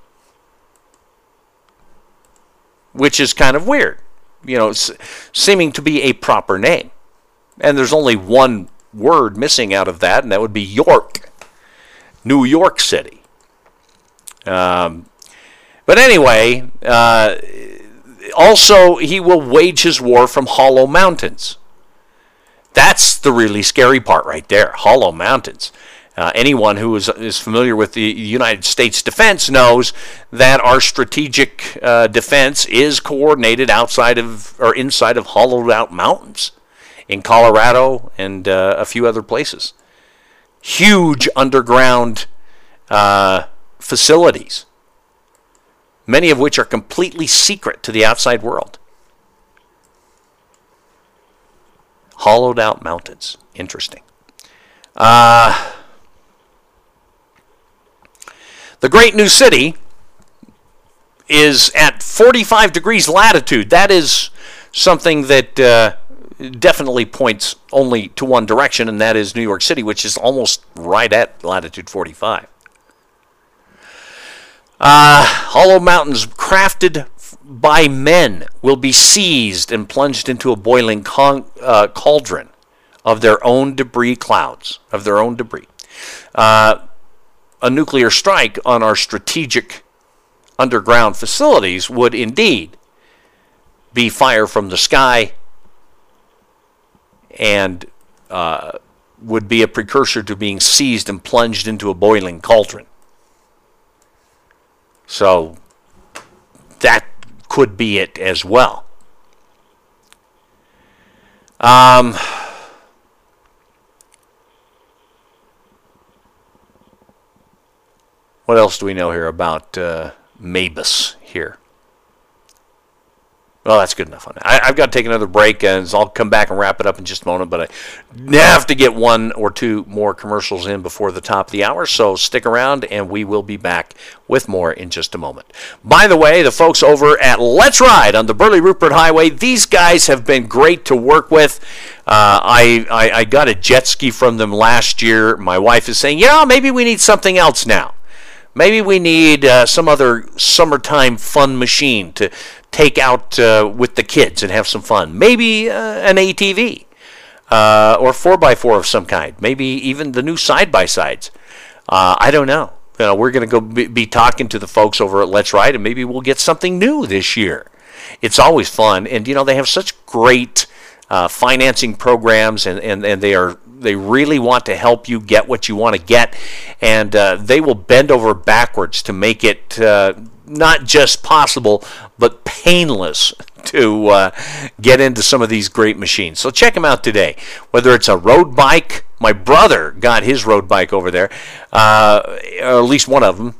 which is kind of weird. You know, seeming to be a proper name. And there's only one word missing out of that, and that would be York, New York City. Um, but anyway, uh, also, he will wage his war from hollow mountains. That's the really scary part right there hollow mountains. Uh, anyone who is, is familiar with the United States defense knows that our strategic uh, defense is coordinated outside of or inside of hollowed out mountains in Colorado and uh, a few other places. Huge underground uh, facilities, many of which are completely secret to the outside world. Hollowed out mountains. Interesting. Uh, the Great New City is at 45 degrees latitude. That is something that uh, definitely points only to one direction, and that is New York City, which is almost right at latitude 45. Uh, hollow mountains crafted by men will be seized and plunged into a boiling con- uh, cauldron of their own debris clouds, of their own debris. Uh, a nuclear strike on our strategic underground facilities would indeed be fire from the sky and uh, would be a precursor to being seized and plunged into a boiling cauldron. So that could be it as well. Um, What else do we know here about uh, Mabus here? Well, that's good enough on that. I, have got to take another break, and I'll come back and wrap it up in just a moment. But I have to get one or two more commercials in before the top of the hour, so stick around, and we will be back with more in just a moment. By the way, the folks over at Let's Ride on the Burley Rupert Highway, these guys have been great to work with. Uh, I, I, I got a jet ski from them last year. My wife is saying, yeah, maybe we need something else now. Maybe we need uh, some other summertime fun machine to take out uh, with the kids and have some fun. Maybe uh, an ATV uh, or 4x4 of some kind. Maybe even the new side by sides. Uh, I don't know. You know, we're going to go be, be talking to the folks over at Let's Ride, and maybe we'll get something new this year. It's always fun, and you know they have such great uh, financing programs, and, and, and they are they really want to help you get what you want to get, and uh, they will bend over backwards to make it uh, not just possible but painless to uh, get into some of these great machines. So check them out today. Whether it's a road bike My brother got his road bike over there, uh, or at least one of them.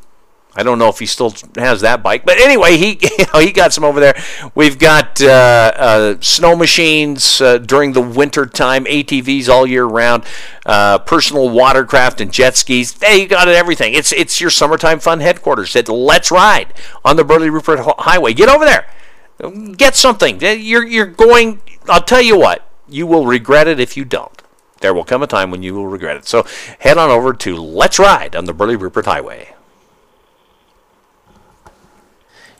I don't know if he still has that bike, but anyway, he you know, he got some over there. We've got uh, uh, snow machines uh, during the winter time, ATVs all year round, uh, personal watercraft and jet skis. Hey, you got it, everything. It's it's your summertime fun headquarters. At Let's Ride on the Burley Rupert Highway. Get over there, get something. You're you're going. I'll tell you what, you will regret it if you don't. There will come a time when you will regret it. So head on over to Let's Ride on the Burley Rupert Highway.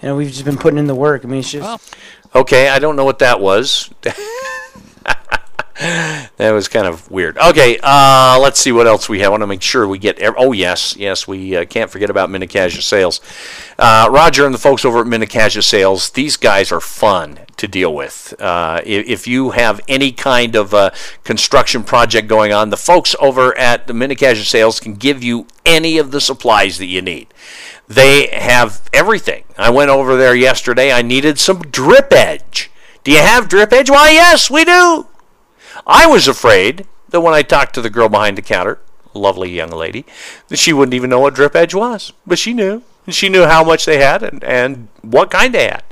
You know, we've just been putting in the work. I mean, it's just. Okay, I don't know what that was. that was kind of weird. Okay, uh, let's see what else we have. I want to make sure we get. Ev- oh yes, yes, we uh, can't forget about Mini-Cassia Sales. Uh, Roger and the folks over at Mini-Cassia Sales. These guys are fun to deal with. Uh, if, if you have any kind of uh, construction project going on, the folks over at the Mini-Cassia Sales can give you any of the supplies that you need. They have everything. I went over there yesterday. I needed some drip edge. Do you have drip edge? Why, yes, we do. I was afraid that when I talked to the girl behind the counter, lovely young lady, that she wouldn't even know what drip edge was. But she knew. And she knew how much they had and, and what kind they had.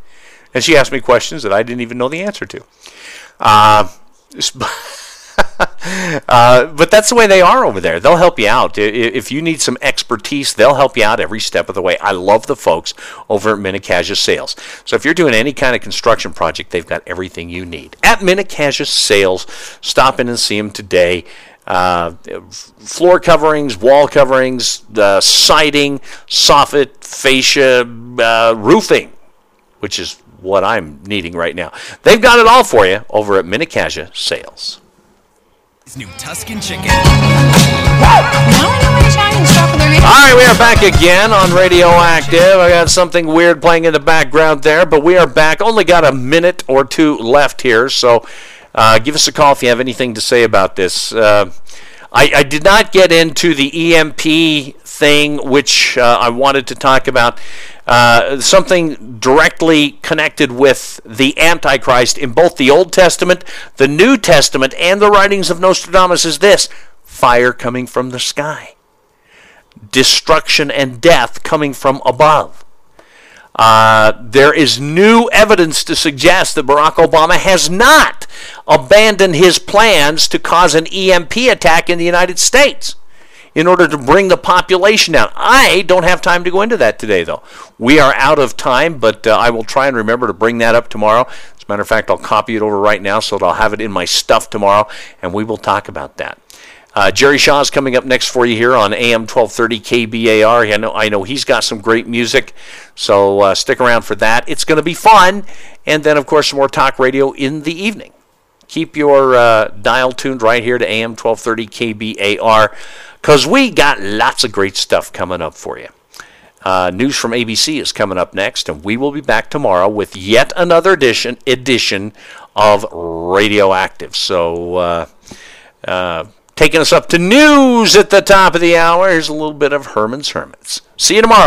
And she asked me questions that I didn't even know the answer to. Uh, uh, but that's the way they are over there. They'll help you out. If you need some expertise, they'll help you out every step of the way. I love the folks over at Mini-Cassia Sales. So if you're doing any kind of construction project, they've got everything you need. At Mini-Cassia Sales, stop in and see them today. Uh, floor coverings, wall coverings, uh, siding, soffit, fascia, uh, roofing, which is what I'm needing right now. They've got it all for you over at Mini-Cassia Sales. New Tuscan chicken. All right, we are back again on Radioactive. I got something weird playing in the background there, but we are back. Only got a minute or two left here, so uh, give us a call if you have anything to say about this. Uh, I, I did not get into the EMP thing, which uh, I wanted to talk about. Uh, something directly connected with the Antichrist in both the Old Testament, the New Testament, and the writings of Nostradamus is this fire coming from the sky destruction and death coming from above. Uh, there is new evidence to suggest that Barack Obama has not abandoned his plans to cause an EMP attack in the United States in order to bring the population down. I don't have time to go into that today, though. We are out of time, but uh, I will try and remember to bring that up tomorrow. As a matter of fact, I'll copy it over right now so that I'll have it in my stuff tomorrow, and we will talk about that. Uh, Jerry Shaw is coming up next for you here on AM 1230 KBAR. I know, I know he's got some great music, so uh, stick around for that. It's going to be fun. And then, of course, some more talk radio in the evening. Keep your uh, dial tuned right here to AM 1230 KBAR because we got lots of great stuff coming up for you. Uh, news from ABC is coming up next, and we will be back tomorrow with yet another edition edition of Radioactive. So, uh, uh, taking us up to news at the top of the hour. Here's a little bit of Herman's Hermits. See you tomorrow.